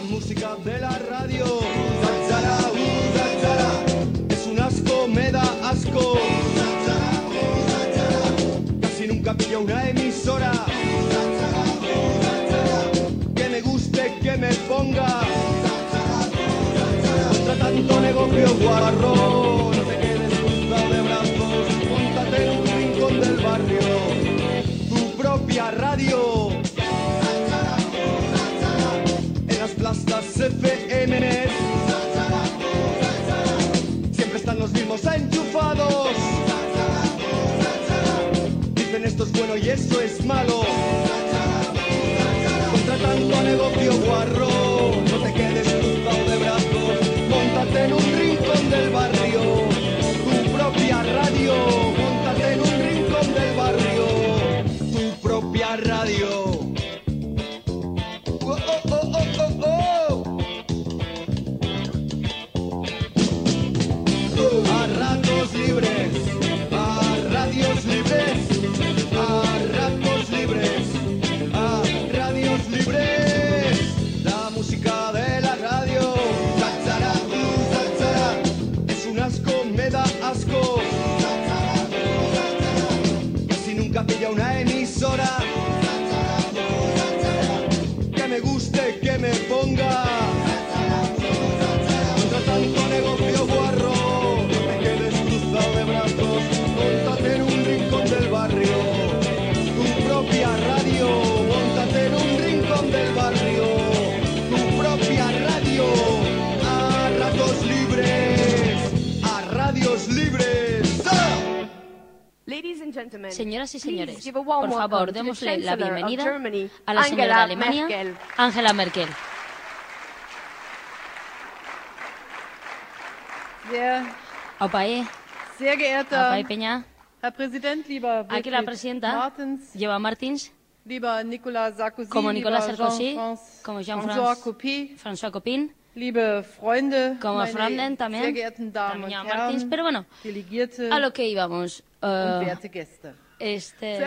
la música de la radio. Uh, es un asco, me da asco. Casi nunca pillo una emisora. Que me guste, que me ponga. Zazara, contra tanto negocio guarro. No te quedes cruzado de brazos, póntate en un rincón del barrio. Tu propia radio. Los enchufados. Dicen esto es bueno y eso es malo Contra tanto negocio guarro Señoras y señores, por favor, démosle la bienvenida Germany, a la señora de Alemania. Angela Merkel. Sehr, Aupa, eh, sehr Aupa, geehrter eh, Peña. Aquí la presidenta lleva Martins, lieber Nicolas Sarkozy, como Nicolas Sarkozy, como François Jean-François Copin, liebe Freunde, como sehr también, geehrten Damen también Martins. Pero bueno, Delegierte a lo que íbamos. Gäste. este,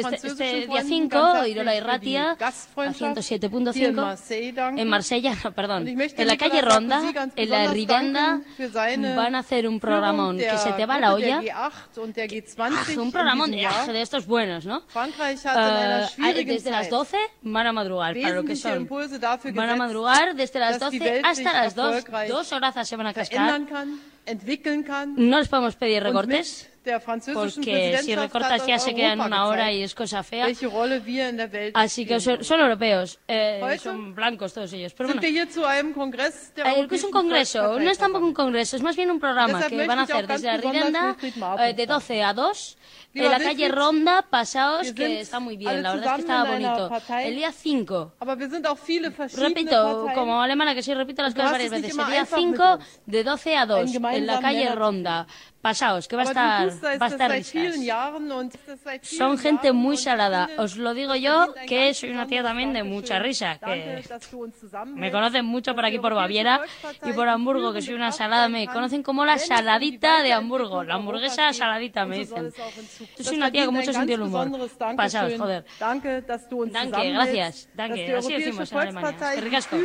este, este día Freunden 5, ganz herzlich Irola y für die Ratia, a Gastfreundschaft hier in 107.5, Marseille danken. en Marsella, perdón, en la calle Ronda, en la Rivenda, van a hacer un programón que se te va la olla. Der G8 und der G20 Ah, un programón de, de estos buenos, ¿no? Schwierigen desde las Zeit 12 van a madrugar, para lo que son. Van a madrugar desde las dass die 12 Welt hasta las 2. erfolgreich Dos horas se van a cascar. No les podemos pedir recortes, porque si recortas ya se queda en Europa una hora y es cosa fea. Así que son, europeos, eh, son blancos todos ellos. Pero bueno, Kongress der Eh, es un congreso, no es tampoco un congreso, es más bien un programa que van a hacer desde la Martens eh, de 12 a 2 en la calle Ronda, pasaos, que está muy bien, la verdad es que estaba bonito. El día 5, Aber wir sind auch viele verschiedene repito, como alemana que soy, repito las cosas varias veces, el día einfach mit 5 uns. de 12 a 2 en la calle Ronda, pasaos, que va a estar, va a estar risas. Son gente muy salada, os lo digo yo, que soy una tía también de mucha risa, que Me conocen mucho por aquí por Baviera y por Hamburgo, que soy una salada. Me conocen como la saladita de Hamburgo, la hamburguesa saladita, me dicen. Yo soy una tía con mucho sentido del humor. Pasaos, joder. Danke, gracias, danke. Así decimos en Alemania. Ricasco.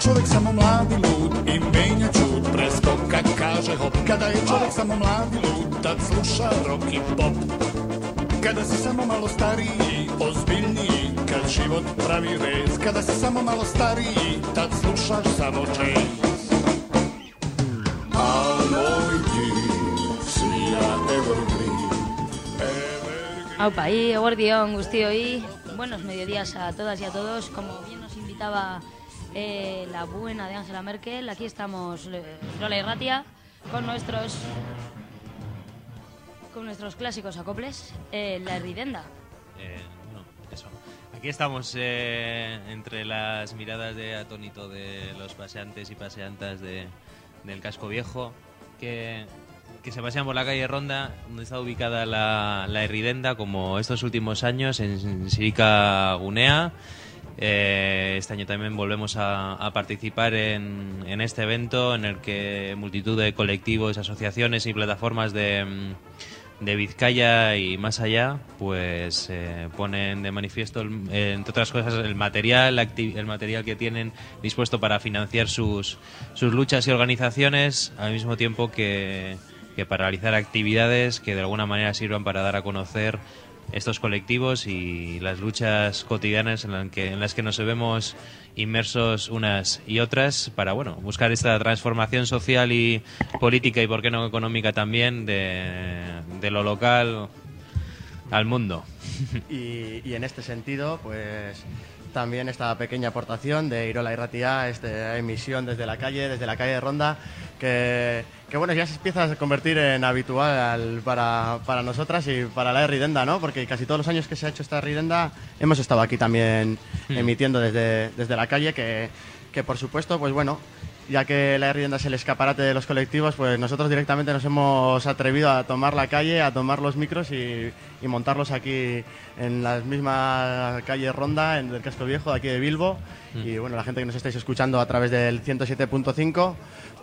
Führende Kraft sein kann. Kada je čovjek samo mladi lud i menja čud. Preskoka kaže hop. Kada je čovjek samo mladi lud tad sluša rock i pop. Kada si samo malo stariji, ozbiljniji Kad život pravi rez Kada si samo malo stariji, tad slušaš samo jazz A moj ti svira evergreen. Aupa, y Guardión, Gustio buenos mediodías a todas y a todos. Como bien nos invitaba eh, la buena de Angela Merkel, aquí estamos eh, Lola y Ratia con nuestros con nuestros clásicos acoples, eh, la Ridenda. Eh, bueno, eso. Aquí estamos entre las miradas de atónito de los paseantes y paseantas de, del casco viejo que, que se pasean por la calle Ronda, donde está ubicada la, la Erridenda, como estos últimos años, en Sirica Gunea. Eh, este año también volvemos a, participar en, este evento en el que multitud de colectivos, asociaciones y plataformas de, mm, de Vizcaya y más allá, pues eh, ponen de manifiesto, el- eh, entre otras cosas, el material, el material que tienen dispuesto para financiar sus, sus luchas y organizaciones, al mismo tiempo que para realizar actividades que de alguna manera sirvan para dar a conocer estos colectivos y las luchas cotidianas en, las que, en las que nos vemos inmersos unas y otras para bueno buscar esta transformación social y política y por qué no económica también de, lo local al mundo. Y en este sentido, pues también esta pequeña aportación de Irola y Ratia, esta emisión desde la calle, desde la calle de Ronda, que, que bueno, ya se empieza a convertir en habitual para, para nosotras y para la Ridenda, ¿no? Porque casi todos los años que se ha hecho esta Ridenda hemos estado aquí también emitiendo desde, desde la calle, que, que por supuesto, pues bueno, ya que la Ridenda es el escaparate de los colectivos, pues nosotros directamente nos hemos atrevido a tomar la calle, a tomar los micros y, y montarlos aquí en la misma calle Ronda, en el Casco Viejo, de aquí de Bilbo. Y bueno, la gente que nos estáis escuchando a través del 107.5,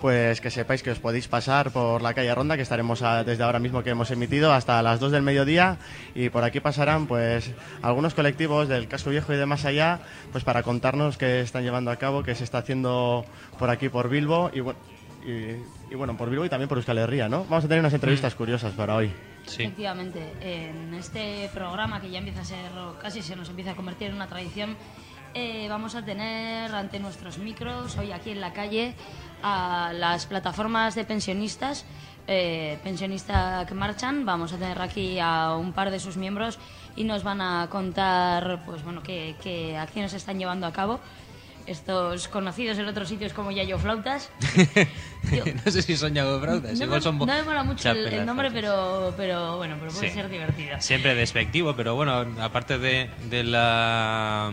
pues que sepáis que os podéis pasar por la calle Ronda, que estaremos a- desde ahora mismo que hemos emitido hasta las 2 del mediodía. Y por aquí pasarán pues algunos colectivos del Casco Viejo y de más allá, pues para contarnos qué están llevando a cabo, qué se está haciendo por aquí por Bilbo. Y bueno, y, y bueno, por Bilbo y también por Euskal Herria, ¿no? Vamos a tener unas entrevistas curiosas para hoy. Sí. Efectivamente, en este programa que ya empieza a ser, casi se nos empieza a convertir en una tradición, eh, vamos a tener ante nuestros micros, hoy aquí en la calle, a las plataformas de pensionistas, eh, pensionista que marchan. Vamos a tener aquí a un par de sus miembros y nos van a contar, pues bueno, qué, qué acciones están llevando a cabo. Estos conocidos en otros sitios como Yayo Flautas. Yo- no sé si son Yago Fraudas, no, igual me, son bo- no me mola mucho el, nombre, pero, pero bueno, pero puede Sí. ser divertido. Siempre despectivo, pero bueno, aparte de, de la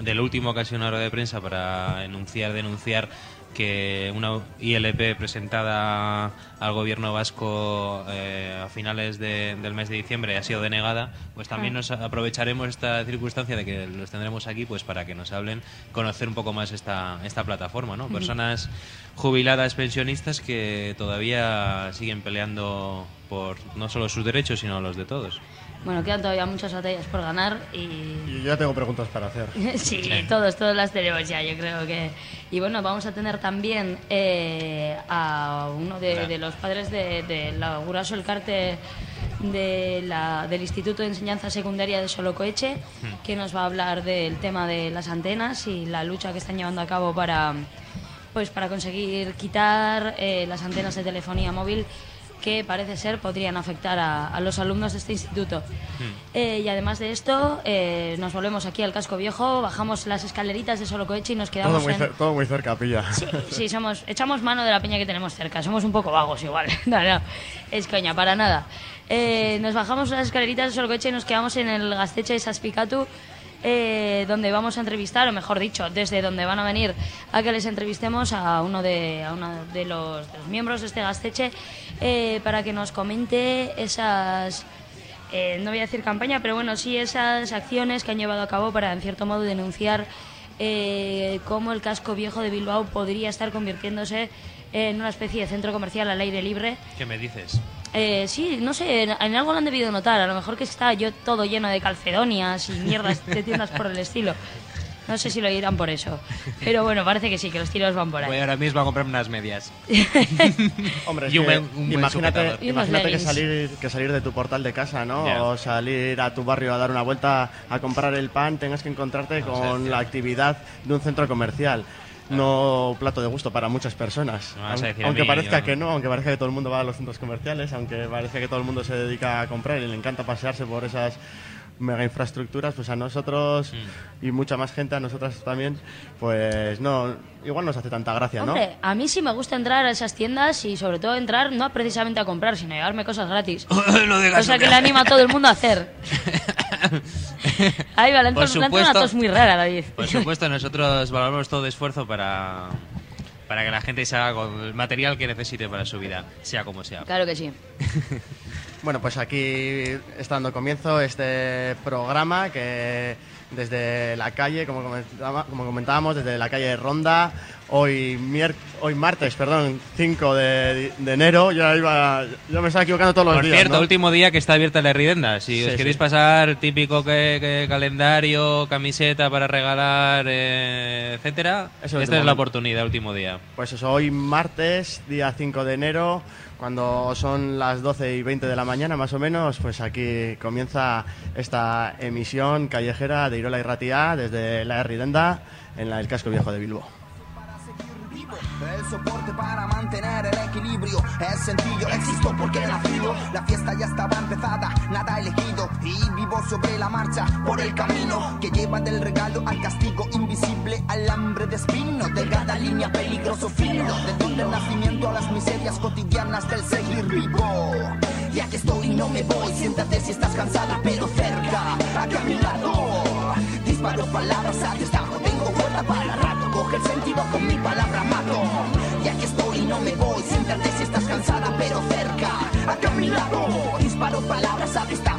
del último ocasión hora de prensa para enunciar, denunciar que una ILP presentada al gobierno vasco eh, a finales de- del mes de diciembre ha sido denegada, pues también Ah. nos aprovecharemos esta circunstancia de que los tendremos aquí pues para que nos hablen, conocer un poco más esta, esta plataforma, ¿no? Personas jubiladas, pensionistas que todavía siguen peleando por no solo sus derechos, sino los de todos. Bueno, quedan todavía muchas batallas por ganar y Y yo ya tengo preguntas para hacer. sí, todos, todos las tenemos ya, yo creo que. Y bueno, vamos a tener también eh, a uno de, de los padres de, de la Guraso El Carte de la, del Instituto de Enseñanza Secundaria de Solocoeche, que nos va a hablar del tema de las antenas y la lucha que están llevando a cabo para, pues, para conseguir quitar eh, las antenas de telefonía móvil que parece ser podrían afectar a, a los alumnos de este instituto. Eh, y además de esto, eh, nos volvemos aquí al casco viejo, bajamos las escaleritas de Solocoeche y nos Todo quedamos muy, en... cer- todo muy cerca, pilla. Sí, sí, somos, echamos mano de la peña que tenemos cerca. Somos un poco vagos igual. No, no, es coña, para nada. Eh, nos bajamos las escaleritas de Solcoche y nos quedamos en el Gasteche de Saspicatu, eh, donde vamos a entrevistar, o mejor dicho, desde donde van a venir a que les entrevistemos a uno de, a uno de, los, de los miembros de este Gasteche eh, para que nos comente esas eh, no voy a decir campaña, pero bueno, sí esas acciones que han llevado a cabo para, en cierto modo, denunciar eh, cómo el casco viejo de Bilbao podría estar convirtiéndose en una especie de centro comercial al aire libre. ¿Qué me dices? Eh, sí, no sé, en, en algo lo han debido notar. A lo mejor que está yo todo lleno de calcedonias y mierdas de tiendas por el estilo. No sé si lo dirán por eso. Pero bueno, parece que sí, que los tiros van por ahí. Voy ahora mismo a comprarme unas medias. Hombre, es Y un que un imagínate, imagínate que salir, que salir de tu portal de casa, ¿no? O salir a tu barrio a dar una vuelta a comprar el pan, tengas que encontrarte con la actividad de un centro comercial. No plato de gusto para muchas personas. Aunque mí, parezca yo- que no, aunque parezca que todo el mundo va a los centros comerciales, aunque parezca que todo el mundo se dedica a comprar y le encanta pasearse por esas mega infraestructuras, pues a nosotros Mm. y mucha más gente, a nosotras también, pues no, igual nos hace tanta gracia, ¿no? Hombre, a mí sí me gusta entrar a esas tiendas y sobre todo entrar no precisamente a comprar, sino a llevarme cosas gratis. Lo de Cosa que le anima a todo el mundo a hacer. Ay, vale, Por entonces una supuesto. tos muy rara, David. Por supuesto, nosotros valoramos todo esfuerzo para, para que la gente se haga con el material que necesite para su vida, sea como sea. Claro que sí. Bueno, pues aquí está dando comienzo este programa que desde la calle, como, comentaba- como comentábamos, desde la calle Ronda, hoy, mier- hoy martes, perdón, 5 de, de enero, ya iba, ya me estaba equivocando todos los Por días. cierto, ¿no? último día que está abierta la Ridenda. Si Sí, os sí. queréis pasar, típico que, que calendario, camiseta para regalar, eh, etcétera, es esta es la oportunidad, último día. Pues eso, hoy martes, día 5 de enero, cuando son las 12 y 20 de la mañana más o menos, pues aquí comienza esta emisión callejera de Irola y Ratia desde la Ridenda en la- el casco viejo de Bilbo. El soporte para mantener el equilibrio es sencillo, existo porque nacido. La fiesta ya estaba empezada, nada elegido. Y vivo sobre la marcha por el camino que lleva del regalo al castigo invisible, al hambre de espino. Delgada línea, peligroso fino. De donde el nacimiento a las miserias cotidianas del seguir vivo. Y aquí estoy, no me voy. Siéntate si estás cansada, pero cerca, aquí a mi lado. Disparo palabras a destajo, tengo cuerda para. Coge el sentido con mi palabra mato. Y aquí estoy, no me voy. Siéntate si estás cansada, pero cerca, aquí a mi lado. Disparo palabras a destajo,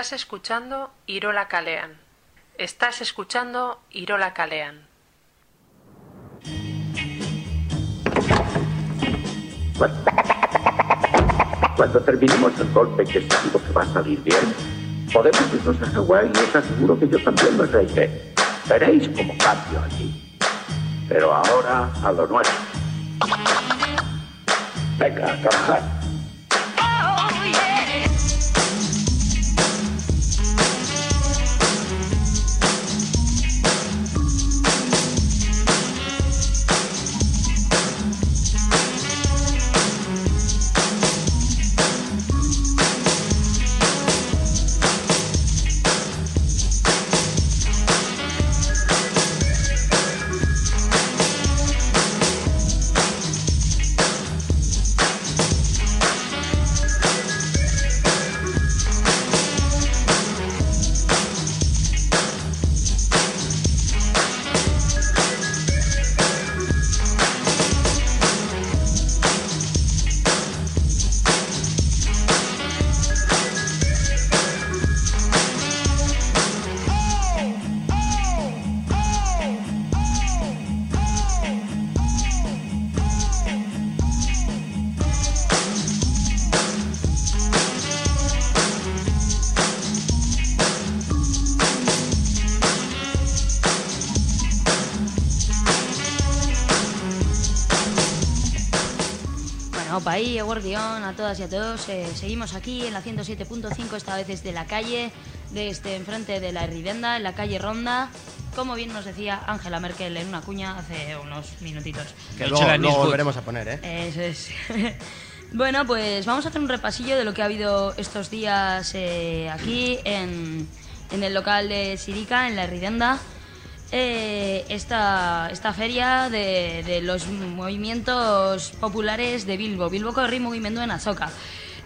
Estás escuchando Irola Kalean. Estás escuchando Irola Kalean. Cuando terminemos el golpe, que seguro que va a salir bien, podemos irnos a Hawái y os aseguro que yo también me reiré. Veréis cómo cambio allí. Pero ahora a lo nuestro. Venga, a trabajar. Eguardión, a todas y a todos. eh, seguimos aquí en la 107.5, esta vez desde la calle, desde enfrente de la Herridenda, en la calle Ronda. Como bien nos decía Angela Merkel en una cuña hace unos minutitos. Que luego, luego volveremos a poner, ¿eh? Eso es. bueno, pues vamos a hacer un repasillo de lo que ha habido estos días eh, aquí en, en el local de Sirica, en la Herridenda. Eh, esta, esta feria de, de los movimientos populares de Bilbo. Bilboko herri mugimenduen azoka.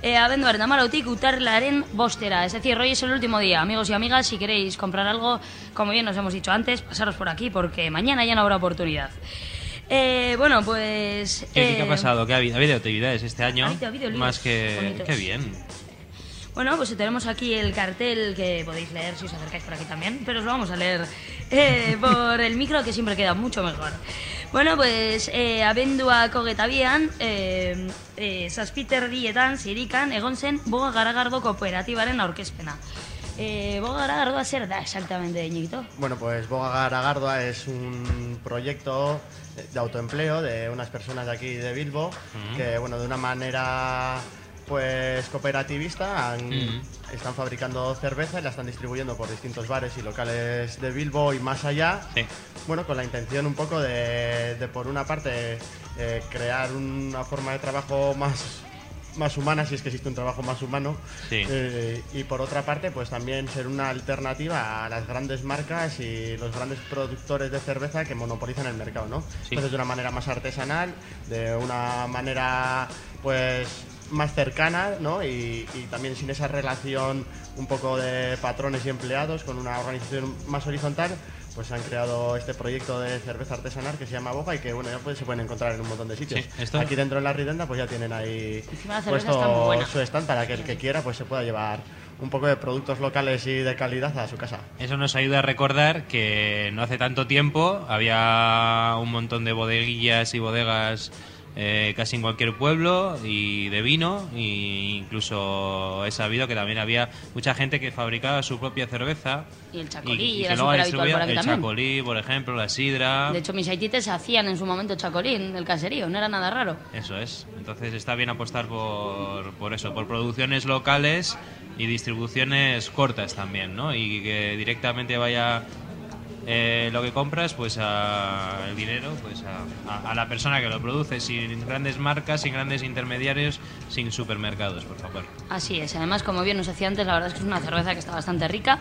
Eh, abenduaren amarautik utarlaren bostera. Es decir, hoy es el último día. Amigos y amigas, si queréis comprar algo, como bien nos hemos dicho antes, pasaros por aquí porque mañana ya no habrá oportunidad. Eh, bueno, pues... ¿Qué, eh, ha pasado? ¿Qué ha habido? ¿Ha habido actividades este año? Ha habido- ha habido líos Más que... bonitos. Qué bien. Bueno, pues tenemos aquí el cartel que podéis leer si os acercáis por aquí también, pero os lo vamos a leer eh, por el micro que siempre queda mucho mejor. Bueno, pues eh, abenduako getabian, eh, eh, zazpiterrietan, zirikan, egon zen boga garagardo kooperatibaren aurkezpena. Eh, boga garagardoa zer da exactamente, Iñiguito? Bueno, pues Boga Garagardoa es un proyecto de autoempleo de unas personas de aquí de Bilbo que, bueno, de una manera pues cooperativista han- están fabricando cerveza y la están distribuyendo por distintos bares y locales de Bilbo y más allá. Bueno, con la intención un poco de, de, por una parte, eh, crear una forma de trabajo más más humana, si es que existe un trabajo más humano, Sí. Eh, y por otra parte, pues también ser una alternativa a las grandes marcas y los grandes productores de cerveza que monopolizan el mercado, ¿no? Entonces de una manera más artesanal, de una manera pues más cercana, ¿no? Y, y también sin esa relación un poco de patrones y empleados, con una organización más horizontal, pues han creado este proyecto de cerveza artesanal que se llama Boga y que bueno ya pues, se pueden encontrar en un montón de sitios. Sí, esto- Aquí dentro en la Ridenda pues ya tienen ahí puesto su stand para que el que quiera pues se pueda llevar un poco de productos locales y de calidad a su casa. Eso nos ayuda a recordar que no hace tanto tiempo había un montón de bodeguillas y bodegas eh, casi en cualquier pueblo y de vino e incluso he sabido que también había mucha gente que fabricaba su propia cerveza Y el chacolí era súper habitual distribuía por aquí el también. chacolí, por ejemplo, la sidra. De hecho, mis haitites hacían en su momento chacolín del caserío, no era nada raro. Eso es. Entonces está bien apostar por, por eso, por producciones locales y distribuciones cortas también, ¿no? Y que directamente vaya eh, lo que compras, pues a el dinero, pues a, a- a la persona que lo produce, sin grandes marcas, sin grandes intermediarios, sin supermercados, por favor. Así es, además, como bien os decía antes, la verdad es que es una cerveza que está bastante rica.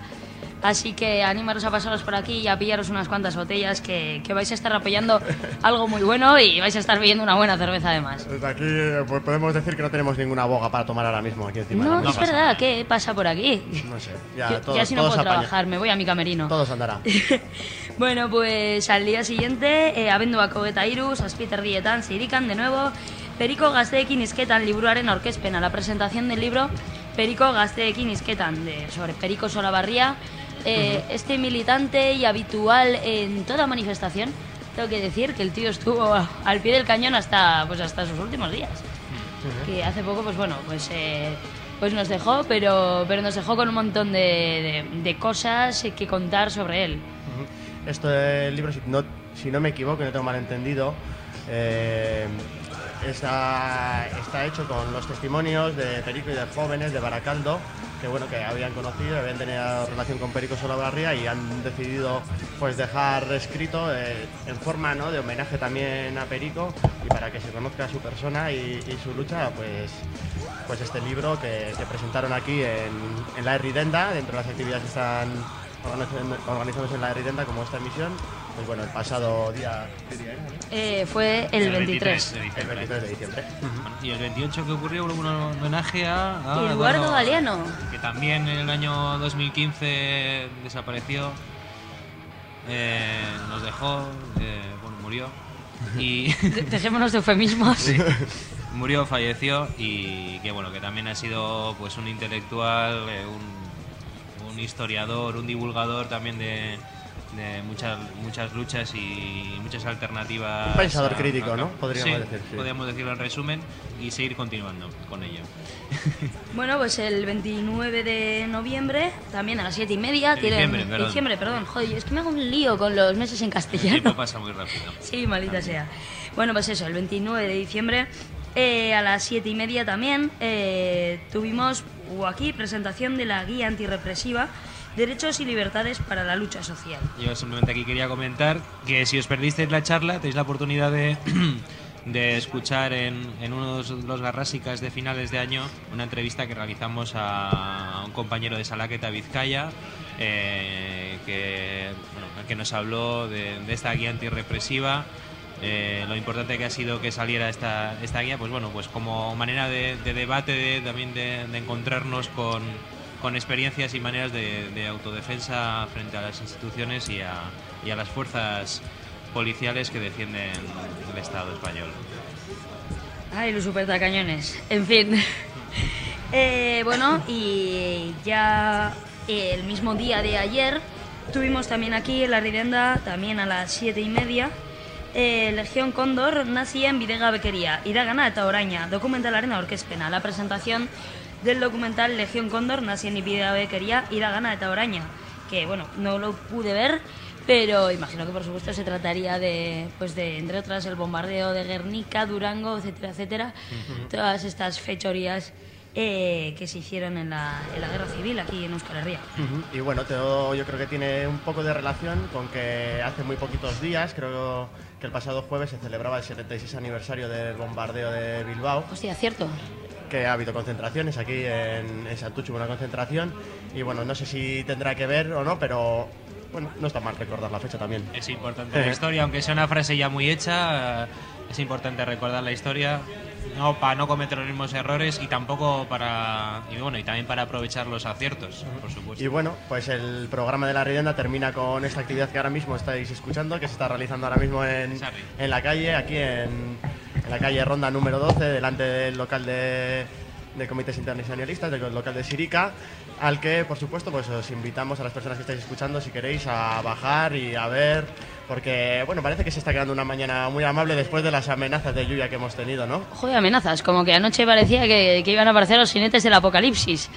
Así que animaros a pasaros por aquí y a pillaros unas cuantas botellas que, que vais a estar apoyando algo muy bueno y vais a estar bebiendo una buena cerveza además. Desde aquí eh, pues podemos decir que no tenemos ninguna boga para tomar ahora mismo aquí encima. No, la es verdad, ¿qué pasa por aquí? No sé, ya, Yo- todo- ya si no puedo apaña. trabajar, me voy a mi camerino. Todo se andará. Bueno, pues al día siguiente, eh, abenduako eta iru, zazpiterrietan, zirikan, de nuevo, Periko gazteekin izketan liburuaren aurkezpena, la presentación del libro Periko gazteekin izketan, de, sobre Perico Solabarría, eh, este militante y habitual en toda manifestación. Tengo que decir que el tío estuvo a- al pie del cañón hasta, pues hasta sus últimos días. Que hace poco, pues bueno, pues, eh, pues nos dejó, pero, pero nos dejó con un montón de, de- de cosas que contar sobre él. Ujú. Este libro, si no, si no me equivoco no tengo malentendido, eh, está, está hecho con los testimonios de Perico y de jóvenes de Baracaldo, que bueno, que habían conocido, habían tenido relación con Perico Solabarría y han decidido pues dejar escrito eh, en forma ¿no? de homenaje también a Perico y para que se conozca su persona y, su lucha, pues, pues este libro que, que presentaron aquí en, en la Erridenda, dentro de las actividades que están organizándose en la Erridenda como esta emisión, pues bueno, el pasado día... ¿qué día era, no? Eh, fue el, 23. de El diciembre. 23 de diciembre. Y el 28 que ocurrió hubo un homenaje a, a Eduardo Galeano. que también en el año 2015 desapareció, eh, nos dejó, eh, bueno, murió. Y De- Dejémonos de eufemismos. Sí. murió, falleció y que bueno, que también ha sido pues un intelectual, eh, un, un historiador, un divulgador también de, de muchas muchas luchas y muchas alternativas. Un pensador a- crítico, a- ¿no? Podríamos Sí, decir, sí. podríamos decirlo en resumen y seguir continuando con ello. Bueno, pues el 29 de noviembre, también a las 7 y media. Tienen- diciembre, perdón. diciembre, perdón. Joder, es que me hago un lío con los meses en El tiempo castellano. pasa muy rápido. Sí, maldita sea. Bueno, pues eso, el 29 de diciembre eh, a las 7 y media también eh, tuvimos aquí presentación de la guía antirrepresiva Derechos y libertades para la lucha social. Yo simplemente aquí quería comentar que si os perdisteis la charla, tenéis la oportunidad de, de escuchar en, en uno de los garrásicas de finales de año una entrevista que realizamos a un compañero de Salaqueta, Vizcaya, eh, que, que nos habló de, esta guía antirrepresiva. eh, lo importante que ha sido que saliera esta, esta guía, pues bueno, pues como manera de, de debate, de- también de encontrarnos con, con experiencias y maneras de, de autodefensa frente a las instituciones y a, y a las fuerzas policiales que defienden el Estado español. Ay, los supertacañones. En fin. Eh, bueno, y ya el mismo día de ayer tuvimos también aquí en la Ridenda, también a las siete y media, eh, Legión Cóndor nacía en Bidega Bequería, Iragana eta Oraña, dokumentalaren aurkezpena. La presentación del documental Legión Cóndor nació en Bidega Bequería, Iragana eta Oraña, que bueno, no lo pude ver, pero imagino que por supuesto se trataría de, pues de, entre otras, el bombardeo de Guernica, Durango, etcétera, etcétera. Todas estas fechorías eh, que se hicieron en la, en la guerra civil aquí en Euskal Herria. Ujú. Y bueno, todo yo creo que tiene un poco de relación con que hace muy poquitos días, creo que el pasado jueves se celebraba el 76 aniversario del bombardeo de Bilbao. Hostia, cierto. Que ha habido concentraciones aquí en, en Santucho, hubo una concentración y bueno, no sé si tendrá que ver o no, pero bueno, no está mal recordar la fecha también. Es importante la historia, aunque sea una frase ya muy hecha, eh, es importante recordar la historia, no para no cometer los mismos errores y tampoco para y bueno y también para aprovechar los aciertos, por supuesto. Y bueno, pues el programa de la Ridenda termina con esta actividad que ahora mismo estáis escuchando, que se está realizando ahora mismo en, en la calle, aquí en, en la calle Ronda número 12, delante del local de, de comités internacionalistas, del local de Sirica, al que, por supuesto, pues os invitamos a las personas que estáis escuchando, si queréis, a bajar y a ver, porque, bueno, parece que se está quedando una mañana muy amable después de las amenazas de lluvia que hemos tenido, ¿no? Joder, amenazas, como que anoche parecía que, que iban a aparecer los jinetes del apocalipsis.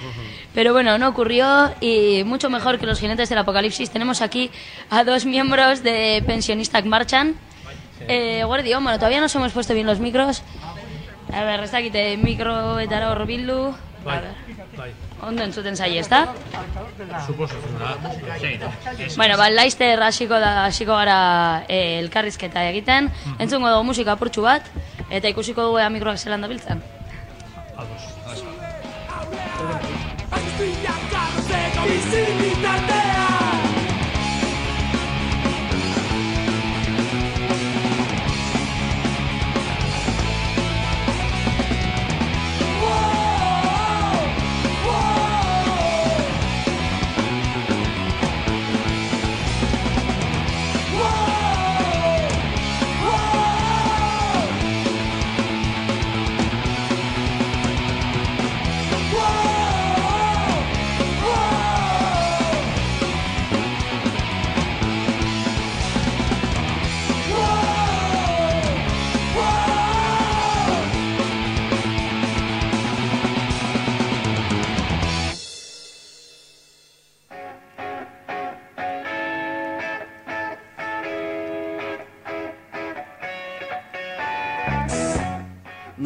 Pero bueno, no ocurrió y mucho mejor que los jinetes del apocalipsis. Tenemos aquí a dos miembros de Pensionistak Marchan. Eh, guardión, bueno, todavía nos hemos puesto bien los micros. A ver, ez dakite mikroetara hor bildu. A ver, ondo entzuten zaie, ezta? Bueno, ba, laizter hasiko da hasiko gara eh, elkarrizketa egiten. Entzungo dugu musika apurtxu bat eta ikusiko dugu ea mikroak zelan dabiltzan. Whoa!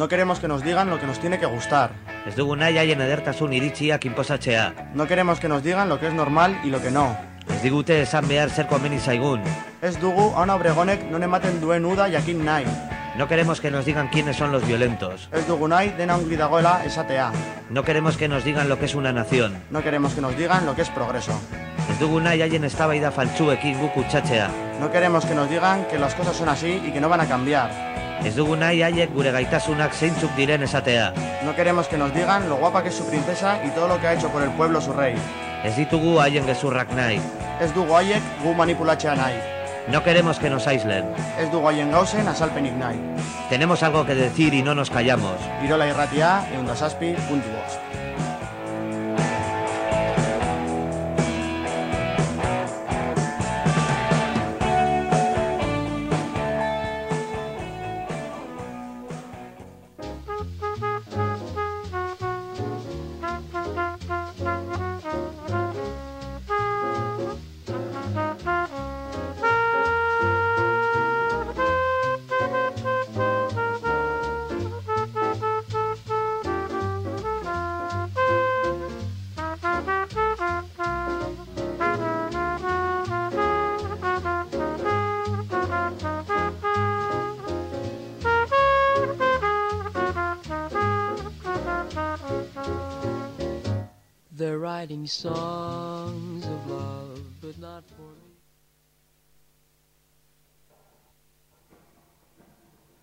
No queremos que nos digan lo que nos tiene que gustar. Ez dugu nahi haien edertasun iritziak inposatzea. No queremos que nos digan lo que es normal y lo que no. Ez digute esan behar zer komeni zaigun. Ez dugu Ana Obregonek non ematen duen uda jakin nahi. No queremos que nos digan quiénes son los violentos. Ez dugu nahi dena ongi dagoela esatea. No queremos que nos digan lo que es una nación. No queremos que nos digan lo que es progreso. Ez dugu nahi haien eztabaida faltsuekin guk kutsatzea. No queremos que nos digan que las cosas son así y que no van a cambiar. Ez dugu nahi haiek gure gaitasunak zeintzuk diren esatea. No queremos que nos digan lo guapa que es su princesa y todo lo que ha hecho por el pueblo su rey. Ez ditugu haien gezurrak nahi. Ez dugu haiek gu manipulatzea nahi. No queremos que nos aíslen. Ez dugu haien gauzen azalpenik nahi. Tenemos algo que decir y no nos callamos. Irola irratia, eundasazpi, puntu bost.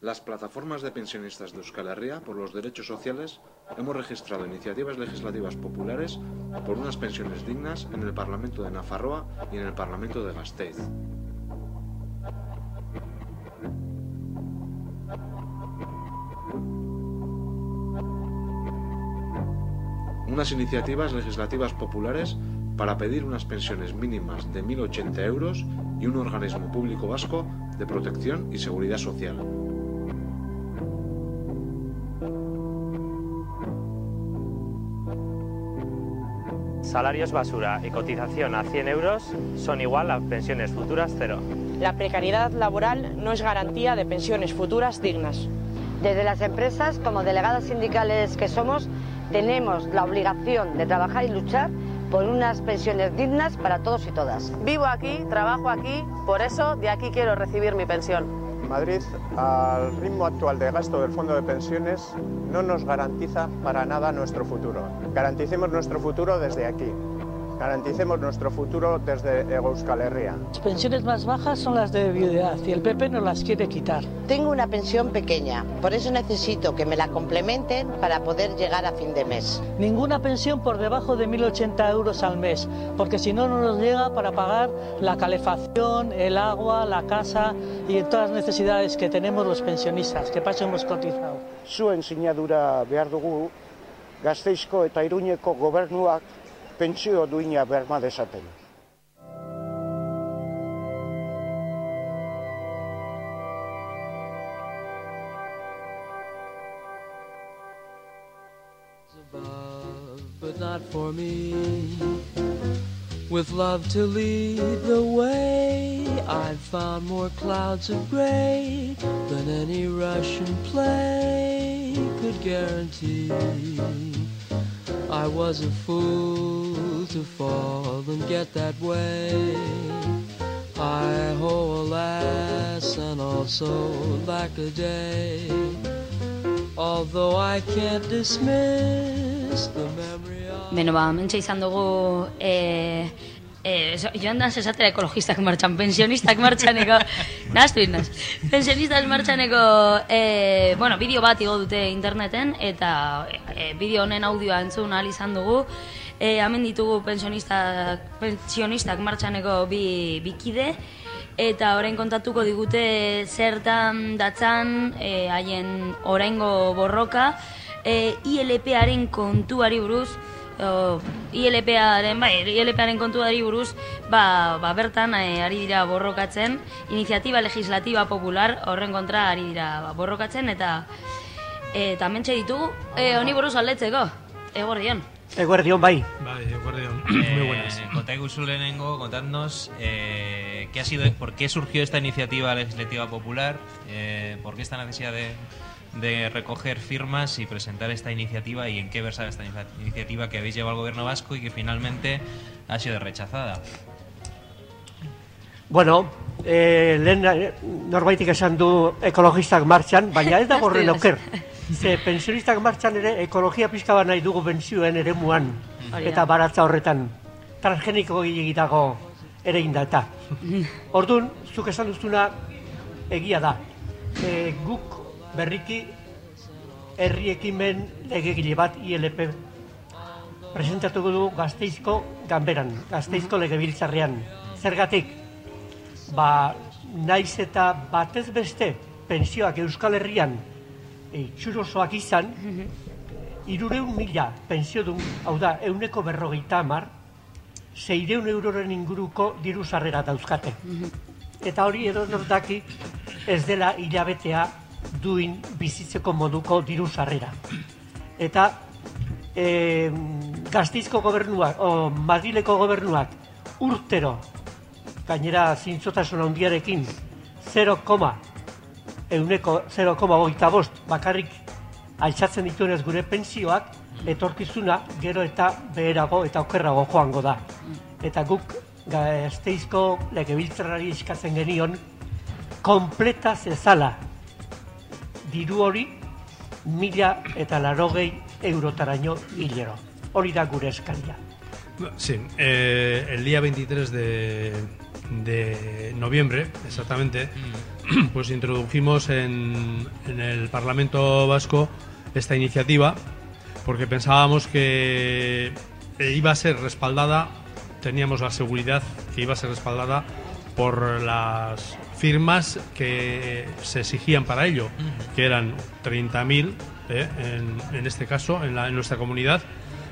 Las plataformas de pensionistas de Euskal Herria por los derechos sociales hemos registrado iniciativas legislativas populares por unas pensiones dignas en el Parlamento de Nafarroa y en el Parlamento de Gasteiz. Unas iniciativas legislativas populares para pedir unas pensiones mínimas de 1.080 euros y un organismo público vasco de protección y seguridad social. Salarios basura y cotización a 100 euros son igual a pensiones futuras cero. La precariedad laboral no es garantía de pensiones futuras dignas. Desde las empresas, como delegadas sindicales que somos, tenemos la obligación de trabajar y luchar por unas pensiones dignas para todos y todas. Vivo aquí, trabajo aquí, por eso de aquí quiero recibir mi pensión. Madrid, al ritmo actual de gasto del fondo de pensiones, no nos garantiza para nada nuestro futuro. Garanticemos nuestro futuro desde aquí. Garanticemos nuestro futuro desde Euskal Herria. Las pensiones más bajas son las de viudedad y el PP nos las quiere quitar. Tengo una pensión pequeña, por eso necesito que me la complementen para poder llegar a fin de mes. Ninguna pensión por debajo de 1.080 euros al mes, porque si no, no nos llega para pagar la calefacción, el agua, la casa y todas las necesidades que tenemos los pensionistas, que paso hemos cotizado. Zuen sinadura behar dugu, Gasteizko eta Iruñeko gobernuak pentsio duina berma above, but not for me. With love to lead the way, I've found more clouds of gray than any Russian play could guarantee. I was a fool to fall and get that way. I ho, alas, and also lack a day. Although I can't dismiss the memory of Beno, ba, mentxe izan dugu e, e, so- joan da esatera ekologistak martxan, pensionistak martxaneko, nahaztu indaz, pensionistak martxaneko, e, bueno, bideo bat igo dute interneten, eta e, bideo honen audioa entzun ahal izan dugu, e, hemen ditugu pensionistak, pensionistak martxaneko bi, bikide, eta orain kontatuko digute zertan datzan e, haien oraingo borroka. E, ILP-aren kontuari buruz o, ILP-aren bai, ILP-aren kontuari buruz ba, ba bertan e, ari dira borrokatzen. Iniziatiba legislativa popular horren kontra ari dira ba, borrokatzen eta eta mentxe ditugu. E, honi buruz aldetzeko egordion Eguerdion, bai. Vale, Eguerdión. Muy buenas. Lenengo, contadnos eh, qué ha sido, por qué surgió esta iniciativa legislativa popular, eh, por qué esta necesidad de, de recoger firmas y presentar esta iniciativa y en qué versaba esta inicia- iniciativa que habéis llevado al gobierno vasco y que finalmente ha sido rechazada. Bueno, eh, lehen eh, norbaitik esan du ekologistak martxan, baina ez dago horren oker. Ze pensionistak martxan ere ekologia pixka bat nahi dugu bentzioen ere muan. Hori da. Eta baratza horretan transgeniko egitago ere inda eta. Orduan, zuk esan duzuna egia da. E, guk berriki herri ekimen legegile bat ILP presentatuko du gazteizko ganberan, gazteizko legebiltzarrean. Zergatik, ba, naiz eta batez beste pensioak Euskal Herrian itxurosoak izan, irureun mila pensiodun, hau da, euneko berrogeita hamar, seireun euroren inguruko diru sarrera dauzkate. Eta hori edo daki ez dela hilabetea duin bizitzeko moduko diru sarrera. Eta e, gaztizko gobernuak, o Madrileko gobernuak urtero, gainera zintzotasun handiarekin, 0, euneko 0,hogeita bost bakarrik altxatzen dituenez gure pensioak, etorkizuna gero eta beherago eta okerrago joango da. Eta guk gazteizko legebiltzarrari eskatzen genion, kompleta zezala diru hori mila eta larogei eurotaraino hilero. Hori da gure eskaria. Sí, eh, el día 23 de, de noviembre, exactamente, pues introdujimos en, en el Parlamento Vasco esta iniciativa porque pensábamos que iba a ser respaldada, teníamos la seguridad que iba a ser respaldada por las firmas que se exigían para ello, que eran 30.000 eh, en, en este caso, en, la- en nuestra comunidad,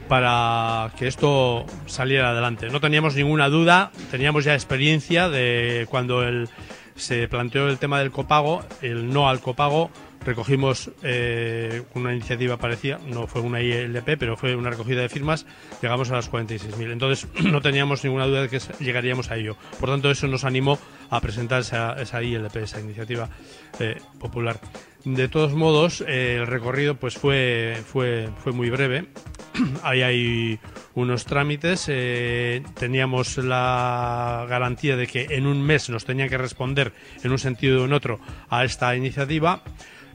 para que esto saliera adelante. No teníamos ninguna duda, teníamos ya experiencia de cuando el, se planteó el tema del copago, el no al copago, recogimos eh, una iniciativa parecida, no fue una ILP, pero fue una recogida de firmas, llegamos a las 46.000. Entonces no teníamos ninguna duda de que llegaríamos a ello. Por tanto, eso nos animó a presentar esa, esa ILP, esa iniciativa eh, popular. De todos modos, eh, el recorrido pues fue, fue, fue muy breve. Ahí hay unos trámites. eh, teníamos la garantía de que en un mes nos tenían que responder en un sentido o en otro a esta iniciativa.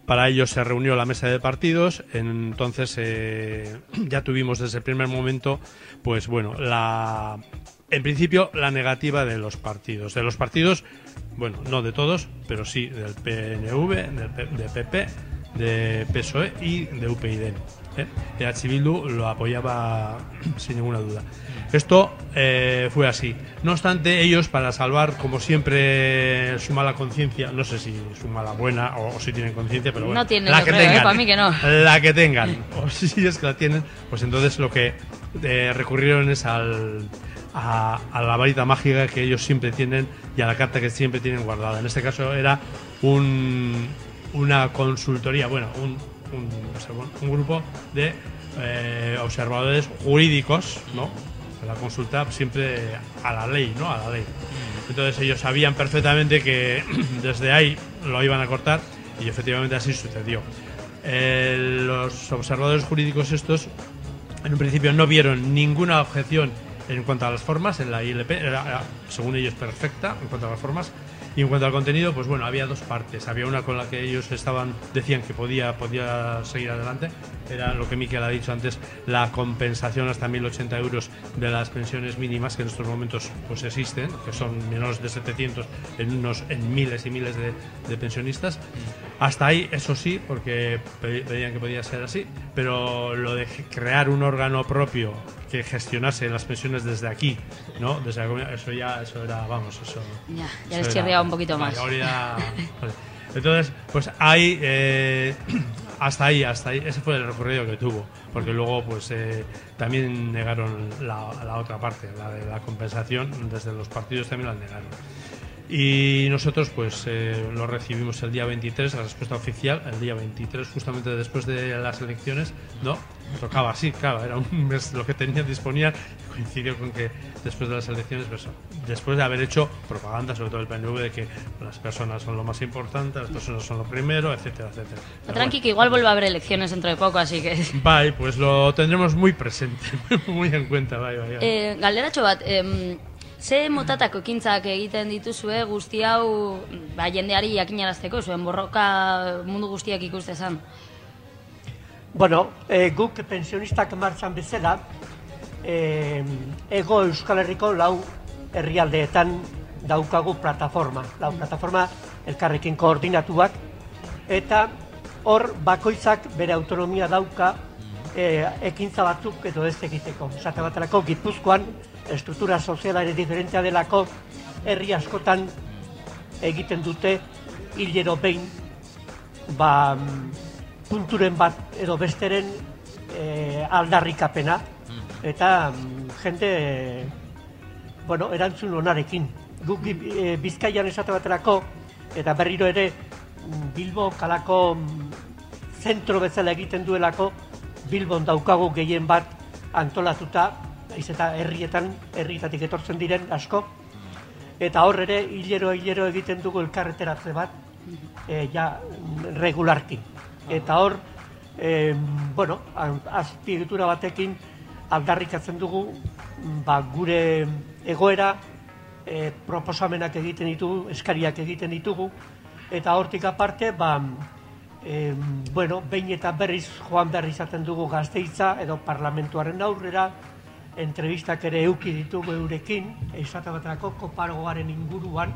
Para ello se reunió la mesa de partidos. Entonces ya tuvimos desde el primer momento, pues bueno, la en principio la negativa de los partidos. De los partidos, bueno, no de todos, pero sí del PNV, del P- de PP, de PSOE y de UPyD. ¿eh? EH Bildu lo apoyaba sin ninguna duda. Esto eh, fue así. No obstante, ellos, para salvar, como siempre, su mala conciencia, no sé si su mala buena o, o si tienen conciencia, pero bueno, No tienen, la que creo, ¿eh? tengan, Para mí que no. la que tengan, o si es que la tienen, pues entonces lo que eh, recurrieron es al, a, la varita mágica que ellos siempre tienen y a la carta que siempre tienen guardada. En este caso era un, una consultoría, bueno, un, un, un grupo de eh, observadores jurídicos, ¿no? La consulta siempre a la ley, ¿no? A la ley. Entonces ellos sabían perfectamente que desde ahí lo iban a cortar y efectivamente así sucedió. Eh, los observadores jurídicos estos en un principio no vieron ninguna objeción en cuanto a las formas, en la ILP era, según ellos perfecta en cuanto a las formas y en cuanto al contenido, pues bueno, había dos partes. Había una con la que ellos estaban decían que podía podía seguir adelante, era lo que Miquel ha dicho antes, la compensación hasta 1080 euros de las pensiones mínimas que en estos momentos pues existen, que son menores de 700 en miles y miles de, de pensionistas. Hasta ahí, eso sí, porque pe- pedían que podía ser así, pero lo de crear un órgano propio que gestionase las pensiones desde aquí, ¿no? Desde la eso ya, eso era, vamos, eso. Ya, ya les chirriaba un poquito más. Vale. Entonces, pues ahí, eh, hasta ahí, hasta ahí, ese fue el recorrido que tuvo, porque luego, pues eh, también negaron la, la otra parte, la de la compensación, desde los partidos también la negaron. Y nosotros pues eh, lo recibimos el día 23, la respuesta oficial, el día 23, justamente después de las elecciones, ¿no? Tocaba así, claro, era un mes lo que tenía, disponía, coincidió con que después de las elecciones, pues, después de haber hecho propaganda, sobre todo el PNV, de que las personas son lo más importante, las personas son lo primero, etcétera, etcétera. Pero Tranqui, que igual vuelve a haber elecciones dentro de poco, así que... bueno, Bai, pues lo tendremos muy presente, muy en cuenta, bai, bai. bai. Eh, galderatxo bat, em, ze motatako ekintzak egiten dituzue guzti hau ba, jendeari jakinarazteko, zuen borroka mundu guztiak ikuste zan? Bueno, e, guk pensionistak martxan bezala, e, ego Euskal Herriko lau herrialdeetan daukagu plataforma. Lau plataforma elkarrekin koordinatuak, eta hor bakoitzak bere autonomia dauka e, ekintza batzuk edo ez egiteko. Esate baterako Gipuzkoan estruktura soziala ere diferentea delako herri askotan egiten dute hilero behin ba, punturen bat edo besteren e, aldarrikapena eta mm, jende e, bueno, erantzun onarekin. Guk e, Bizkaian esate baterako eta berriro ere Bilbo kalako zentro bezala egiten duelako Bilbon daukagu gehien bat antolatuta, naiz eta herrietan, herrietatik etortzen diren asko, eta hor ere hilero hilero egiten dugu elkarreteratze bat, e, ja regularki. Eta hor, e, bueno, azpiegitura batekin aldarrikatzen dugu ba, gure egoera e, proposamenak egiten ditugu, eskariak egiten ditugu, eta hortik aparte, ba, e, bueno, behin eta berriz joan behar izaten dugu gazteitza edo parlamentuaren aurrera, entrevistak ere euki ditugu eurekin, esate baterako kopargoaren inguruan,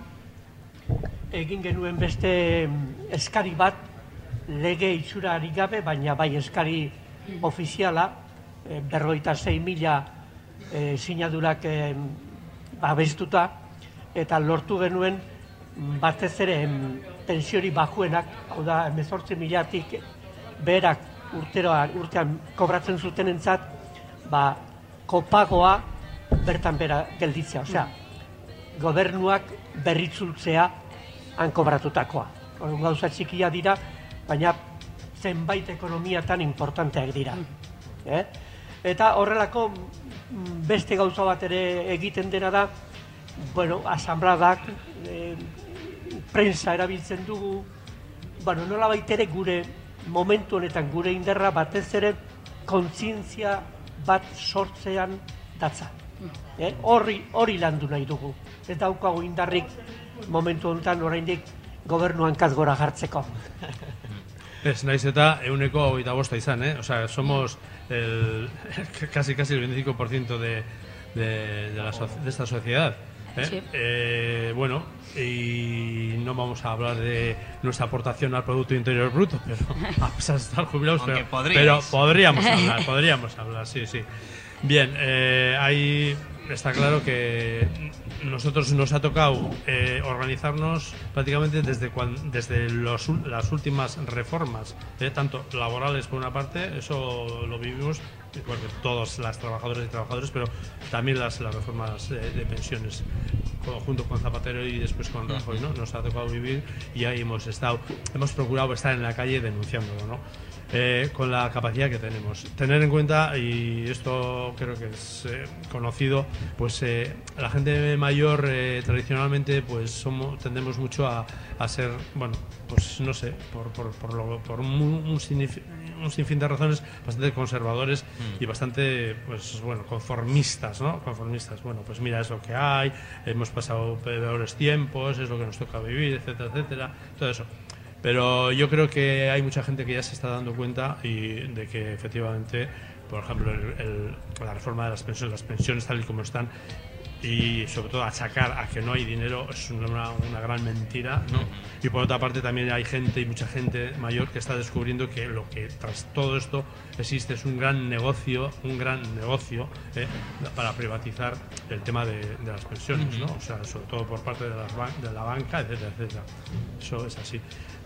egin genuen beste mm, eskari bat, lege itxurari gabe, baina bai eskari ofiziala, eh, berroita zei mila eh, sinadurak eh, babestuta, eta lortu genuen mm, batez ere em, pensiori bajuenak, hau da, emezortzi milatik berak urteroa, urtean kobratzen zuten entzat, ba, kopagoa bertan bera gelditzea. Osea, gobernuak berritzultzea han kobratutakoa. Orduan, Gauza txikia dira, baina zenbait ekonomiatan importanteak dira. Eh? Eta horrelako mm, beste gauza bat ere egiten dena da, bueno, asambladak, eh, prensa erabiltzen dugu, bueno, nola ere gure momentu honetan gure inderra batez ere kontzientzia bat sortzean datza. Eh? Horri, hori landu nahi dugu. Ez daukagu indarrik momentu honetan oraindik gobernuan kazgora jartzeko. Ez, naiz eta euneko hogeita bosta izan, eh? O sea, somos el, casi casi el 25% de, de, de, la de esta sociedad. ¿Eh? Sí. Eh, bueno, y no vamos a hablar de nuestra aportación al Producto Interior Bruto, pero a pesar de estar jubilados, pero, pero podríamos hablar, podríamos hablar, sí, sí. Bien, eh, ahí está claro que nosotros nos ha tocado eh, organizarnos prácticamente desde, cuan- desde los ul- las últimas reformas, eh, tanto laborales por una parte, eso lo vivimos, porque todos las trabajadoras y trabajadores, pero también las, las reformas de pensiones, junto con Zapatero y después con Rajoy, ¿no? Nos ha tocado vivir y ahí hemos estado, hemos procurado estar en la calle denunciándolo, ¿no? Eh, con la capacidad que tenemos. Tener en cuenta, y esto creo que es eh, conocido, pues eh, la gente mayor tradicionalmente pues somos, tendemos mucho a, a ser, bueno, pues no sé, por, por, por, lo- por un, un, un sinfín de razones bastante conservadores y bastante, pues bueno, conformistas, ¿no? Conformistas. Bueno, pues mira, es lo que hay, hemos pasado peores tiempos, es lo que nos toca vivir, etcétera, etcétera, todo eso. Pero yo creo que hay mucha gente que ya se está dando cuenta y de que efectivamente, por ejemplo, el- el- la reforma de las pensiones, las pensiones tal y como están, y sobre todo achacar a que no hay dinero es una, una gran mentira, ¿no? Y por otra parte también hay gente y mucha gente mayor que está descubriendo que lo que tras todo esto existe es un gran negocio, un gran negocio ¿eh? para privatizar el tema de, de las pensiones, ¿no? O sea, sobre todo por parte de, las de la banca, etcétera, etcétera. Eso es así.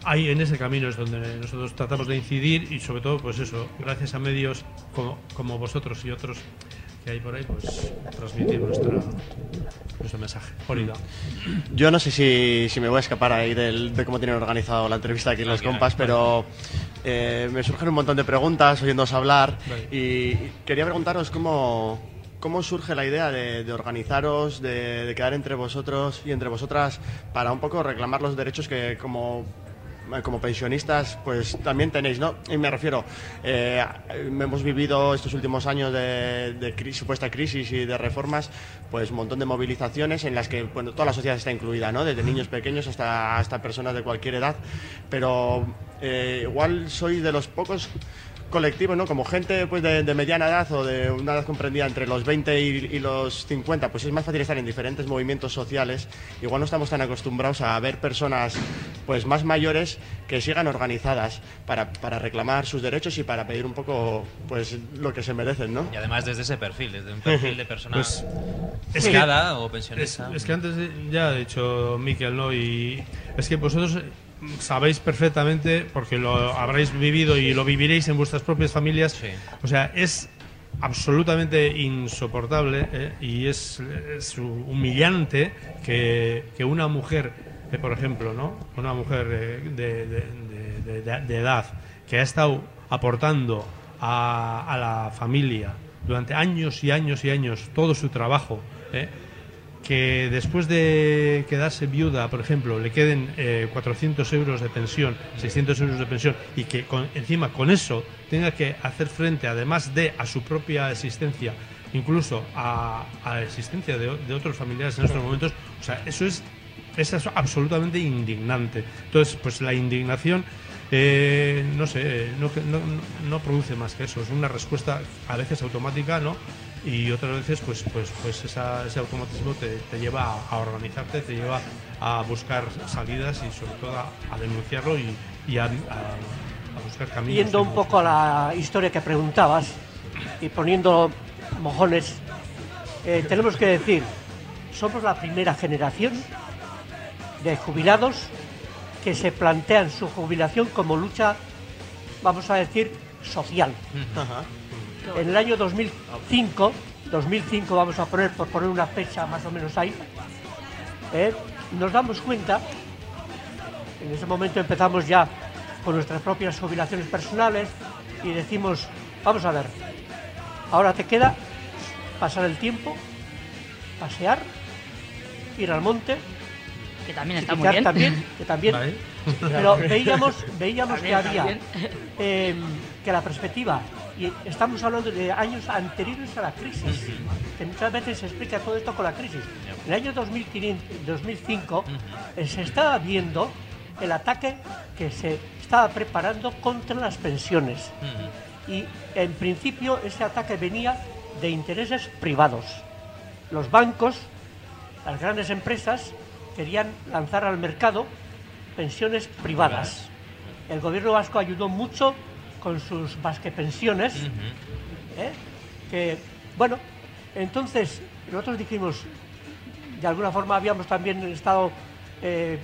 Ahí en ese camino es donde nosotros tratamos de incidir y sobre todo, pues eso, gracias a medios como, como vosotros y otros que hay por ahí, pues transmitir nuestro mensaje. Oliva. Yo no sé si, si me voy a escapar ahí del- de cómo tienen organizado la entrevista aquí en los compas, pero eh, me surgen un montón de preguntas oyéndoos hablar y quería preguntaros cómo, cómo surge la idea de, de organizaros, de, de quedar entre vosotros y entre vosotras para un poco reclamar los derechos que como como pensionistas, pues también tenéis, ¿no? Y me refiero, eh, hemos vivido estos últimos años de, de cri- supuesta crisis y de reformas, pues un montón de movilizaciones en las que, bueno, toda la sociedad está incluida, ¿no? Desde niños pequeños hasta, hasta personas de cualquier edad, pero eh, igual soy de los pocos colectivos, ¿no? Como gente pues de, de mediana edad o de una edad comprendida entre los 20 y, y los 50, pues es más fácil estar en diferentes movimientos sociales. Igual no estamos tan acostumbrados a ver personas pues más mayores que sigan organizadas para, para reclamar sus derechos y para pedir un poco pues lo que se merecen, ¿no? Y además desde ese perfil, desde un perfil de persona Pues, jubilada que- o pensionista. Es, es que antes ya ha dicho Miquel, ¿no? Y es que vosotros sabéis perfectamente, porque lo habréis vivido y lo viviréis en vuestras propias familias, o sea, es absolutamente insoportable ¿eh? y es, es humillante que, que una mujer, eh, por ejemplo, ¿no? Una mujer eh, de, de- de- de- edad que ha estado aportando a, a la familia durante años y años y años todo su trabajo. Que después de quedarse viuda, por ejemplo, le queden eh, 400 euros de pensión, 600 euros de pensión, y que con- encima con eso tenga que hacer frente, además de a su propia existencia, incluso a, a la existencia de, otros familiares en estos momentos, o sea, eso es, es absolutamente indignante. Entonces, pues la indignación... eh, no sé, no, no, no produce más que eso, es una respuesta a veces automática, ¿no? Y otras veces pues pues pues esa- ese automatismo te, te lleva a, a organizarte te lleva a buscar salidas y sobre todo a, a denunciarlo y, y a, a- a buscar caminos. Yendo un poco a la historia que preguntabas y poniendo mojones, eh, tenemos que decir, somos la primera generación de jubilados que se plantean su jubilación como lucha, vamos a decir, social. En el año 2005, 2005 vamos a poner, por poner una fecha más o menos ahí, eh, nos damos cuenta, en ese momento empezamos ya con nuestras propias jubilaciones personales y decimos, vamos a ver, ahora te queda pasar el tiempo, pasear, ir al monte, Que también está muy bien. también, que también, Vale. pero veíamos, veíamos que había eh, que la perspectiva, y estamos hablando de años anteriores a la crisis, que muchas veces se explica todo esto con la crisis. En el año 2005, 2005 eh, se estaba viendo el ataque que se estaba preparando contra las pensiones. Y en principio ese ataque venía de intereses privados. Los bancos, las grandes empresas, querían lanzar al mercado pensiones privadas. El gobierno vasco ayudó mucho con sus vasquepensiones, ¿eh? que, bueno, entonces nosotros dijimos, de alguna forma habíamos también estado eh,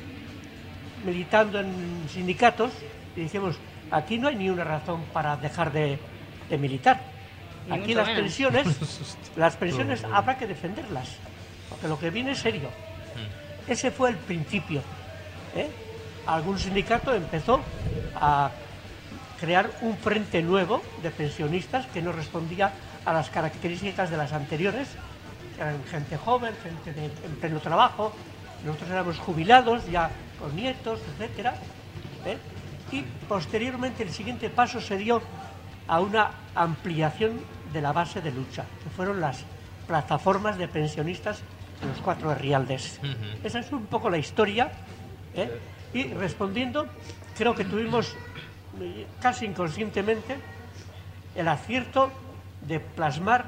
militando en sindicatos y dijimos, aquí no hay ni una razón para dejar de, de militar. Aquí las pensiones, las pensiones habrá que defenderlas, porque lo que viene es serio. Ese fue el principio. ¿eh? Algún sindicato empezó a crear un frente nuevo de pensionistas que no respondía a las características de las anteriores. Eran gente joven, gente de, en pleno trabajo. Nosotros éramos jubilados, ya con nietos, etcétera. ¿eh? Y posteriormente el siguiente paso se dio a una ampliación de la base de lucha, que fueron las plataformas de pensionistas en los cuatro Rialdes. Esa es un poco la historia. ¿eh? Y respondiendo, creo que tuvimos casi inconscientemente el acierto de plasmar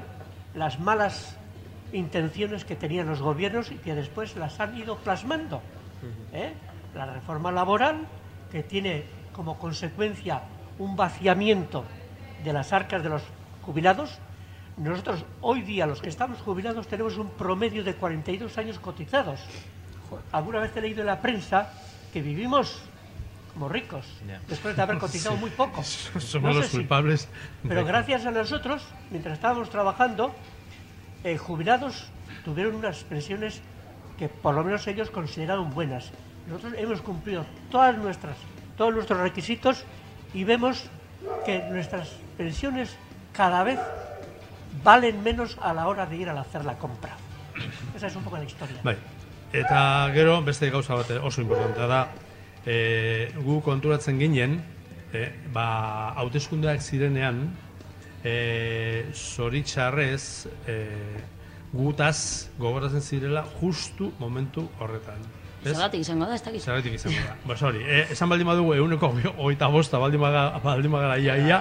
las malas intenciones que tenían los gobiernos y que después las han ido plasmando. ¿eh? La reforma laboral, que tiene como consecuencia un vaciamiento de las arcas de los jubilados. Nosotros hoy día, los que estamos jubilados, tenemos un promedio de 42 años cotizados. Alguna vez he leído en la prensa que vivimos ricos, Ya. después de haber cotizado Sí. muy poco. Somos No los si- culpables. Pero de- gracias a nosotros, mientras estábamos trabajando, eh, jubilados tuvieron unas pensiones que por lo menos ellos consideraron buenas. Nosotros hemos cumplido todas nuestras, todos nuestros requisitos y vemos que nuestras pensiones cada vez valen menos a la hora de ir a hacer la compra. Esa es un poco la historia. Bai. Eta gero beste gauza bat oso importantea da, e, gu konturatzen ginen, e, ba, hauteskundeak zirenean, e, zoritxarrez, e, gutaz gogoratzen zirela justu momentu horretan. Ez? Zergatik izango da, ez dakit. Zergatik izango da. Ba, sorry, e, esan baldin badugu euneko oita bosta baldin baga, baldin bagara ia, ia,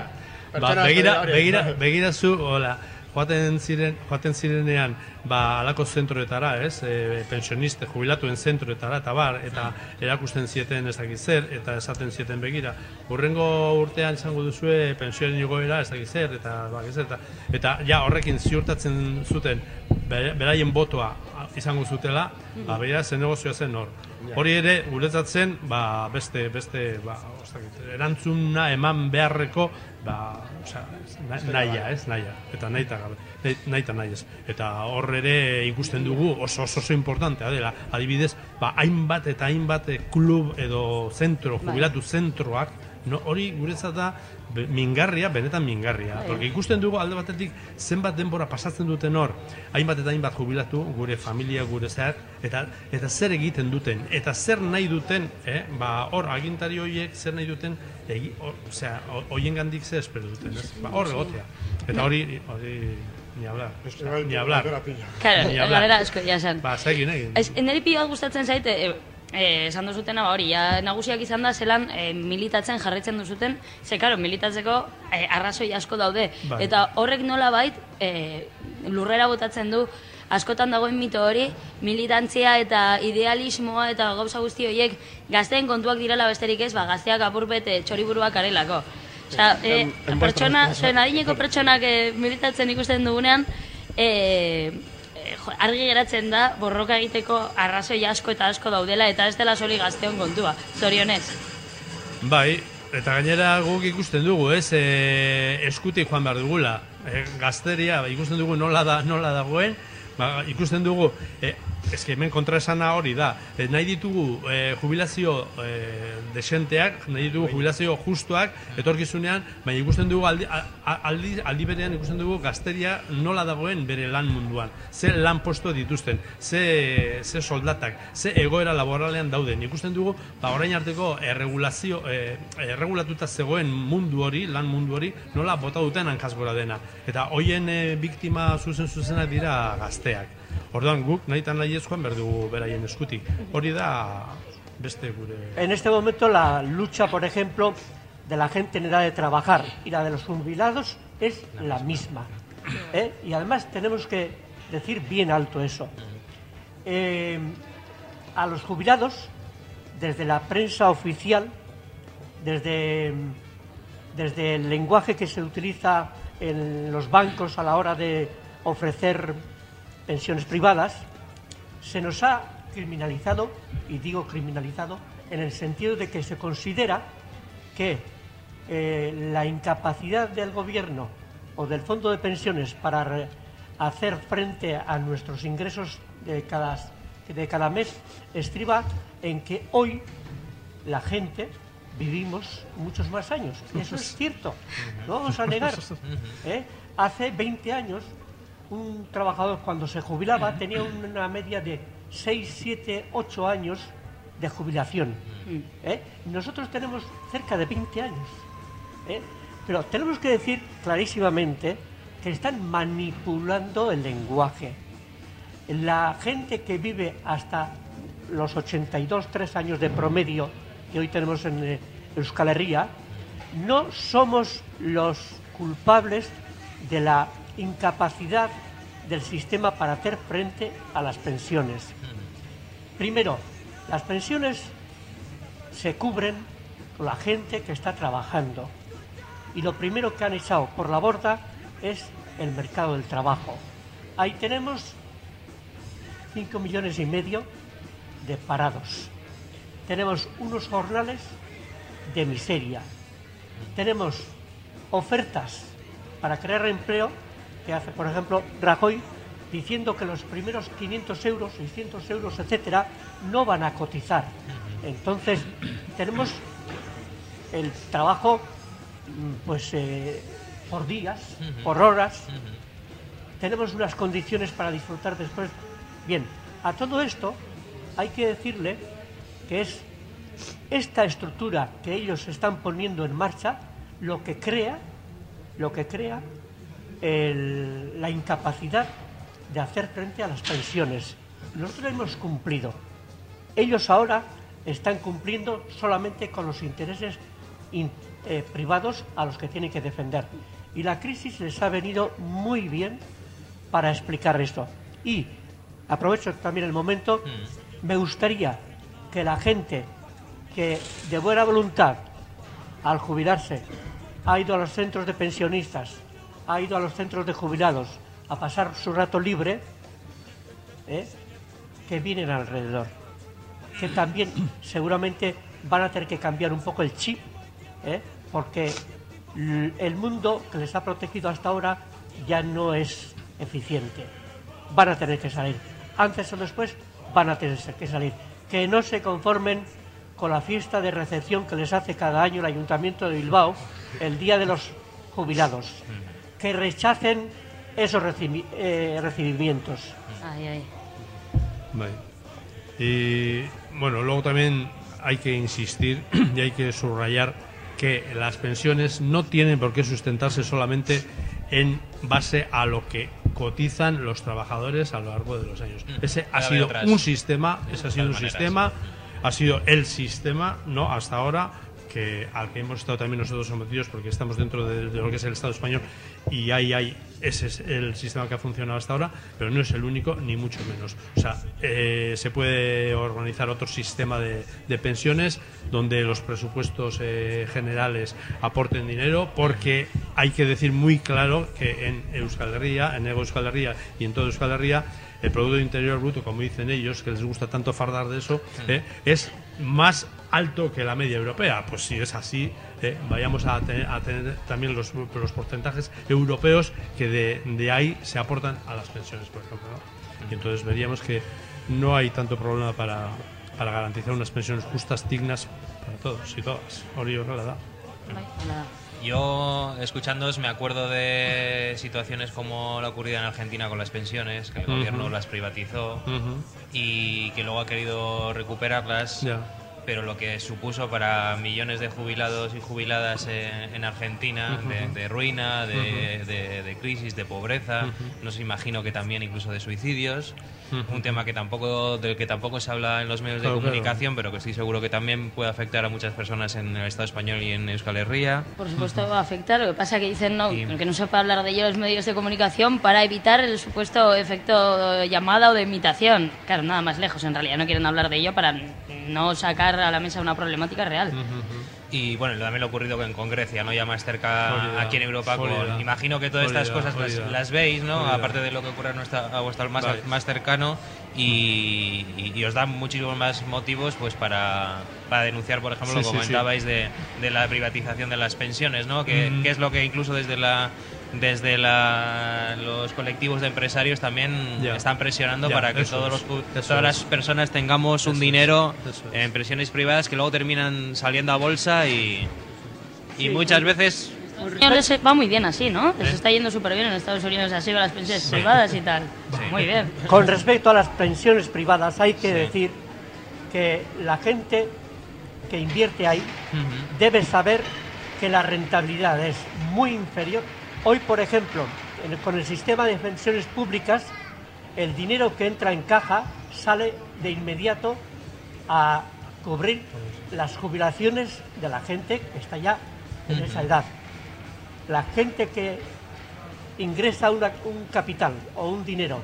ba, begira, begira, begira zu, hola, joaten ziren, joaten zirenean, ba, alako zentroetara, ez, e, pensioniste, jubilatuen zentroetara, eta bar, eta erakusten zieten ez dakit zer, eta esaten zieten begira, urrengo urtean izango duzue pensioen igoera ez dakit zer, eta, ba, ez, eta, eta ja horrekin ziurtatzen zuten, beraien botoa izango zutela, ba, beira, zen negozioa zen hor. Hori ere, guretzatzen, ba, beste, beste, ba, ez dakit, erantzuna eman beharreko, ba, osea, na- nahia, ez, nahia, eta nahita gabe, nahita nahi ez. Eta hor ere ikusten dugu oso oso, oso importantea dela, adibidez, ba, hainbat eta hainbat klub edo zentro, Bai. jubilatu zentroak, no, hori guretzat da be- mingarria, benetan mingarria. Bai. Porque ikusten dugu alde batetik zenbat denbora pasatzen duten hor, hainbat eta hainbat jubilatu, gure familia, gure zehar, eta, eta zer egiten duten, eta zer nahi duten, eh? ba, hor agintari horiek zer nahi duten, egi, hor, osea, ho- hoien gandik zer espero duten, ez? Ba, hor egotea. Eta hori, hori, ni hablar, ni hablar. Claro, Ni hablar. galdera asko, ja esan. Ba, segin egin. Ez, niri pila gustatzen zaite, e, e, esan duzutena ba hori, ja, nagusiak izan da zelan e, militatzen jarraitzen duzuten, ze karo, militatzeko e, arrazoi asko daude. Bai. Eta horrek nola bait, e, lurrera botatzen du, askotan dagoen mito hori, militantzia eta idealismoa eta gauza guzti horiek gazteen kontuak direla besterik ez, ba, gazteak apurpete txoriburuak arelako. Osea, e, pertsona, zuen adineko pertsonak e, militatzen ikusten dugunean, e, jo, argi geratzen da borroka egiteko arrazoi asko eta asko daudela eta ez dela soli gazteon kontua, zorionez. Bai, eta gainera guk ikusten dugu, ez, e, eskutik joan behar dugula. E, gazteria, ikusten dugu nola, da, nola dagoen, ba, ikusten dugu, e, eske hemen kontraesana hori da, e, nahi ditugu e, jubilazio e, desenteak, nahi ditugu jubilazio justuak, etorkizunean, baina ikusten dugu aldi, aldi, aldi berean ikusten dugu gazteria nola dagoen bere lan munduan. Ze lan posto dituzten, ze, ze soldatak, ze egoera laboralean dauden. Ikusten dugu, ba, orain arteko erregulazio, e, erregulatuta zegoen mundu hori, lan mundu hori, nola bota duten hankasgora dena. Eta hoien e, biktima zuzen zuzenak dira gazteak. Orduan guk nahitan nahi behar dugu beraien eskutik. Hori da beste gure... En este momento la lucha, por ejemplo, de la gente en edad de trabajar y la de los jubilados es la misma. ¿eh? Y además tenemos que decir bien alto eso. Eh, a los jubilados, desde la prensa oficial, desde, desde el lenguaje que se utiliza en los bancos a la hora de ofrecer pensiones privadas, se nos ha criminalizado, y digo criminalizado, en el sentido de que se considera que eh, la incapacidad del gobierno o del fondo de pensiones para hacer frente a nuestros ingresos de cada, de cada mes estriba en que hoy la gente vivimos muchos más años. Eso es cierto, no vamos a negar. ¿eh? Hace 20 años, un trabajador cuando se jubilaba tenía una media de 6, 7, 8 años de jubilación. ¿eh? Nosotros tenemos cerca de 20 años. ¿eh? Pero tenemos que decir clarísimamente que están manipulando el lenguaje. La gente que vive hasta los 82, 3 años de promedio que hoy tenemos en eh, Euskal Herria, no somos los culpables de la incapacidad del sistema para hacer frente a las pensiones. Primero, las pensiones se cubren con la gente que está trabajando. Y lo primero que han echado por la borda es el mercado del trabajo. Ahí tenemos 5 millones y medio de parados. Tenemos unos jornales de miseria. Tenemos ofertas para crear empleo que hace, por ejemplo, Rajoy diciendo que los primeros 500 euros, 600 euros, etcétera, no van a cotizar. Entonces, tenemos el trabajo mm, pues eh, por días, por horas. Tenemos unas condiciones para disfrutar después. Bien, a todo esto hay que decirle que es esta estructura que ellos están poniendo en marcha lo que crea, lo que crea el- la incapacidad de hacer frente a las pensiones. Nosotros hemos cumplido. Ellos ahora están cumpliendo solamente con los intereses in- eh, privados a los que tienen que defender. Y la crisis les ha venido muy bien para explicar esto. Y aprovecho también el momento, me gustaría que la gente que de buena voluntad al jubilarse ha ido a los centros de pensionistas, ha ido a los centros de jubilados a pasar su rato libre, ¿eh? que vienen alrededor, que también seguramente van a tener que cambiar un poco el chip, ¿eh? porque el mundo que les ha protegido hasta ahora ya no es eficiente. Van a tener que salir. Antes o después van a tener que salir. Que no se conformen con la fiesta de recepción que les hace cada año el Ayuntamiento de Bilbao el Día de los Jubilados. Que rechacen esos recibi- eh, recibimientos. Ay, ay. Vale. Y bueno, luego también hay que insistir y hay que subrayar que las pensiones no tienen por qué sustentarse solamente en base a lo que cotizan los trabajadores a lo largo de los años. Mm. Ese ha sido un sistema, ese ha sido un sistema, ha sido el sistema, no hasta ahora que al que hemos estado también nosotros sometidos porque estamos dentro de, de lo que es el Estado español y ahí hay ese es el sistema que ha funcionado hasta ahora, pero no es el único ni mucho menos. O sea, eh, se puede organizar otro sistema de, de pensiones donde los presupuestos eh, generales aporten dinero porque hay que decir muy claro que en Euskal Herria, en Ego Euskal Herria y en todo Euskal Herria el Producto Interior Bruto, como dicen ellos, que les gusta tanto fardar de eso, eh, es más alto que la media europea. Pues si es así, eh, vayamos a tener, a tener también los, los porcentajes europeos que de, de ahí se aportan a las pensiones, por ejemplo. ¿no? Y entonces veríamos que no hay tanto problema para, para garantizar unas pensiones justas, dignas para todos y todas. Ori horrela da. Yo, escuchándoos, me acuerdo de situaciones como la ocurrida en Argentina con las pensiones, que el Ujú. gobierno las privatizó Ujú. y que luego ha querido recuperarlas. Ya. Pero lo que supuso para millones de jubilados y jubiladas en, en Argentina, de, de ruina, de, de- de crisis, de pobreza, Ujú. no se imagino que también incluso de suicidios, un tema que tampoco del que tampoco se habla en los medios de claro. comunicación, pero que estoy seguro que también puede afectar a muchas personas en el Estado español y en Euskal Herria. Por supuesto va a afectar, lo que pasa que dicen no, que no se puede hablar de ello en los medios de comunicación para evitar el supuesto efecto llamada o de imitación. Claro, nada más lejos, en realidad no quieren hablar de ello para no sacar a la mesa una problemática real. Y bueno, también lo ocurrido con, con Grecia, ¿no? Ya más cerca aquí en Europa. con- imagino que todas estas cosas las, las veis, ¿no? Aparte de lo que ocurre a, nuestra, a vuestro más, Vale. más cercano. Y, y- y os dan muchísimos más motivos pues para, para denunciar, por ejemplo, Sí, lo sí, comentabais de, de la privatización de las pensiones, ¿no? Que, Mm. que es lo que incluso desde la desde la, los colectivos de empresarios también Ya. están presionando Ya, para que todos es, los, todas es. las personas tengamos un Eso es, dinero eso en pensiones privadas que luego terminan saliendo a bolsa y, y Sí, muchas sí. veces les va muy bien así, ¿no? Les está yendo súper bien en Estados Unidos así con las pensiones Sí. privadas y tal. Muy bien. Con respecto a las pensiones privadas, hay que decir que la gente que invierte ahí debe saber que la rentabilidad es muy inferior. Hoy, por ejemplo, con el sistema de pensiones públicas, el dinero que entra en caja sale de inmediato a cubrir las jubilaciones de la gente que está ya en esa edad. La gente que ingresa una- un capital o un dinero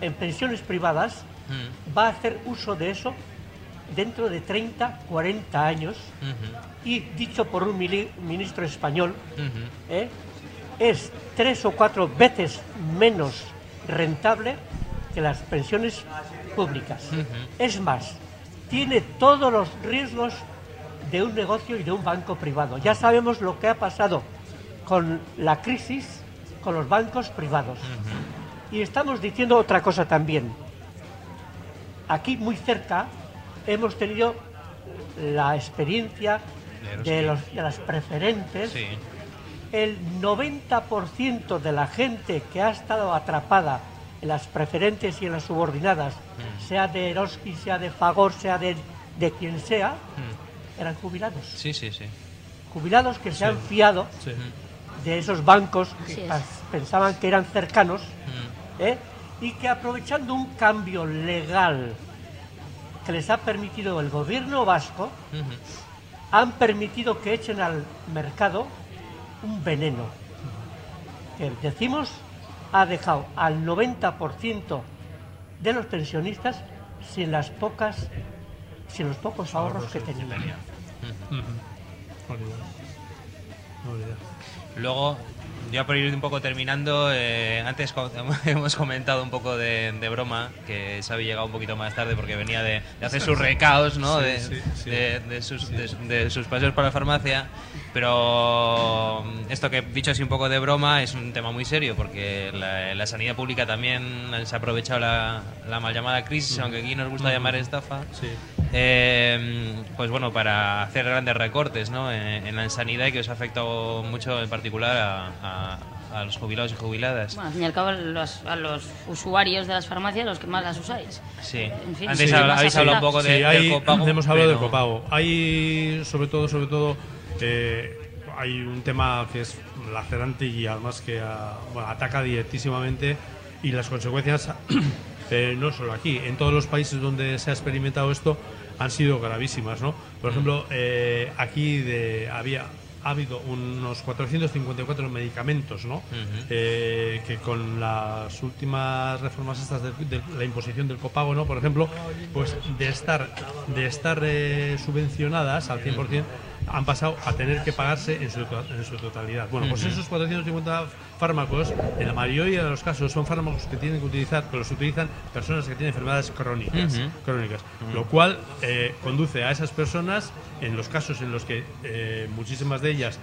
en pensiones privadas va a hacer uso de eso dentro de 30, 40 años. Y dicho por un ministro español, ¿eh? Es tres o cuatro veces menos rentable que las pensiones públicas. Es más, tiene todos los riesgos de un negocio y de un banco privado. Ya sabemos lo que ha pasado con la crisis con los bancos privados. Y estamos diciendo otra cosa también. Aquí muy cerca hemos tenido la experiencia De los- de las preferentes. Sí. El 90% de la gente que ha estado atrapada en las preferentes y en las subordinadas, Mm. sea de Eroski, sea de Fagor, sea de, de quien sea, eran jubilados. Sí, sí, sí. Jubilados que se han fiado Sí. de esos bancos que es. pensaban que eran cercanos Mm. ¿eh? y que aprovechando un cambio legal que les ha permitido el gobierno vasco, han permitido que echen al mercado un veneno que decimos ha dejado al 90% de los pensionistas sin las pocas sin los pocos ahorros que tenían. Luego, ya por ir un poco terminando, eh, antes hemos comentado un poco de, de broma, que se había llegado un poquito más tarde porque venía de, de hacer sus recaos, ¿no? Sí, de, sí, sí. de- de sus, de, de sus paseos por la farmacia. Pero mm, esto que dicho así un poco de broma es un tema muy serio porque la, la sanidad pública también se ha aprovechado la, la mal llamada crisis, aunque aquí nos gusta llamar estafa. Eh, pues bueno, para hacer grandes recortes ¿no? en, en la sanidad y que os ha afectado mucho en particular a, a- a los jubilados y jubiladas. Bueno, al fin y al cabo, los- a los usuarios de las farmacias, los que más las usáis. Sí. En fin, Antes sí, habéis hablado un poco de, Sí, hay- del copago. hemos hablado pero- del copago. Hay, sobre todo, sobre todo, eh, hay un tema que es lacerante y además que ah, bueno, ataca directísimamente y las consecuencias, eh, no solo aquí, en todos los países donde se ha experimentado esto, han sido gravísimas, ¿no? Por ejemplo, eh, aquí de, había ha habido unos 454 medicamentos, ¿no? Eh, que con las últimas reformas estas de, de la imposición del copago, ¿no? Por ejemplo, pues de estar de estar eh, subvencionadas al 100% han pasado a tener que pagarse en su, to- en su totalidad. Bueno, pues esos 450 fármacos, en la mayoría de los casos, son fármacos que tienen que utilizar, que los utilizan personas que tienen enfermedades crónicas, crónicas, lo cual eh, conduce a esas personas, en los casos en los que eh, muchísimas de ellas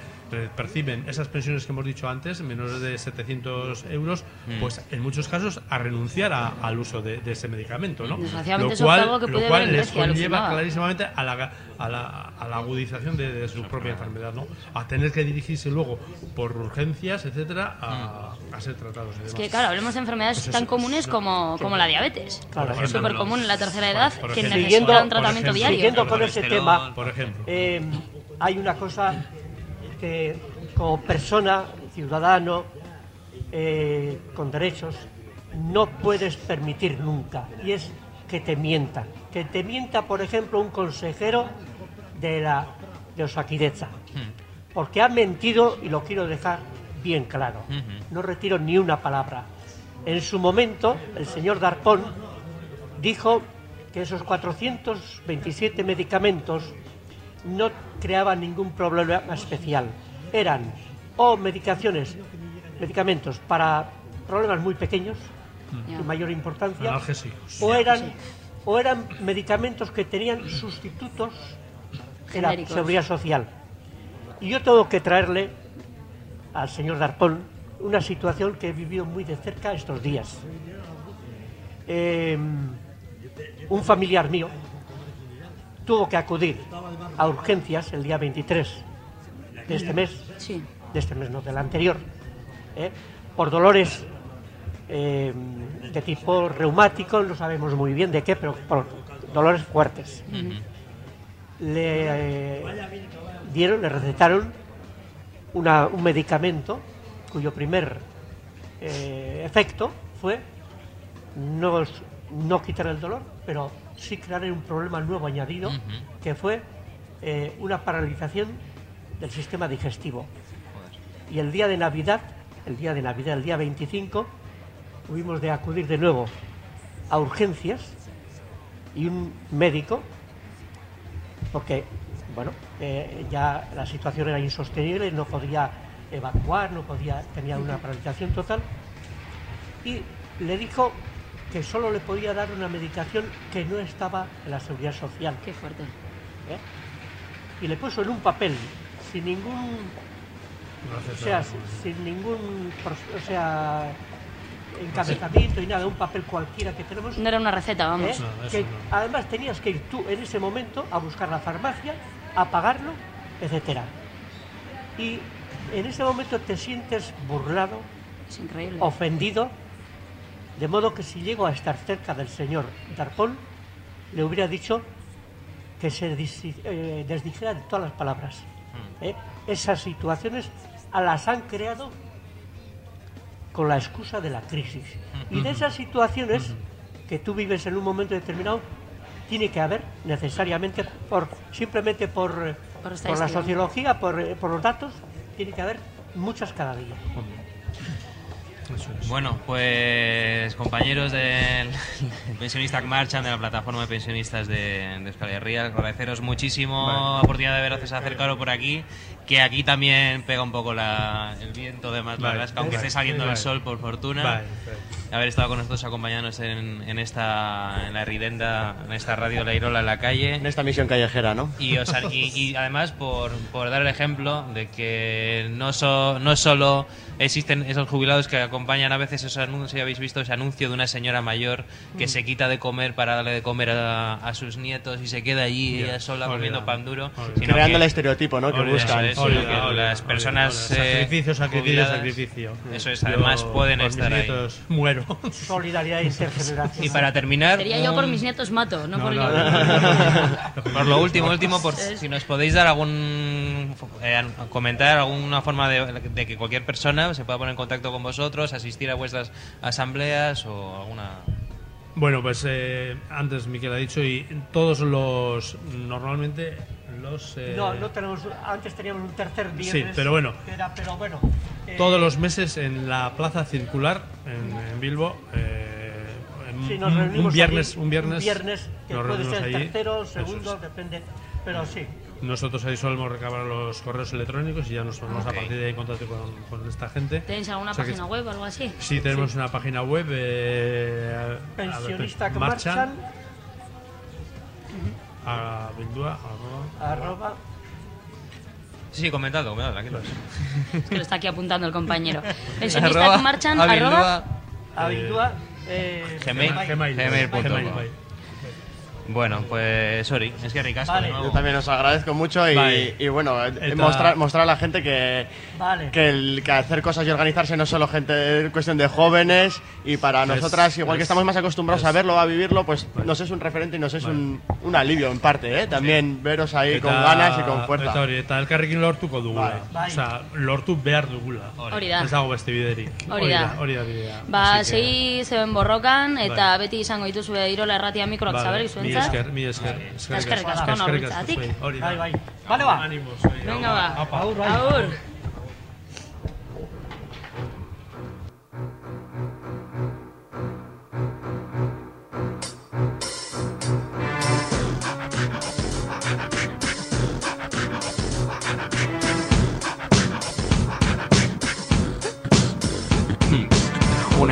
perciben esas pensiones que hemos dicho antes, menores de 700 euros, Mm. pues en muchos casos a renunciar a- al uso de, de ese medicamento, ¿no? Lo eso cual, fue algo que lo cual les conlleva clarísimamente a la, a la, a la agudización de, de su propia enfermedad, ¿no? A tener que dirigirse luego por urgencias, etcétera, a, a ser tratados. y Es que, claro, hablemos de enfermedades Pues tan comunes no, como, como la diabetes. Claro, es súper común en la tercera edad Por que ejemplo. necesita Siguiendo- un tratamiento ejemplo, diario. Siguiendo con ese tema, por ejemplo. eh, hay una cosa que como persona, ciudadano, eh, con derechos, no puedes permitir nunca, y es que te mientan. Que te mienta, por ejemplo, un consejero de la de Osakidecha, porque ha mentido y lo quiero dejar bien claro. No retiro ni una palabra. En su momento, el señor Darpón dijo que esos 427 medicamentos no creaban ningún problema especial. Eran o medicaciones, medicamentos para problemas muy pequeños, Mm. de mayor importancia, o eran, o eran medicamentos que tenían sustitutos de la seguridad social. Y yo tengo que traerle al señor Darpón una situación que he vivido muy de cerca estos días. Eh, un familiar mío tuvo que acudir a urgencias el día 23 de este mes, de este mes no, del anterior, ¿eh? por dolores eh, de tipo reumático, no sabemos muy bien de qué, pero por dolores fuertes. Le eh, dieron, le recetaron una- un medicamento cuyo primer efecto fue no, no quitar el dolor, pero sí crear un problema nuevo añadido, que fue eh, una paralización del sistema digestivo. Y el día de Navidad, el día de Navidad, el día 25, tuvimos de acudir de nuevo a urgencias y un médico, porque, bueno, eh, ya la situación era insostenible, no podía evacuar, no podía, tenía una paralización total, y le dijo que solo le podía dar una medicación que no estaba en la seguridad social. Qué fuerte. ¿Eh? Y le puso en un papel, sin ningún o sea, sin, ningún, o sea, encabezamiento y nada, un papel cualquiera que tenemos. No era una receta, vamos. ¿eh? que además tenías que ir tú en ese momento a buscar la farmacia, a pagarlo, etcétera. Y en ese momento te sientes burlado, Es increíble. ofendido, de modo que si llego a estar cerca del señor Darpón, le hubiera dicho que se eh, desdijera de todas las palabras. ¿eh? Esas situaciones a las han creado con la excusa de la crisis. Y de esas situaciones que tú vives en un momento determinado, tiene que haber necesariamente, por simplemente por, por la sociología, por, eh, por los datos, tiene que haber muchas cada día. Bueno, pues compañeros del pensionista Marchan de la plataforma de pensionistas de, de Euskal Herria, agradeceros muchísimo la oportunidad de veros acercaros por aquí, que aquí también pega un poco la- el viento de más Vale, Madagascar, aunque vale, esté saliendo el vale. sol por fortuna. Vale, vale. Haber estado con nosotros acompañándonos en, en esta en la Ridenda, en esta radio La Irola en la calle. En esta misión callejera, ¿no? Y, os- y- y además por, por dar el ejemplo de que no, so- no solo existen esos jubilados que acompañan a veces esos anuncios, si habéis visto ese anuncio de una señora mayor que Mm. se quita de comer para darle de comer a, a sus nietos y se queda allí Ya, ella sola comiendo pan duro. sino Creando que- el estereotipo, ¿no? que buscan. Sino que las personas eh, Sacrificio, sacrificio, sacrificio. Eso es, Yo, además pueden por mis estar ahí. nietos, muero. Solidaridad intergeneracional. Y para terminar, Sería yo por mis nietos mato, no, No, por no, yo. no, Por lo último, último, por si nos podéis dar algún eh, comentar alguna forma de, de que cualquier persona se pueda poner en contacto con vosotros, asistir a vuestras asambleas o alguna. Bueno, pues eh, antes Miquel ha dicho y todos los normalmente los eh, No, no tenemos, antes teníamos un tercer viernes. Sí, pero bueno. que era- pero bueno. eh, todos los meses en la Plaza Circular en, en Bilbo eh, en Sí, nos un- reunimos un viernes allí, un viernes, viernes que nos puede ser el allí. tercero, segundo, es. depende. Pero sí. Nosotros ahí solemos recabar los correos electrónicos y ya nos ponemos Ok. a partir de ahí en contacto con, con esta gente. ¿Tenéis alguna O sea que página web o algo así? Sí, tenemos una página web. Eh, a- a ver, Pensionista que marchan, marchan, a Bildua, arroba. arroba. Sí, sí, comentado, comentado, tranquilos. Es que lo está aquí apuntando el compañero. Arroba que marchan, arroba. Abildua, eh, Gmail, Gmail. gmail.com. Gmail. Bueno, pues sorry, es que ricasco Vale. de nuevo. Yo también os agradezco mucho y, Vale. y bueno, eh, Eta- mostrar, mostrar a la gente que, Vale. que, el, que hacer cosas y organizarse no es solo gente, es cuestión de jóvenes y para Es- nosotras, igual que es- estamos más acostumbrados es- a verlo, a vivirlo, pues nos es un referente y nos es un, un alivio en parte, ¿eh? También veros ahí con ganas y con fuerza. Eta hori, eta elkarrekin lortuko dugula. Bai. Osea, lortu behar dugula. Hori da. Ez dago beste biderik. Hori da. Hori da bidea. Ba, que- segi zeben borrokan, eta beti izango dituzue irola erratia mikroak Vale, zabalik Mi zuentzat. esker, mi esker. Eskerrik asko, Eskerrik asko Hori da. Bai, bai. Vale, ba. Venga, ba. Agur, bai. Agur.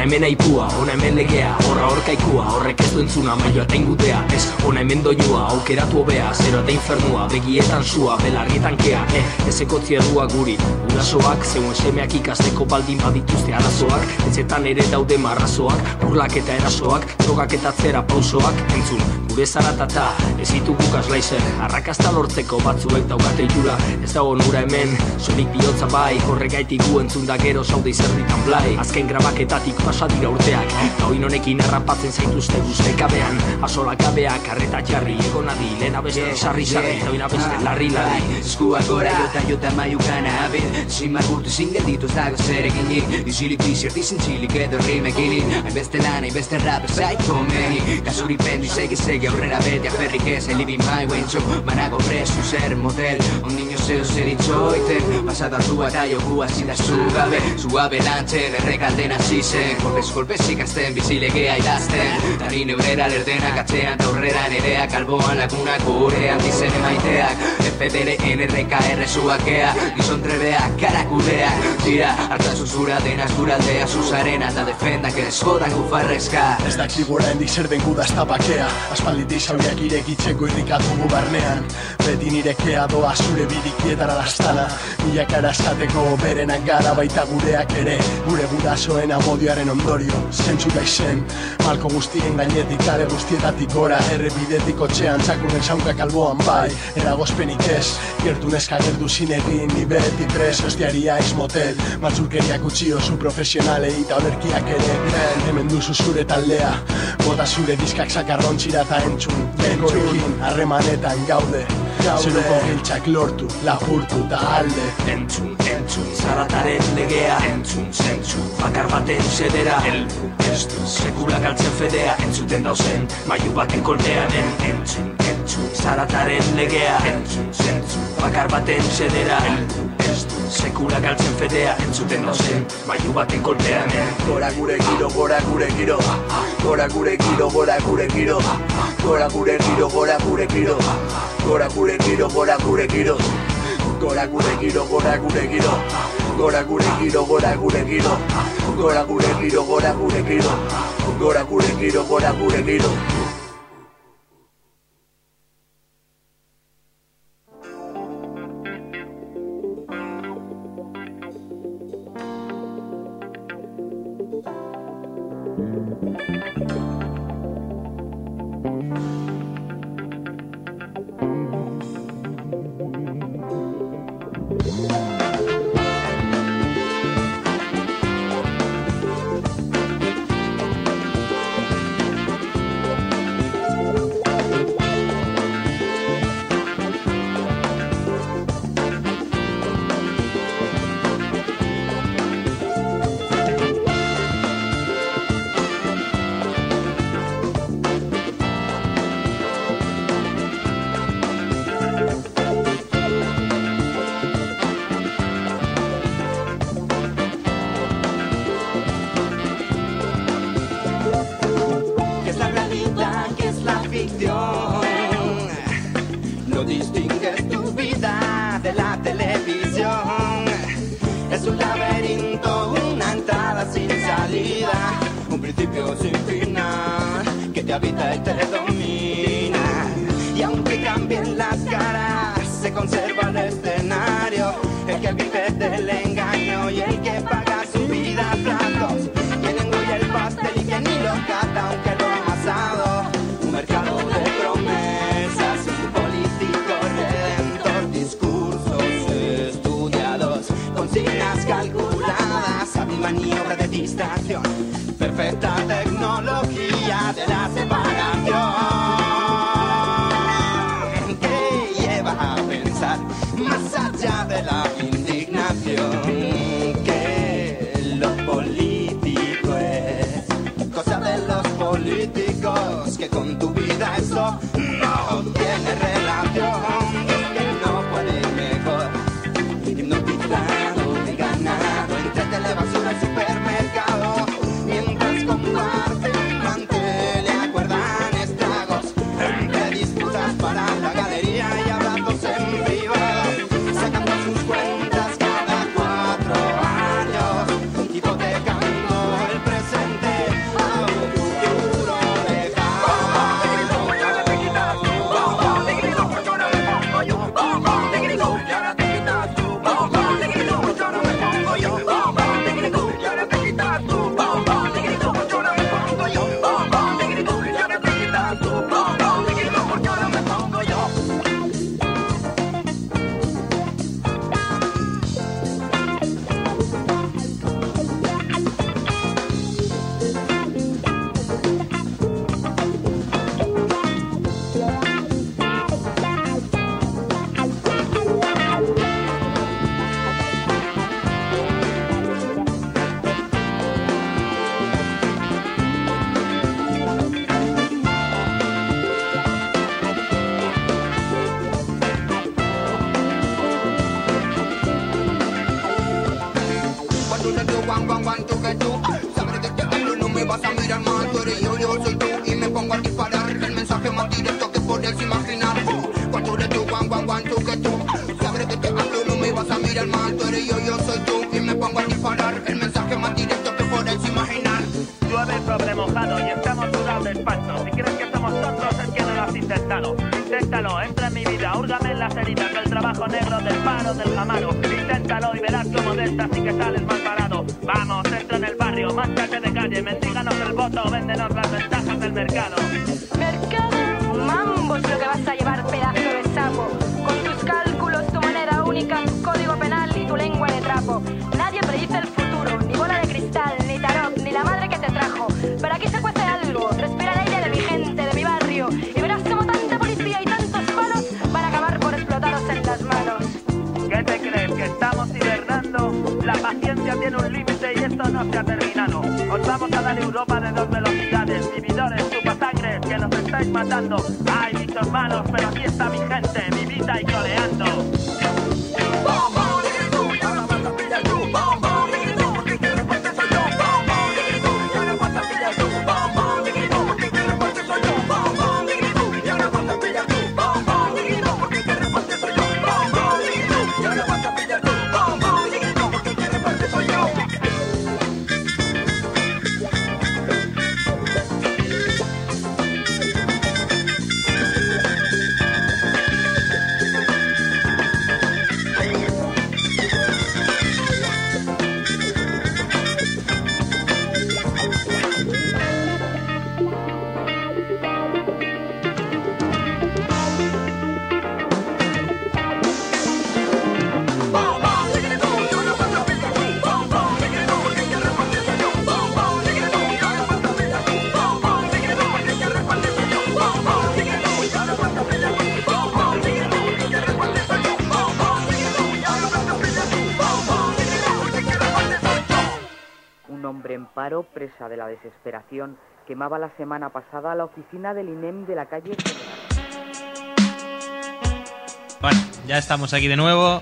Ona hemen aipua, ona hemen legea, horra horkaikua, horrek ez du entzuna maio eta ingutea Ez, ona hemen doiua, aukeratu hobea, zero eta infernua, begietan sua, belarrietan kea Eh, ezeko zierrua guri, urasoak, zeuen semeak ikasteko baldin badituzte arazoak Etxetan ere daude marrazoak, burlak eta erasoak, drogak eta zera pausoak Entzun, gure zaratata, ez ditugu gaslaizer, arrakasta lortzeko batzuek daukate itura Ez dago nura hemen, sonik bihotza bai, horregaitik gu da gero zaude izerditan blai Azken grabaketatik pasa dira urteak, gauin honekin harrapatzen zaituzte guztekabean Asola gabeak, arreta jarri, egonadi, lehena beste sarri sarri, doina beste larri larri. Eskuak gora, jota jota maiukan abit Sin margurtu sin gelditu ez dago zer eginik Izilik bizierti zintzilik edo rimekinik Hainbeste lan, hainbeste rap ez zait komeni. Kasuri pendi segi segi aurrera beti aferrik ez I live in my way txo, manago presu zer model. Un niño zeo zer itxoiten. Pasada zua eta jokua zindazu gabe. Suabe lantzen errekalden hasi zen Kolpez kolpezi gazten bizilegea idazten. Tani neurera lerdenak atzean taurreran ereak Alboan lagunak gurean dizene maiteak PPL, NRKR, suakea Gizon trebea, karakudea Tira, hartasun zura dena zuraldea Sus arenas, da defendak ez jodan gufarrezka Ez dakigu oraindik zer den gudazta bakea. Aspalditi zauriak irekitzeko irrikatugu barnean. Beti nirekea doa zure birikietara lastana Milakara esateko berenak gara baita gureak ere. Gure gurasoen amodioaren ondorio Zentzu gaizen Malko guztien gainetik kale guztietatik gora. Errepidetik otxean txakurren zaunka kalboan bai. Eragozpenik ez Gertu neska gertu zinegin Ni beti pres hostiaria ez motel. Matzulkeriak utzi oso profesionalei Eta olerkiak ere Hemen duzu zure taldea Bota zure diskak sakarrontzira eta entzun. Begoekin harremanetan gaude Zeruko giltxak lortu, lapurtu eta alde. Entzun, entzun, zarataren legea. Entzun, zentzun, bakar baten zedera Elbu, ez du, sekula galtzen fedea. Entzuten dauzen, maiu baten kolpean. En, Entzun, entzun, zarataren legea. Entzun, zentzun, bakar baten zedera Elbu, ez du, sekula galtzen fedea. Entzuten dauzen, maiu baten kolpean. En, Gora gure giro, gora gure giro. Gora gure giro, gora gure giro. Gora gure giro, gora gure giro. Gora gure giro, gora gure giro. Gora gure giro, gora gure giro. Gora gure giro, gora gure giro. Gora gure giro, gora gure giro. Gora gure giro, gora gure giro presa de la desesperación, quemaba la semana pasada la oficina del INEM de la calle Bueno, ya estamos aquí de nuevo.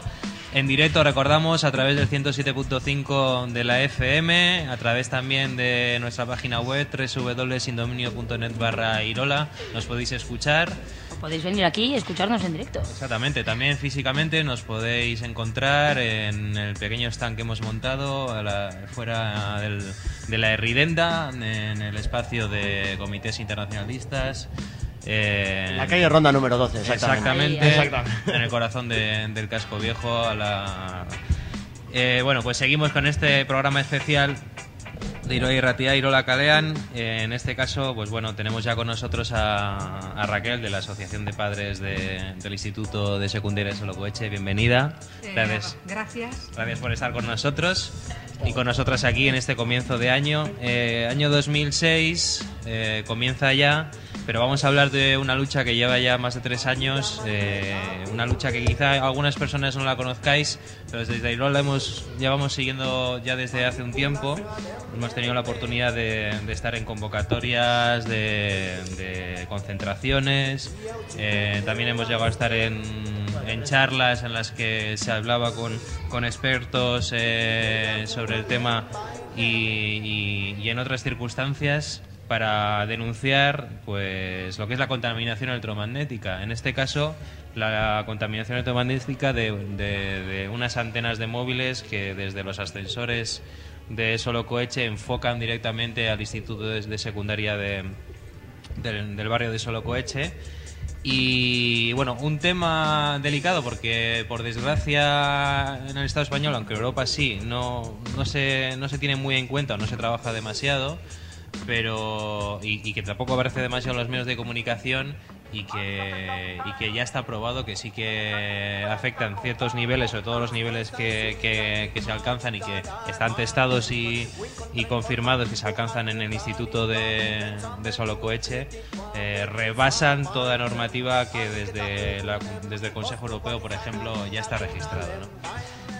En directo, recordamos, a través del 107.5 de la FM, a través también de nuestra página web www.indominio.net barra Irola, nos podéis escuchar. Podéis venir aquí y escucharnos en directo. Exactamente, también físicamente nos podéis encontrar en el pequeño stand que hemos montado a la- fuera del- de la Erridenda, en el espacio de comités internacionalistas. eh, La calle Ronda número 12, exactamente. Exactamente, Exactamente. en el corazón de- del casco viejo. A la... Eh, bueno, pues seguimos con este programa especial de Irola y Ratia, Irola Kalean. Eh, en este caso, pues bueno, tenemos ya con nosotros a, a Raquel de la Asociación de Padres de- del Instituto de Secundaria de Solocoeche. Bienvenida. Gracias. Gracias. Gracias por estar con nosotros y con nosotras aquí en este comienzo de año. Eh, año 2006 eh, comienza ya, pero vamos a hablar de una lucha que lleva ya más de tres años, eh, una lucha que quizá algunas personas no la conozcáis, pero desde Irola hemos, llevamos siguiendo ya desde hace un tiempo. Hemos tenido la oportunidad de, estar en convocatorias, de, concentraciones, también hemos llegado a estar en, en charlas en las que se hablaba con, con expertos eh, sobre el tema y, y- y en otras circunstancias para denunciar pues lo que es la contaminación electromagnética. En este caso, la contaminación electromagnética de, de- de unas antenas de móviles que desde los ascensores de Solocoeche enfocan directamente al Instituto de, de Secundaria de, del, del barrio de Solocoeche. Y bueno, un tema delicado porque por desgracia en el Estado español, aunque Europa sí, no, no, se, no se tiene muy en cuenta o no se trabaja demasiado, pero y, y que tampoco aparece demasiado en los medios de comunicación y que, y que ya está probado que sí que afectan ciertos niveles, sobre todo los niveles que, que- se alcanzan y que están testados y, y confirmados que se alcanzan en el Instituto de, de Solocoeche, eh, rebasan toda normativa que desde, la- desde el Consejo Europeo, por ejemplo, ya está registrado. ¿no?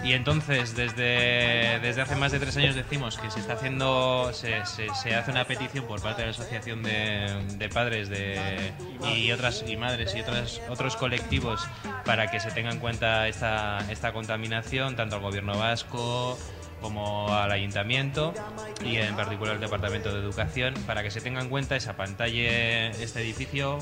Y entonces, desde, desde hace más de tres años decimos que se está haciendo, se, se- hace una petición por parte de la Asociación de, de Padres de, y otras y madres y otras, otros colectivos para que se tenga en cuenta esta, esta contaminación, tanto al gobierno vasco como al ayuntamiento y en particular al Departamento de Educación, para que se tenga en cuenta esa pantalla, este edificio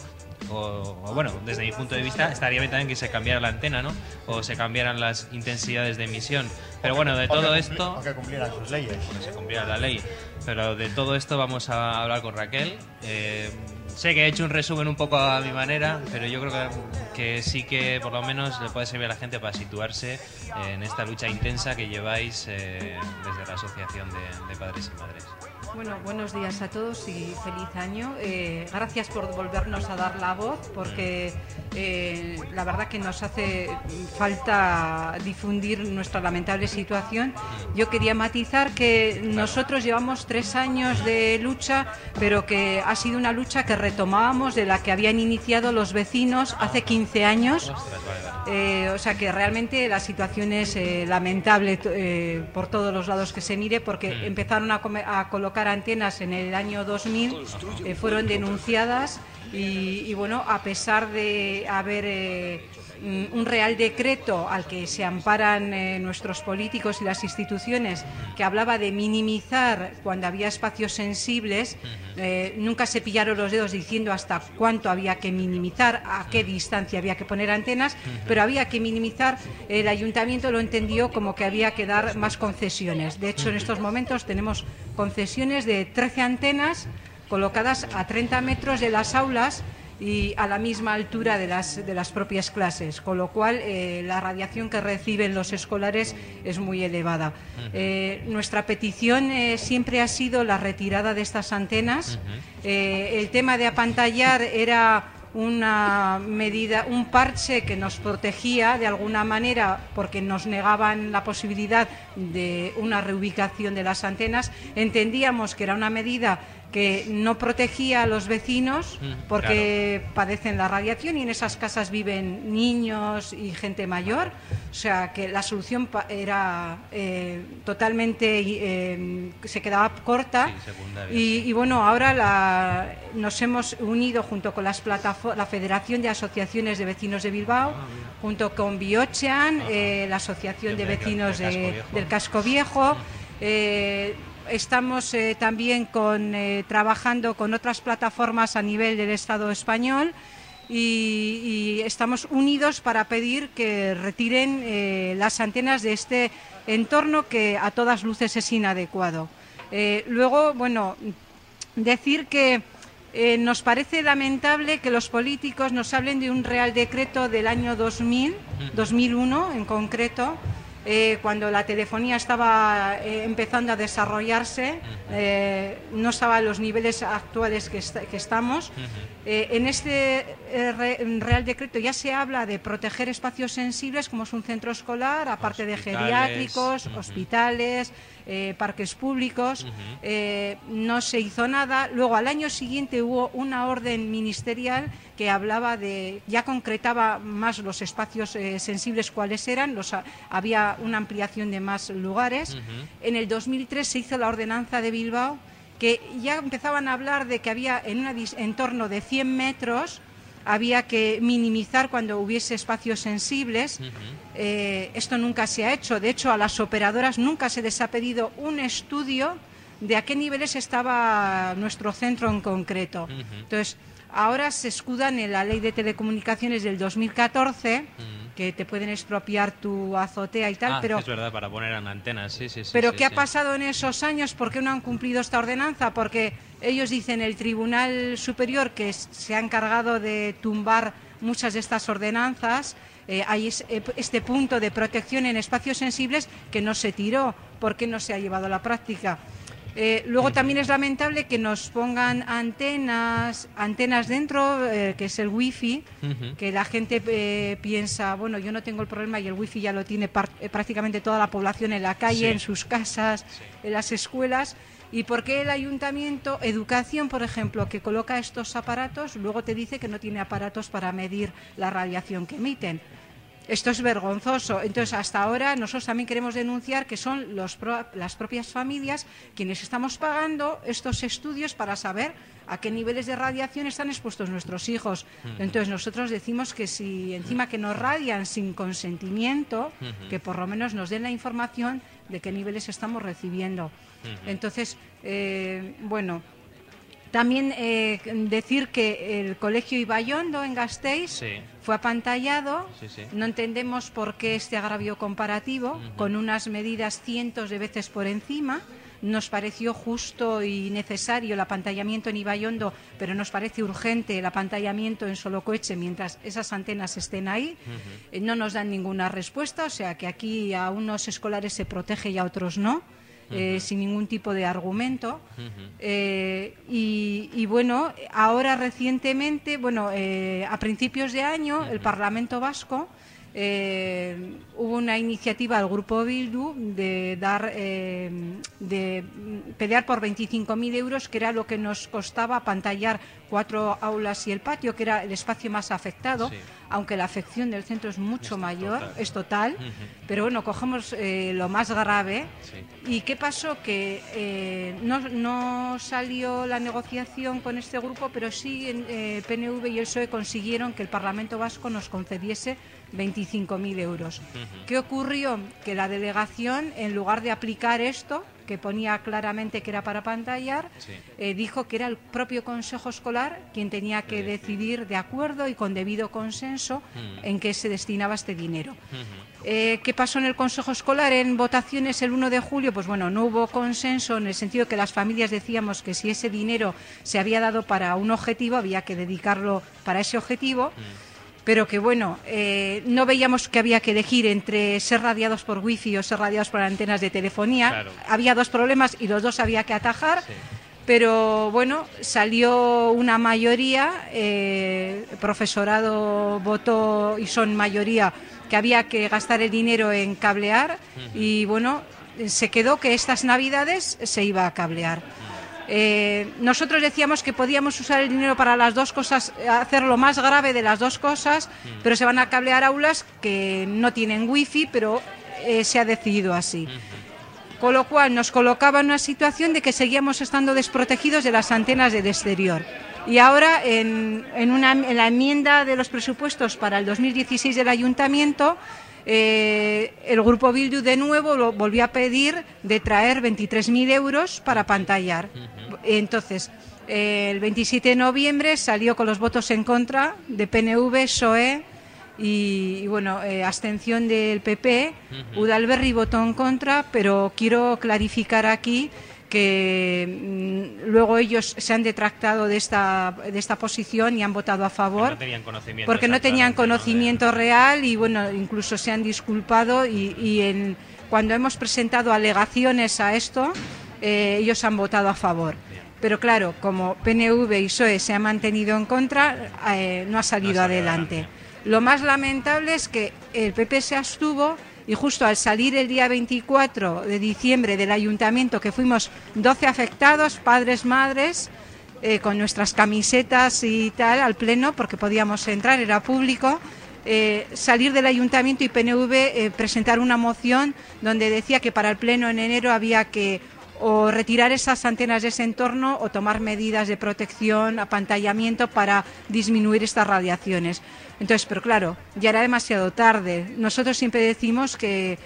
o, o, bueno, desde mi punto de vista, estaría bien también que se cambiara la antena, ¿no? O se cambiaran las intensidades de emisión. Pero bueno, de todo esto... o que cumplieran sus leyes. que se cumpliera la ley. Pero de todo esto vamos a hablar con Raquel. Eh, sé que he hecho un resumen un poco a mi manera, pero yo creo que, que sí que por lo menos le puede servir a la gente para situarse en esta lucha intensa que lleváis eh, desde la Asociación de, de Padres y Madres. Bueno, buenos días a todos y feliz año. Eh, gracias por volvernos a dar la voz, porque eh, la verdad que nos hace falta difundir nuestra lamentable situación. Yo quería matizar que nosotros llevamos tres años de lucha, pero que ha sido una lucha que retomábamos de la que habían iniciado los vecinos hace 15 años. Eh, o sea que realmente la situación es lamentable por todos los lados que se mire porque empezaron a, come- a colocar antenas en el año 2000, eh, fueron denunciadas y, y, bueno, a pesar de haber eh, un real decreto al que se amparan eh, nuestros políticos y las instituciones que hablaba de minimizar cuando había espacios sensibles, eh, nunca se pillaron los dedos diciendo hasta cuánto había que minimizar, a qué distancia había que poner antenas, pero había que minimizar. El ayuntamiento lo entendió como que había que dar más concesiones. De hecho, en estos momentos tenemos concesiones de 13 antenas colocadas a 30 metros de las aulas y a la misma altura de las, de las propias clases, con lo cual eh, la radiación que reciben los escolares es muy elevada. Eh, nuestra petición eh, siempre ha sido la retirada de estas antenas. El tema de apantallar era una medida, un parche que nos protegía de alguna manera porque nos negaban la posibilidad de una reubicación de las antenas. Entendíamos que era una medida que no protegía a los vecinos Mm, porque padecen la radiación y en esas casas viven niños y gente mayor. O sea que la solución era eh, totalmente eh, se quedaba corta. Y, y bueno, ahora la- nos hemos unido junto con las la Federación de Asociaciones de Vecinos de Bilbao, junto con Biochean, eh, la Asociación de Vecinos del de- Casco Viejo. del Casco Viejo. Estamos eh, también con, eh, trabajando con otras plataformas a nivel del Estado español. Y, y estamos unidos para pedir que retiren eh, las antenas de este entorno que a todas luces es inadecuado. Luego, bueno, decir que nos parece lamentable que los políticos nos hablen de un Real Decreto del año 2000, 2001 en concreto, eh, cuando la telefonía estaba eh, empezando a desarrollarse, eh, no estaba a los niveles actuales que, esta- que estamos. En este re- Real Decreto ya se habla de proteger espacios sensibles como es un centro escolar, aparte de geriátricos, hospitales, parques públicos. No se hizo nada. Luego, al año siguiente hubo una orden ministerial que hablaba de, ya concretaba más los espacios eh, sensibles cuáles eran, los, ha- había una ampliación de más lugares. En el 2003 se hizo la ordenanza de Bilbao que ya empezaban a hablar de que había en un entorno de 100 metros había que minimizar cuando hubiese espacios sensibles. Eh, esto nunca se ha hecho. De hecho, a las operadoras nunca se les ha pedido un estudio de a qué niveles estaba nuestro centro en concreto. Entonces, ahora se escudan en la ley de telecomunicaciones del 2014, que te pueden expropiar tu azotea y tal, Ah, pero es verdad, para poner en antenas, sí, sí, sí. pero sí, ¿qué ha pasado en esos años? ¿Por qué no han cumplido esta ordenanza? Porque ellos dicen el Tribunal Superior que se ha encargado de tumbar muchas de estas ordenanzas. eh, hay es- eh, este punto de protección en espacios sensibles que no se tiró. ¿Por qué no se ha llevado a la práctica? Eh, luego también es lamentable que nos pongan antenas, antenas dentro, eh, que es el wifi, que la gente eh, piensa, bueno, yo no tengo el problema y el wifi ya lo tiene eh, prácticamente toda la población en la calle, Sí. en sus casas, en las escuelas. ¿Y por qué el ayuntamiento, educación, por ejemplo, que coloca estos aparatos, luego te dice que no tiene aparatos para medir la radiación que emiten? Esto es vergonzoso. Entonces, hasta ahora nosotros también queremos denunciar que son los pro- las propias familias quienes estamos pagando estos estudios para saber a qué niveles de radiación están expuestos nuestros hijos. Entonces, nosotros decimos que si encima que nos radian sin consentimiento, que por lo menos nos den la información de qué niveles estamos recibiendo. Entonces, eh, bueno, También eh, decir que el colegio Ibayondo en Gasteiz Sí. fue apantallado. Sí, sí. No entendemos por qué este agravio comparativo, con unas medidas cientos de veces por encima. Nos pareció justo y necesario el apantallamiento en Ibayondo, pero nos parece urgente el apantallamiento en Solocoeche mientras esas antenas estén ahí. Eh, no nos dan ninguna respuesta, o sea que aquí a unos escolares se protege y a otros no, eh, sin ningún tipo de argumento. Eh, y, y bueno, ahora recientemente, bueno, eh, a principios de año, el Parlamento Vasco eh, hubo una iniciativa del Grupo Bildu de dar, eh, de pelear por 25.000 euros, que era lo que nos costaba pantallar cuatro aulas y el patio, que era el espacio más afectado, Sí. aunque la afección del centro es mucho mayor, total. es total. Pero bueno, cogemos eh, lo más grave. Sí. ¿Y qué pasó? Que eh, no, no salió la negociación con este grupo, pero sí en, eh, PNV y el PSOE consiguieron que el Parlamento Vasco nos concediese 25.000 euros. ¿Qué ocurrió? Que la delegación, en lugar de aplicar esto, que ponía claramente que era para pantallar, Sí. eh, dijo que era el propio Consejo Escolar quien tenía que decidir de acuerdo y con debido consenso en qué se destinaba este dinero. Eh, ¿Qué pasó en el Consejo Escolar en votaciones el 1 de julio? Pues bueno, no hubo consenso en el sentido que las familias decíamos que si ese dinero se había dado para un objetivo, había que dedicarlo para ese objetivo. Pero que bueno, eh, no veíamos que había que elegir entre ser radiados por wifi o ser radiados por antenas de telefonía. Claro. Había dos problemas y los dos había que atajar. Pero bueno, salió una mayoría, eh, el profesorado votó y son mayoría que había que gastar el dinero en cablear y bueno, se quedó que estas navidades se iba a cablear. Eh, nosotros decíamos que podíamos usar el dinero para las dos cosas, hacer lo más grave de las dos cosas, pero se van a cablear aulas que no tienen wifi, pero eh, se ha decidido así. Con lo cual nos colocaba en una situación de que seguíamos estando desprotegidos de las antenas del exterior. Y ahora, en, en una- en la enmienda de los presupuestos para el 2016 del Ayuntamiento, eh, el Grupo Bildu de nuevo lo volvió a pedir de traer 23.000 euros para pantallar. Entonces, eh, el 27 de noviembre salió con los votos en contra de PNV, PSOE y, y, bueno, eh, abstención del PP. Udalberri votó en contra, pero quiero clarificar aquí que mm, luego ellos se han detractado de esta, de esta posición y han votado a favor No tenían conocimiento. porque no tenían conocimiento real y bueno incluso se han disculpado y, y en, cuando hemos presentado alegaciones a esto eh, ellos han votado a favor. Pero claro como PNV y PSOE se han mantenido en contra eh, no ha salido adelante. lo más lamentable es que el PP se abstuvo y justo al salir el día 24 de diciembre del ayuntamiento, que fuimos 12 afectados, padres, madres, eh, con nuestras camisetas y tal, al pleno, porque podíamos entrar, era público, eh, salir del ayuntamiento y PNV eh, presentar una moción donde decía que para el pleno en enero había que o retirar esas antenas de ese entorno o tomar medidas de protección, apantallamiento para disminuir estas radiaciones. Entonces, pero claro, ya era demasiado tarde. Nosotros siempre decimos que,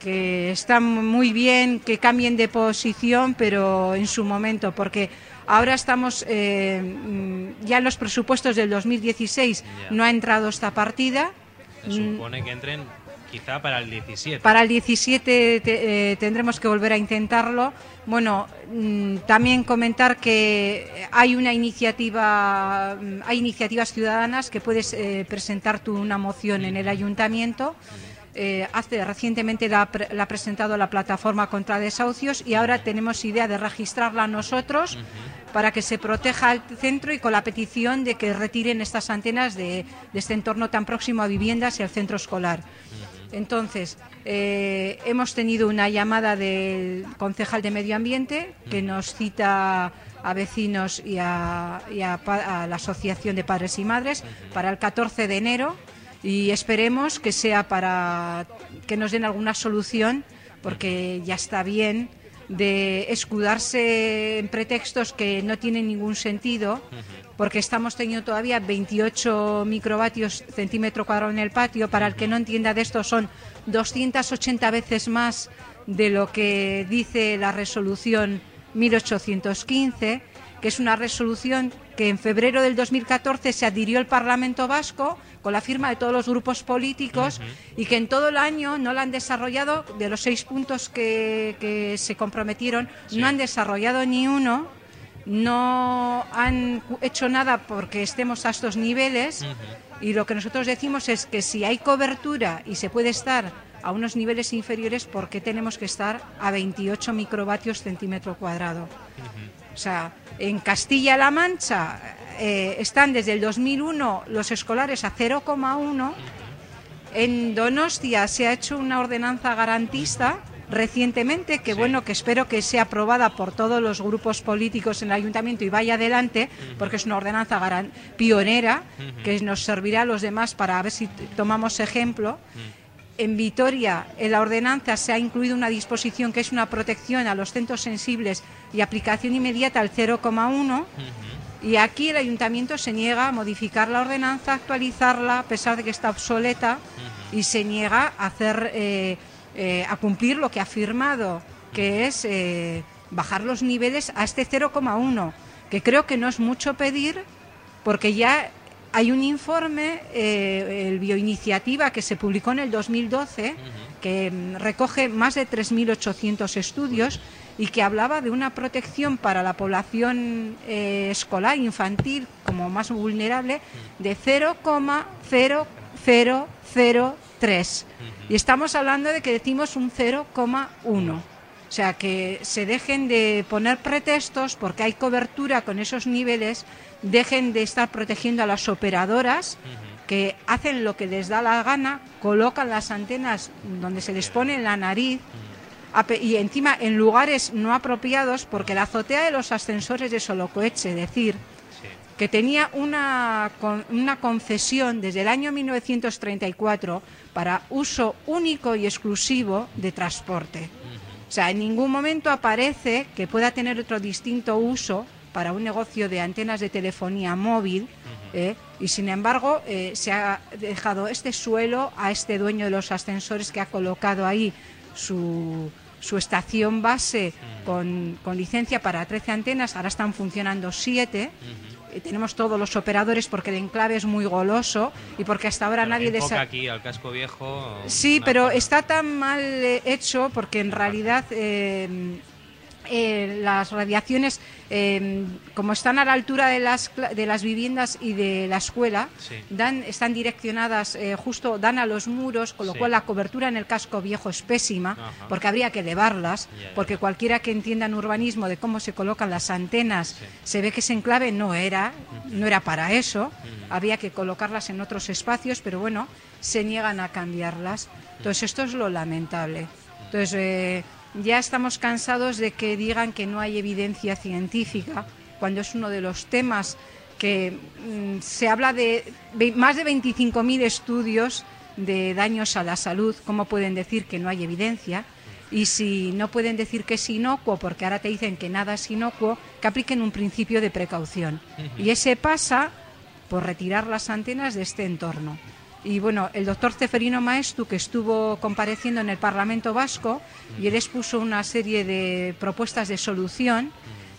que está muy bien que cambien de posición, pero en su momento, porque ahora estamos eh, mm, ya en los presupuestos del 2016 Ya. no ha entrado esta partida. Se Mm, supone que entren quizá para el 17. para el 17 te- eh, tendremos que volver a intentarlo. Bueno, mm, también comentar que hay una iniciativa, mm, hay iniciativas ciudadanas que puedes eh, presentar tú una moción en el ayuntamiento. Eh, hace recientemente la, ha pre- la ha presentado la plataforma contra desahucios y ahora tenemos idea de registrarla nosotros para que se proteja el centro y con la petición de que retiren estas antenas de, de este entorno tan próximo a viviendas y al centro escolar. Entonces, eh, hemos tenido una llamada del concejal de Medio Ambiente que nos cita a vecinos y a, y a pa- a la Asociación de Padres y Madres para el 14 de enero y esperemos que sea para que nos den alguna solución porque ya está bien de escudarse en pretextos que no tienen ningún sentido porque estamos teniendo todavía 28 microvatios centímetro cuadrado en el patio. Para el que no entienda de esto, son 280 veces más de lo que dice la resolución 1815, que es una resolución que en febrero del 2014 se adhirió el Parlamento Vasco con la firma de todos los grupos políticos y que en todo el año no la han desarrollado, de los seis puntos que, que se comprometieron, no han desarrollado ni uno, no han hecho nada porque estemos a estos niveles y lo que nosotros decimos es que si hay cobertura y se puede estar a unos niveles inferiores, ¿por qué tenemos que estar a 28 microvatios centímetro cuadrado? O sea, en Castilla-La Mancha eh, están desde el 2001 los escolares a 0,1. En Donostia se ha hecho una ordenanza garantista recientemente que bueno que espero que sea aprobada por todos los grupos políticos en el ayuntamiento y vaya adelante porque es una ordenanza pionera que nos servirá a los demás para ver si tomamos ejemplo. En Vitoria, en la ordenanza se ha incluido una disposición que es una protección a los centros sensibles y aplicación inmediata al 0,1. Y aquí el ayuntamiento se niega a modificar la ordenanza, actualizarla, a pesar de que está obsoleta, y se niega a hacer, eh, eh, a cumplir lo que ha firmado, que es eh, bajar los niveles a este 0,1, que creo que no es mucho pedir, porque ya hay un informe, eh, el Bioiniciativa, que se publicó en el 2012, que mm, recoge más de 3.800 estudios y que hablaba de una protección para la población eh, escolar infantil como más vulnerable de 0,0003. Y estamos hablando de que decimos un 0,1. O sea, que se dejen de poner pretextos porque hay cobertura con esos niveles, dejen de estar protegiendo a las operadoras que hacen lo que les da la gana, colocan las antenas donde se les pone en la nariz y encima en lugares no apropiados porque la azotea de los ascensores de Solocoeche, es decir, que tenía una, una concesión desde el año 1934 para uso único y exclusivo de transporte. O sea, en ningún momento aparece que pueda tener otro distinto uso para un negocio de antenas de telefonía móvil. ¿eh? Y sin embargo, eh, se ha dejado este suelo a este dueño de los ascensores que ha colocado ahí su, su estación base con, con licencia para 13 antenas. Ahora están funcionando 7. Eh, Tenemos todos los operadores porque el enclave es muy goloso y porque hasta ahora nadie Enfoca ha... aquí al casco viejo. Sí, pero está tan mal eh, hecho porque en realidad eh, eh, las radiaciones, eh, como están a la altura de las, de las viviendas y de la escuela, Sí. dan, están direccionadas eh, justo, dan a los muros, con lo Sí. cual la cobertura en el casco viejo es pésima, Ajá. porque habría que elevarlas, porque cualquiera que entienda en urbanismo de cómo se colocan las antenas, se ve que ese enclave no era, no era para eso, había que colocarlas en otros espacios, pero bueno, se niegan a cambiarlas. Entonces esto es lo lamentable. Entonces ya estamos cansados de que digan que no hay evidencia científica, cuando es uno de los temas que mm, se habla de más de 25.000 estudios de daños a la salud, ¿cómo pueden decir que no hay evidencia? Y si no pueden decir que es inocuo, porque ahora te dicen que nada es inocuo, que apliquen un principio de precaución. Y ese pasa por retirar las antenas de este entorno. Y bueno, el doctor Ceferino Maestu, que estuvo compareciendo en el Parlamento Vasco, y él expuso una serie de propuestas de solución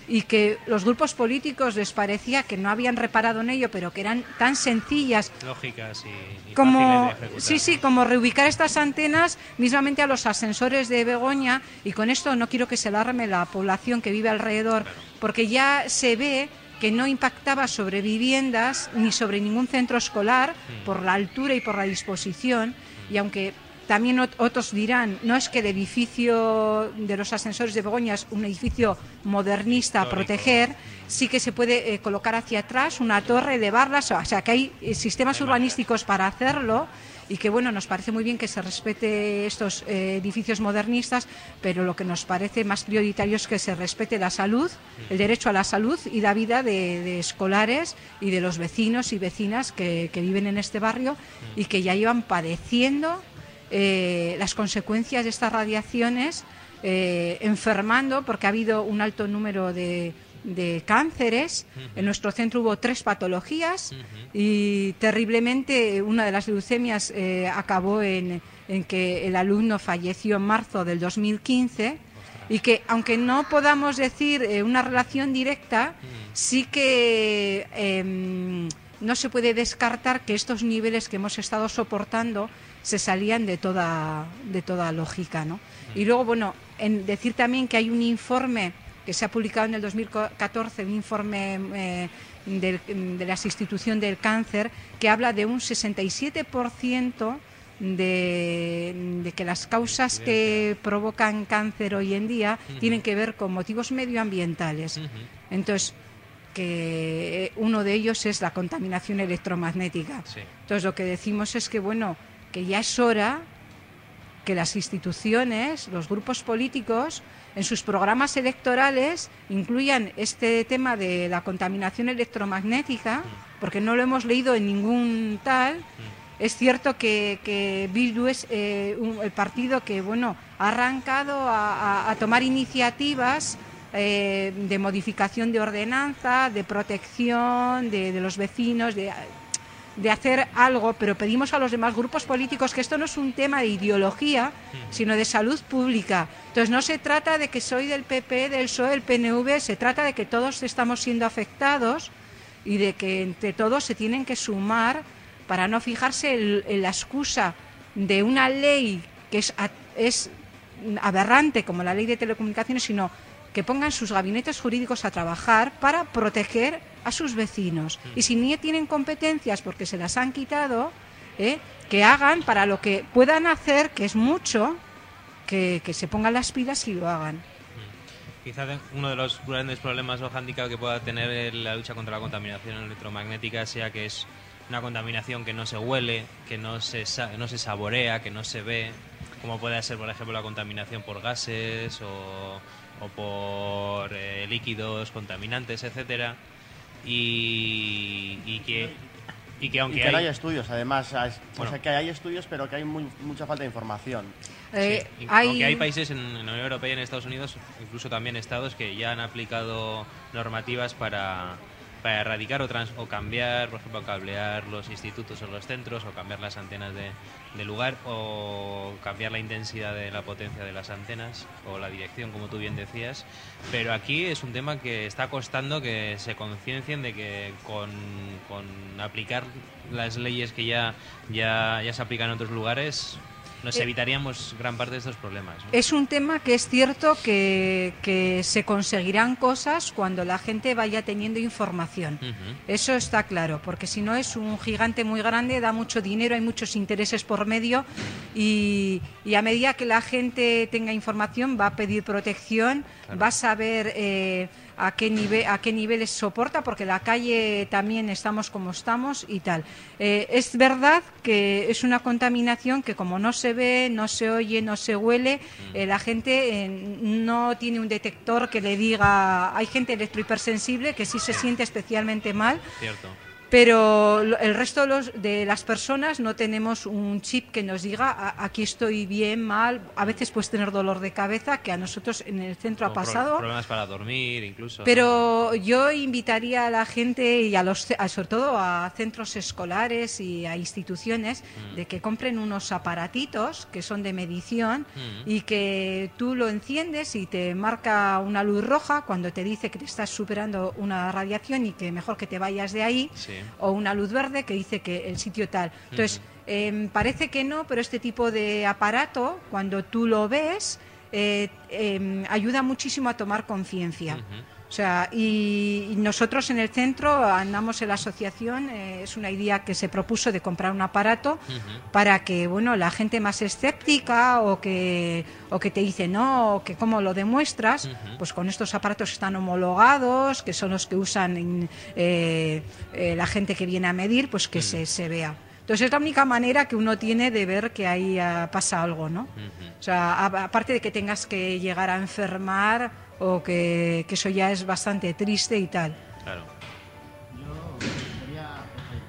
y que los grupos políticos les parecía que no habían reparado en ello, pero que eran tan sencillas Lógicas y, y como fáciles de ejecutar. sí sí como reubicar estas antenas mismamente a los ascensores de Begoña y con esto no quiero que se alarme la población que vive alrededor porque ya se ve que no impactaba sobre viviendas ni sobre ningún centro escolar por la altura y por la disposición. Y aunque también ot- otros dirán, no es que el edificio de los ascensores de Begoña es un edificio modernista a proteger, sí que se puede eh, colocar hacia atrás una torre, elevarlas, o sea que hay eh, sistemas urbanísticos para hacerlo y que bueno, nos parece muy bien que se respete estos eh, edificios modernistas, pero lo que nos parece más prioritario es que se respete la salud, el derecho a la salud y la vida de, escolares y de los vecinos y vecinas que, que viven en este barrio y que ya llevan padeciendo eh, las consecuencias de estas radiaciones, eh, enfermando, porque ha habido un alto número de, de cánceres. En nuestro centro hubo tres patologías y terriblemente una de las leucemias eh, acabó en, en que el alumno falleció en marzo del 2015 y que aunque no podamos decir eh, una relación directa, sí que em, no se puede descartar que estos niveles que hemos estado soportando se salían de toda, de toda lógica. ¿no? Y luego, bueno, en decir también que hay un informe que se ha publicado en el 2014, un informe eh, del- de la institución del cáncer, que habla de un 67% de, de que las causas que provocan cáncer hoy en día tienen que ver con motivos medioambientales. Entonces, que uno de ellos es la contaminación electromagnética. Entonces, lo que decimos es que, bueno, que ya es hora que las instituciones, los grupos políticos, en sus programas electorales incluyan este tema de la contaminación electromagnética, porque no lo hemos leído en ningún tal. Es cierto que, que Bildu es eh, un- el partido que bueno ha arrancado a, a- a tomar iniciativas eh, de modificación de ordenanza, de protección de, de los vecinos, de, de hacer algo, pero pedimos a los demás grupos políticos que esto no es un tema de ideología, sino de salud pública. Entonces no se trata de que soy del PP, del PSOE, del PNV, se trata de que todos estamos siendo afectados y de que entre todos se tienen que sumar para no fijarse en, en la excusa de una ley que es aberrante como la ley de telecomunicaciones, sino que pongan sus gabinetes jurídicos a trabajar para proteger a sus vecinos. Y si ni tienen competencias porque se las han quitado, ¿eh? que hagan para lo que puedan hacer, que es mucho, que, que se pongan las pilas y lo hagan. Quizá de- uno de los grandes problemas o handicap que pueda tener la lucha contra la contaminación electromagnética sea que es una contaminación que no se huele, que no se, no se saborea, que no se ve, como puede ser, por ejemplo, la contaminación por gases o, o por eh, líquidos contaminantes, etcétera, y, y que y que aunque y que no hay- estudios, además. hay- O sea, que hay estudios, pero que hay muy- mucha falta de información. Eh, Sí, hay- Aunque hay países en, en la Unión Europea y en Estados Unidos, incluso también estados, que ya han aplicado normativas para, para erradicar o, trans- o cambiar, por ejemplo, cablear los institutos o los centros, o cambiar las antenas de, de lugar, o cambiar la intensidad de la potencia de las antenas, o la dirección, como tú bien decías. Pero aquí es un tema que está costando que se conciencien de que con, con aplicar las leyes que ya, ya, ya se aplican en otros lugares, nos Eh, evitaríamos gran parte de estos problemas. ¿no? Es un tema que es cierto que, que se conseguirán cosas cuando la gente vaya teniendo información. Eso está claro, porque si no es un gigante muy grande, da mucho dinero, hay muchos intereses por medio y, y a medida que la gente tenga información va a pedir protección, va a saber eh, a qué nivel a qué niveles soporta, porque la calle también estamos como estamos y tal. Eh, es verdad que es una contaminación que como no se ve, no se oye, no se huele, eh, la gente eh, no tiene un detector que le diga. Hay gente electrohipersensible que sí se siente especialmente mal. Cierto. Pero el resto de, los- de las personas no tenemos un chip que nos diga "A- aquí estoy bien, mal. A veces puedes tener dolor de cabeza, que a nosotros en el centro ha pasado. Problemas para dormir, incluso. ¿no? Pero yo invitaría a la gente y a los, a- sobre todo a centros escolares y a instituciones Mm. de que compren unos aparatitos que son de medición Mm. y que tú lo enciendes y te marca una luz roja cuando te dice que te estás superando una radiación y que mejor que te vayas de ahí Sí. O una luz verde que dice que el sitio tal. Entonces, em, parece que no, pero este tipo de aparato, cuando tú lo ves, eh, em, ayuda muchísimo a tomar conciencia. O sea, y, y nosotros en el centro andamos en la asociación, eh, es una idea que se propuso de comprar un aparato para que, bueno, la gente más escéptica o que, o que te dice no, o que cómo lo demuestras, pues con estos aparatos están homologados, que son los que usan eh, eh, la gente que viene a medir, pues que se, se vea. Entonces es la única manera que uno tiene de ver que ahí ah, pasa algo, ¿no? O sea, aparte de que tengas que llegar a enfermar o que, que eso ya es bastante triste y tal. Claro.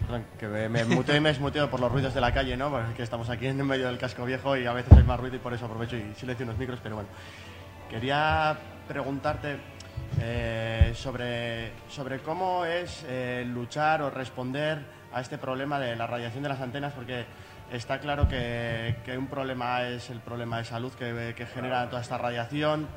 Perdón, que me, me muteo y me desmuteo por los ruidos de la calle, ¿no? Porque estamos aquí en medio del casco viejo y a veces hay más ruido y por eso aprovecho y silencio unos micros, pero bueno. Quería preguntarte eh, sobre, sobre cómo es eh, luchar o responder a este problema de la radiación de las antenas, porque está claro que, que un problema es el problema de salud que, que genera toda esta radiación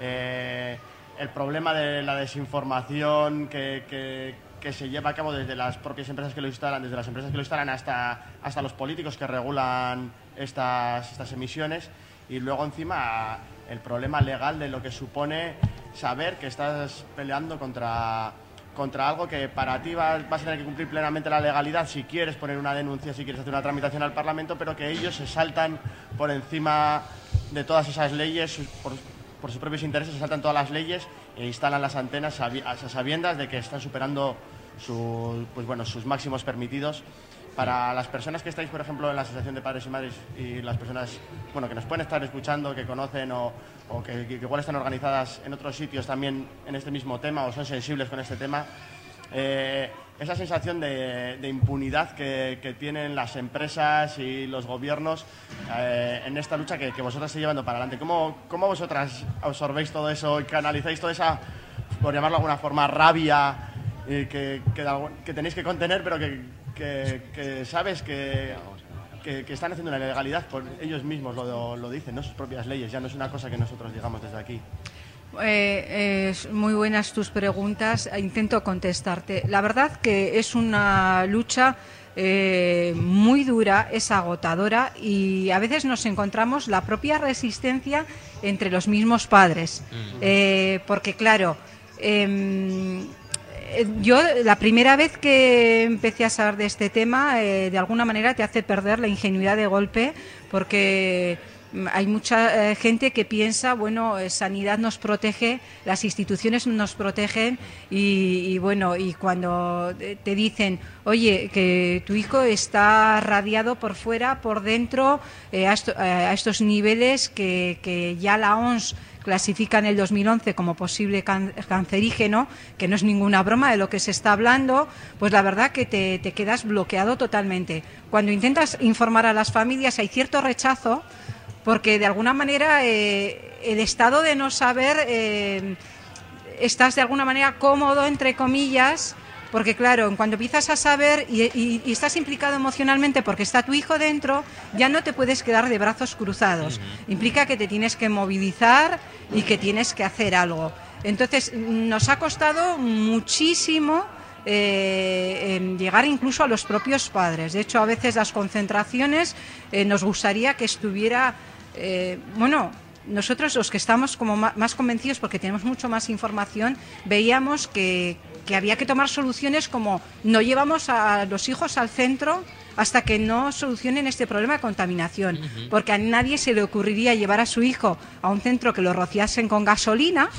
eh, el problema de la desinformación que, se lleva a cabo desde las propias empresas que lo instalan, desde las empresas que lo instalan hasta, hasta los políticos que regulan estas, estas emisiones. Y luego encima el problema legal de lo que supone saber que estás peleando contra, contra algo que para ti va- vas a tener que cumplir plenamente la legalidad si quieres poner una denuncia, si quieres hacer una tramitación al Parlamento, pero que ellos se saltan por encima de todas esas leyes, por sus propios intereses, se saltan todas las leyes e instalan las antenas a sabiendas de que están superando su- pues bueno, sus máximos permitidos. Para las personas que estáis, por ejemplo, en la Asociación de Padres y Madres y las personas bueno, que nos pueden estar escuchando, que conocen o, o que, que igual están organizadas en otros sitios también en este mismo tema o son sensibles con este tema, eh, esa sensación de, impunidad que, tienen las empresas y los gobiernos eh, en esta lucha que, vosotras estáis llevando para adelante. ¿Cómo, ¿Cómo vosotras absorbéis todo eso y canalizáis toda esa, por llamarlo de alguna forma, rabia y que, que, tenéis que contener, pero que, sabes que están haciendo una ilegalidad por ellos mismos, lo, lo dicen, ¿no? sus propias leyes, ya no es una cosa que nosotros digamos desde aquí. Eh, es muy buenas tus preguntas. Intento contestarte. La verdad que es una lucha eh, muy dura, es agotadora y a veces nos encontramos la propia resistencia entre los mismos padres. Eh, porque claro, em, eh, yo la primera vez que empecé a saber de este tema, eh, de alguna manera te hace perder la ingenuidad de golpe, porque mm, hay mucha eh, gente que piensa, bueno, eh, sanidad nos protege, las instituciones nos protegen y, bueno, y cuando eh, te dicen, oye, que tu hijo está radiado por fuera, por dentro, a, esto- a estos niveles que, ya la OMS clasifica en el 2011 como posible can- cancerígeno, que no es ninguna broma de lo que se está hablando, pues la verdad que te quedas bloqueado totalmente. Cuando intentas informar a las familias hay cierto rechazo porque de alguna manera eh, el estado de no saber eh, estás de alguna manera cómodo entre comillas porque claro, cuando empiezas a saber y, y- y estás implicado emocionalmente porque está tu hijo dentro, ya no te puedes quedar de brazos cruzados. Implica que te tienes que movilizar y que tienes que hacer algo. Entonces, nos ha costado muchísimo eh, llegar incluso a los propios padres. De hecho, a veces las concentraciones eh, nos gustaría que estuviera, eh, bueno, nosotros los que estamos como más convencidos porque tenemos mucho más información, veíamos que, que había que tomar soluciones como no llevamos a los hijos al centro hasta que no solucionen este problema de contaminación, porque a nadie se le ocurriría llevar a su hijo a un centro que lo rociasen con gasolina,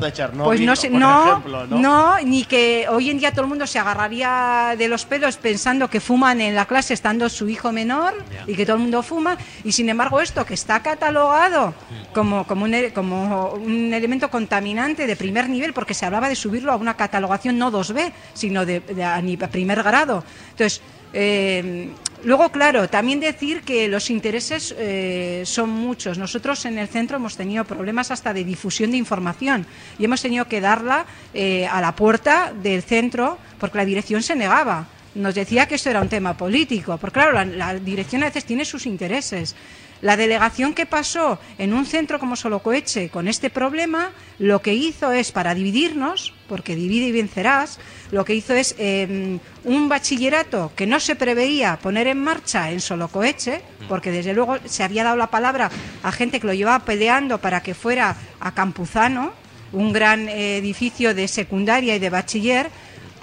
De Chernobyl, pues no, sé, por no, ejemplo, ¿no? no, ni que hoy en día todo el mundo se agarraría de los pelos pensando que fuman en la clase estando su hijo menor y que todo el mundo fuma. Y sin embargo esto que está catalogado como, como, un, como un elemento contaminante de primer nivel, porque se hablaba de subirlo a una catalogación no 2B, sino de, a primer grado. Entonces, eh, luego, claro, también decir que los intereses eh, son muchos. Nosotros en el centro hemos tenido problemas hasta de difusión de información y hemos tenido que darla eh, a la puerta del centro porque la dirección se negaba. Nos decía que esto era un tema político, porque claro, la, la dirección a veces tiene sus intereses. La delegación que pasó en un centro como Solocoeche con este problema, lo que hizo es, para dividirnos, porque divide y vencerás, lo que hizo es eh, un bachillerato que no se preveía poner en marcha en Solocoeche, porque desde luego se había dado la palabra a gente que lo llevaba peleando para que fuera a Campuzano, un gran eh, edificio de secundaria y de bachiller,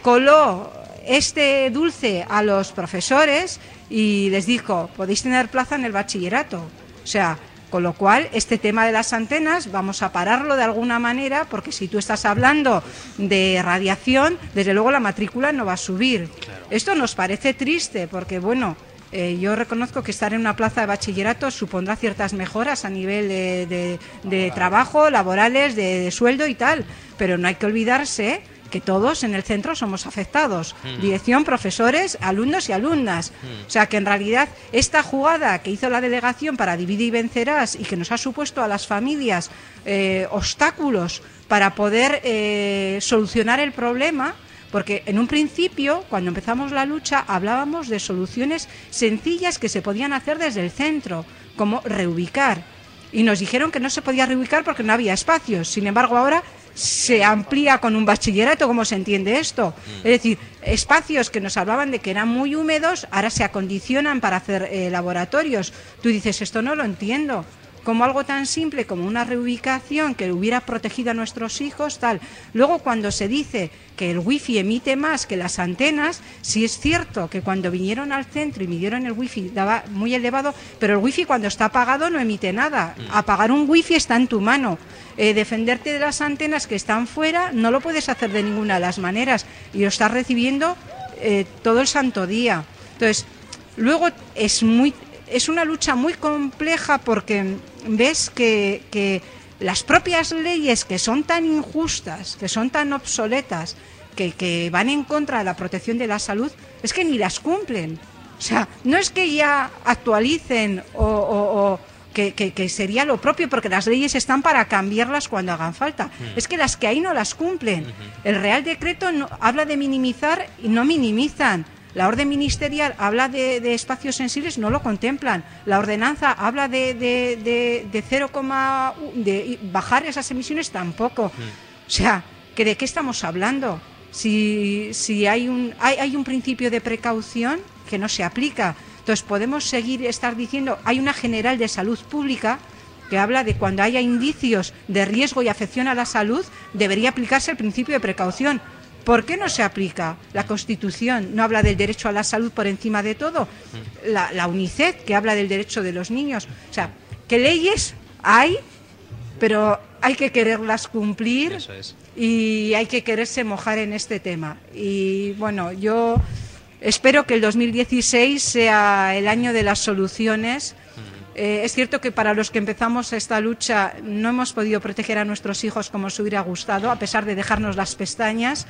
coló este dulce a los profesores y les dijo, podéis tener plaza en el bachillerato. O sea, con lo cual, este tema de las antenas vamos a pararlo de alguna manera, porque si tú estás hablando de radiación, desde luego la matrícula no va a subir. Esto nos parece triste, porque bueno, eh, yo reconozco que estar en una plaza de bachillerato supondrá ciertas mejoras a nivel de, de- de trabajo, laborales, de, de sueldo y tal, pero no hay que olvidarse que todos en el centro somos afectados. Mm. Dirección, profesores, alumnos y alumnas. O sea que en realidad esta jugada que hizo la delegación para dividir y vencerás y que nos ha supuesto a las familias eh, obstáculos para poder eh, solucionar el problema, porque en un principio, cuando empezamos la lucha, hablábamos de soluciones sencillas que se podían hacer desde el centro, como reubicar. y nos dijeron que no se podía reubicar porque no había espacios. Sin embargo, ahora se amplía con un bachillerato, ¿cómo se entiende esto? Es decir, espacios que nos hablaban de que eran muy húmedos, ahora se acondicionan para hacer eh, laboratorios. Tú dices, esto no lo entiendo. Como algo tan simple como una reubicación que hubiera protegido a nuestros hijos, tal. Luego, cuando se dice que el wifi emite más que las antenas, sí es cierto que cuando vinieron al centro y midieron el wifi daba muy elevado, pero el wifi cuando está apagado no emite nada. Apagar un wifi está en tu mano. Eh, defenderte de las antenas que están fuera no lo puedes hacer de ninguna de las maneras y lo estás recibiendo eh, todo el santo día. Entonces, luego es muy es una lucha muy compleja porque ves que, que las propias leyes que son tan injustas, que son tan obsoletas, que, que van en contra de la protección de la salud, es que ni las cumplen. O sea, no es que ya actualicen o, o- o que, que- que sería lo propio, porque las leyes están para cambiarlas cuando hagan falta. Es que las que hay no las cumplen. El Real Decreto no- habla de minimizar y no minimizan. La orden ministerial habla de, de espacios sensibles, no lo contemplan. La ordenanza habla de, de, de, de 0,1 de bajar esas emisiones tampoco. O sea, ¿que ¿de qué estamos hablando? Si, si hay, un, hay, hay un principio de precaución que no se aplica. Entonces podemos seguir estar diciendo, hay una general de salud pública que habla de cuando haya indicios de riesgo y afección a la salud, debería aplicarse el principio de precaución. ¿Por qué no se aplica? La Constitución no habla del derecho a la salud por encima de todo. La, la UNICEF, que habla del derecho de los niños. O sea, ¿qué leyes hay? Pero hay que quererlas cumplir es. y hay que quererse mojar en este tema. Y bueno, yo espero que el 2016 sea el año de las soluciones. Eh, es cierto que para los que empezamos esta lucha no hemos podido proteger a nuestros hijos como se hubiera gustado, a pesar de dejarnos las pestañas,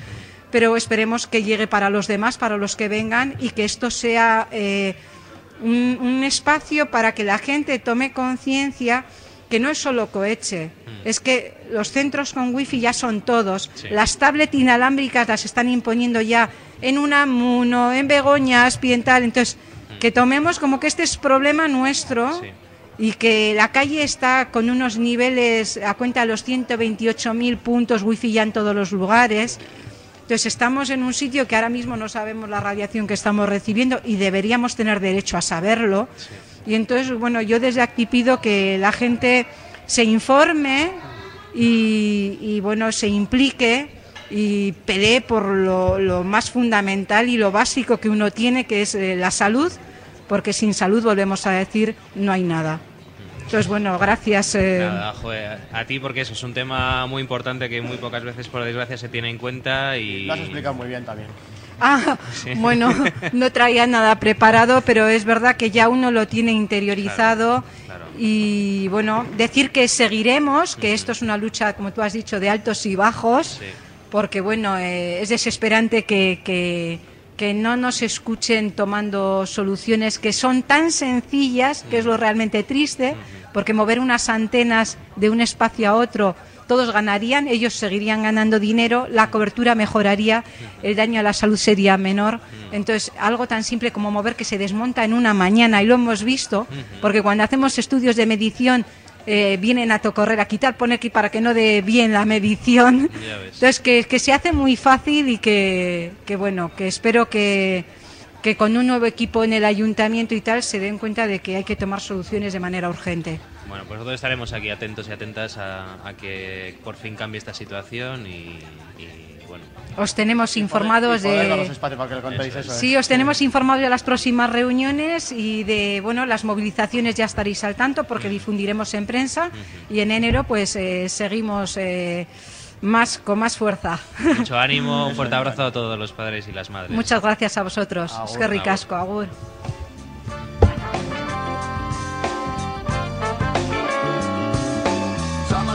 pero esperemos que llegue para los demás, para los que vengan, y que esto sea eh, un, un espacio para que la gente tome conciencia que no es solo coheche, es que los centros con wifi ya son todos, Sí. las tablets inalámbricas las están imponiendo ya en Unamuno, en Begoña, Aspiental, entonces que tomemos como que este es problema nuestro y que la calle está con unos niveles a cuenta de los 128.000 puntos wifi ya en todos los lugares. Entonces estamos en un sitio que ahora mismo no sabemos la radiación que estamos recibiendo y deberíamos tener derecho a saberlo. Y entonces, bueno, yo desde aquí pido que la gente se informe y, y, bueno, se implique y pelee por lo, lo más fundamental y lo básico que uno tiene, que es eh, la salud, porque sin salud, volvemos a decir, no hay nada. Entonces, bueno, gracias. eh, Nada, joder, a ti porque eso es un tema muy importante que muy pocas veces, por desgracia, se tiene en cuenta y... Lo has explicado muy bien también. Ah, Sí. bueno, no traía nada preparado, pero es verdad que ya uno lo tiene interiorizado. Y bueno, decir que seguiremos, que esto es una lucha, como tú has dicho, de altos y bajos, porque bueno, eh, es desesperante que, que, que no nos escuchen tomando soluciones que son tan sencillas, que es lo realmente triste, porque mover unas antenas de un espacio a otro, todos ganarían, ellos seguirían ganando dinero, la cobertura mejoraría, el daño a la salud sería menor. Entonces, algo tan simple como mover que se desmonta en una mañana, y lo hemos visto, porque cuando hacemos estudios de medición eh, vienen a tocorrer a quitar, poner aquí para que no dé bien la medición. Entonces, que, que se hace muy fácil y que, que bueno, que espero que, que con un nuevo equipo en el ayuntamiento y tal se den cuenta de que hay que tomar soluciones de manera urgente. Bueno, pues nosotros estaremos aquí atentos y atentas a, a que por fin cambie esta situación y. Os tenemos informados y de... daros espacio para que le contéis eso. ¿eh? Sí, os tenemos informados de las próximas reuniones y de bueno las movilizaciones ya estaréis al tanto porque difundiremos en prensa y en enero pues eh, seguimos eh, más con más fuerza. Mucho ánimo, un fuerte abrazo a todos los padres y las madres. Muchas gracias a vosotros. Agur. Es que ricasco, agur.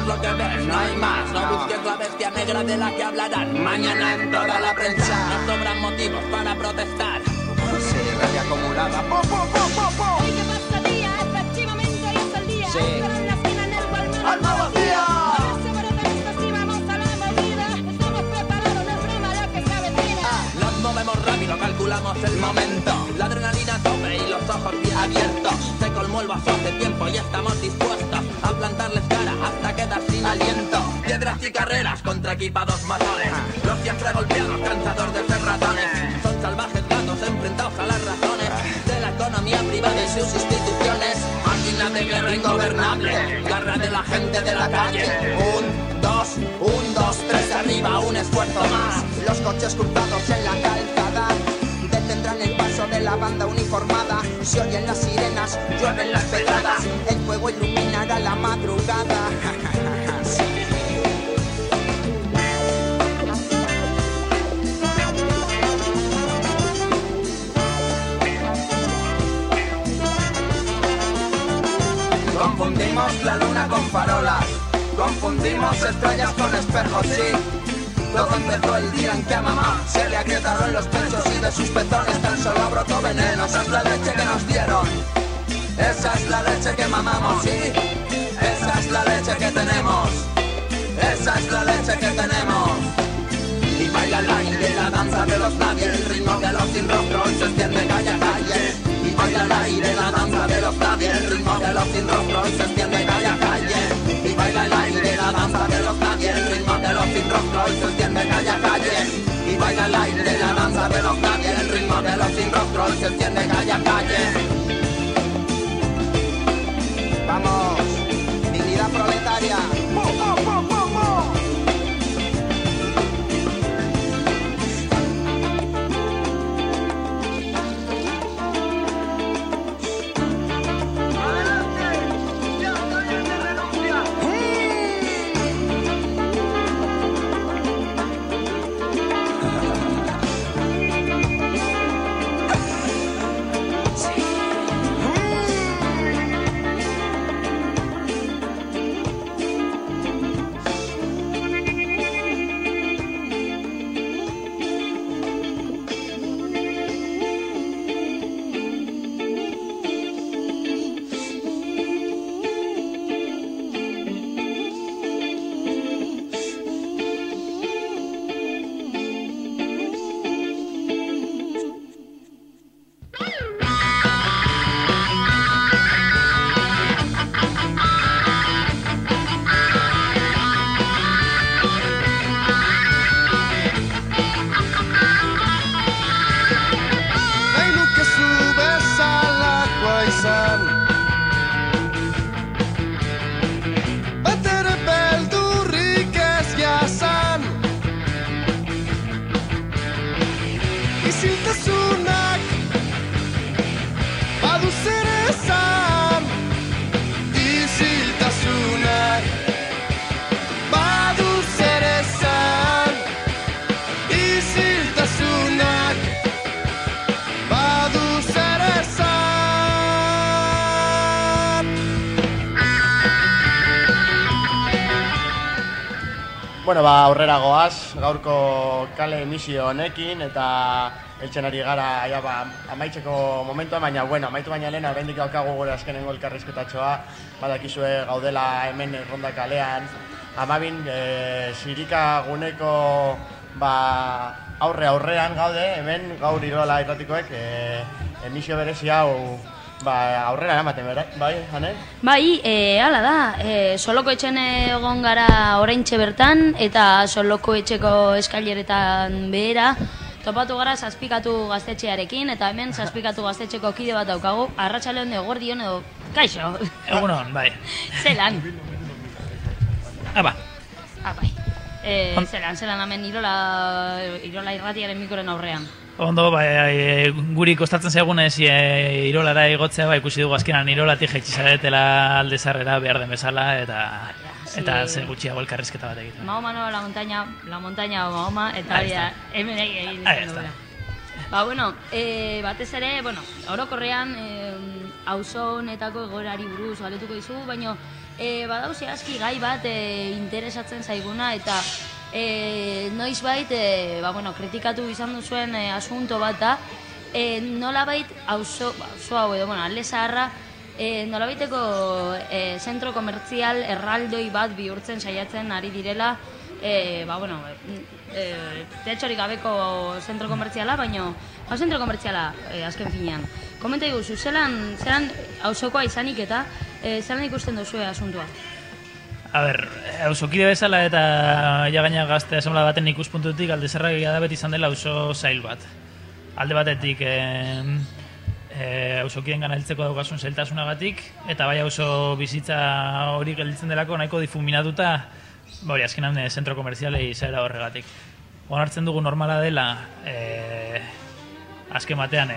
Que ves, no hay más. No busques la bestia negra de la que hablarán. Mañana en toda la prensa. Nos sobran motivos para protestar. Sí, rabia acumulada. ¡Po, po, po, po, po! ¿Qué pasaría? Efectivamente hoy es el día. Sí. Pero en la esquina en el Walmart. ¡Alma vacía! Seguro que listos y vamos a la movida. Estamos preparados, no es broma lo que se avecina. Nos movemos rápido, calculamos el momento. La adrenalina tope y los ojos bien abiertos. Se como el vaso hace tiempo y estamos dispuestos aliento. Piedras y carreras contra equipados matones, los siempre golpeados, cansadores de ratones. Son salvajes gatos enfrentados a las razones de la economía privada y sus instituciones. Máquina de guerra ingobernable, garra de la gente de la calle. Un, dos, un, dos, tres, arriba, un esfuerzo más. Los coches cruzados en la calzada detendrán el paso de la banda uniformada. Se oyen las sirenas, llueven las pedradas. El fuego iluminará la madrugada. Confundimos la luna con farolas, confundimos estrellas con espejos, sí. Todo empezó el día en que a mamá se le agrietaron los pechos y de sus pezones tan solo brotó veneno. Esa es la leche que nos dieron, esa es la leche que mamamos, sí. Esa es la leche que tenemos, esa es la leche que tenemos. Y baila al aire la danza de los nadie, el ritmo de los sin rostro y se extiende calle a calle. Y baila al aire se extiende calle a Ba, aurrera goaz, gaurko kale emisio honekin, eta eltzen ari gara ja, ba, amaitzeko momentua, baina, bueno, amaitu baina lehen, oraindik daukagu gure azkenengo elkarrizketatxoa, badakizue gaudela hemen erronda kalean, amabin, e, sirika guneko, ba, aurre aurrean gaude, hemen gaur irola irratikoek, e, emisio berezi hau, ba, aurrera eramaten, bera, bai, Ane? Bai, e, ala da, e, soloko etxen egon gara oraintxe bertan, eta soloko etxeko eskaileretan behera, topatu gara zazpikatu gaztetxearekin, eta hemen zazpikatu gaztetxeko kide bat daukagu, arratsalde hon egordion edo, kaixo, Egunon, bai. zelan, Aba, ah, bai. E, On- zelan, zelan hemen irola, irola irratiaren mikroren aurrean. Ondo, bai, e, guri kostatzen zaigunez e, irolara igotzea, bai, ikusi dugu azkenan irolatik jaitsi zaretela alde zarrera behar den bezala, eta eta Sí. zer gutxiago elkarrizketa bat egiten. Mahoma no, la montaña, la montaña o Mahoma, eta está. hemen egin. Ba, bueno, e, batez ere, bueno, orokorrean, e, auzo honetako egoerari buruz galetuko dizugu, baina e, badauze aski gai bat e, interesatzen zaiguna, eta e, noiz bait, e, ba, bueno, kritikatu izan duzuen e, asunto bat da, e, nolabait auzo, ba, auzo hau edo, bueno, alde zaharra, e, nolabaiteko e, zentro komertzial erraldoi bat bihurtzen saiatzen ari direla e, ba, bueno, e, teatxorik gabeko zentro komertziala, baino, hau zentro komertziala e, azken finean. Komenta iguzu, zelan, zelan hausokoa izanik eta e, zelan ikusten duzue asuntua? A ber, ausokide bezala eta ja gaina gazte asamblea baten ikuspuntutik alde zerragia da beti izan dela auzo zail bat. Alde batetik e, e, ausokien gana heltzeko daukasun zailtasunagatik eta bai auzo bizitza hori gelditzen delako nahiko difuminatuta ba hori azkenan e, zentro komerzialei izaera horregatik. Onartzen dugu normala dela e, azken batean e,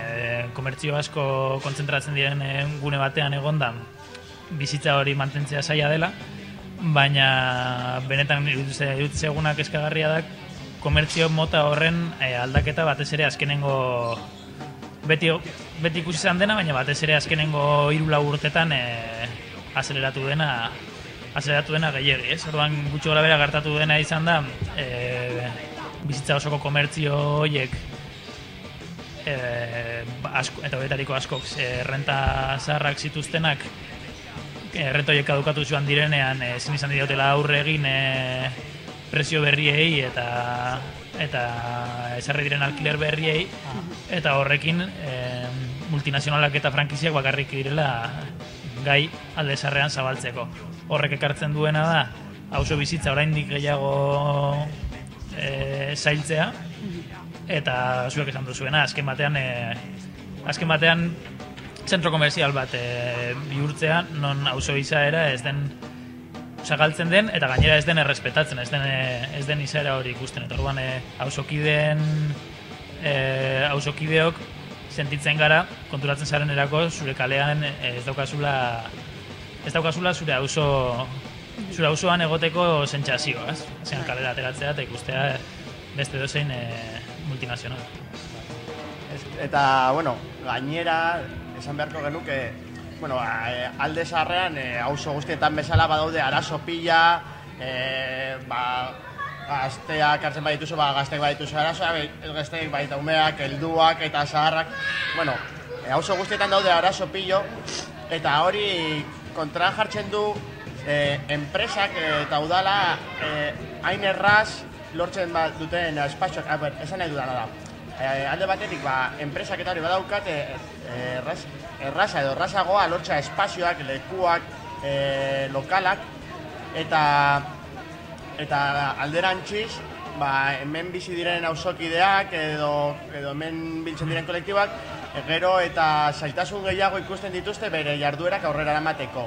komertzio asko kontzentratzen diren e, gune batean egonda bizitza hori mantentzea zaila dela, baina benetan iruditzen egunak eskagarria da komertzio mota horren e, aldaketa batez ere azkenengo beti, beti ikusi izan dena, baina batez ere azkenengo hiru lau urtetan e, azeleratu dena azeleratu dena gehiagi, ez? Orduan gutxi gora bera gertatu dena izan da e, bizitza osoko komertzio horiek e, asko, eta betariko askok e, renta zaharrak zituztenak erretoiek adukatu joan direnean ezin izan diotela aurre egin e, prezio berriei eta eta esarri diren alkiler berriei eta horrekin e, multinazionalak eta frankiziak bakarrik direla gai alde sarrean zabaltzeko. Horrek ekartzen duena da auzo bizitza oraindik gehiago e, zailtzea eta zuek esan duzuena azken batean e, azken batean zentro komerzial bat e, bihurtzea non auzo izaera ez den zagaltzen den eta gainera ez den errespetatzen, ez den e, ez den izaera hori ikusten. Eta orduan e, auzokideen e, auzokideok sentitzen gara konturatzen zaren erako zure kalean ez daukazula ez daukazula zure auzo zure auzoan egoteko sentsazioa, ez? Zean kalera ateratzea eta ikustea beste dozein e, multinazional. Eta, bueno, gainera, esan beharko genuke, bueno, eh, alde zarrean, e, auzo guztietan bezala badaude arazo pila, e, ba, gazteak hartzen badituzu, ba, gazteak badituzu arazoa, ez gazteak baita umeak, helduak eta zaharrak. Bueno, e, auzo guztietan daude arazo pillo, eta hori kontra jartzen du e, enpresak eta udala e, hain erraz lortzen ba, duten espazioak, esan nahi dudana da. E, alde batetik, ba, enpresak eta hori badaukat, e, erraz, erraza edo errazagoa lortza espazioak, lekuak, e, lokalak, eta eta alderantziz, ba, hemen bizi diren auzokideak edo, edo hemen biltzen diren kolektibak, gero eta zailtasun gehiago ikusten dituzte bere jarduerak aurrera eramateko.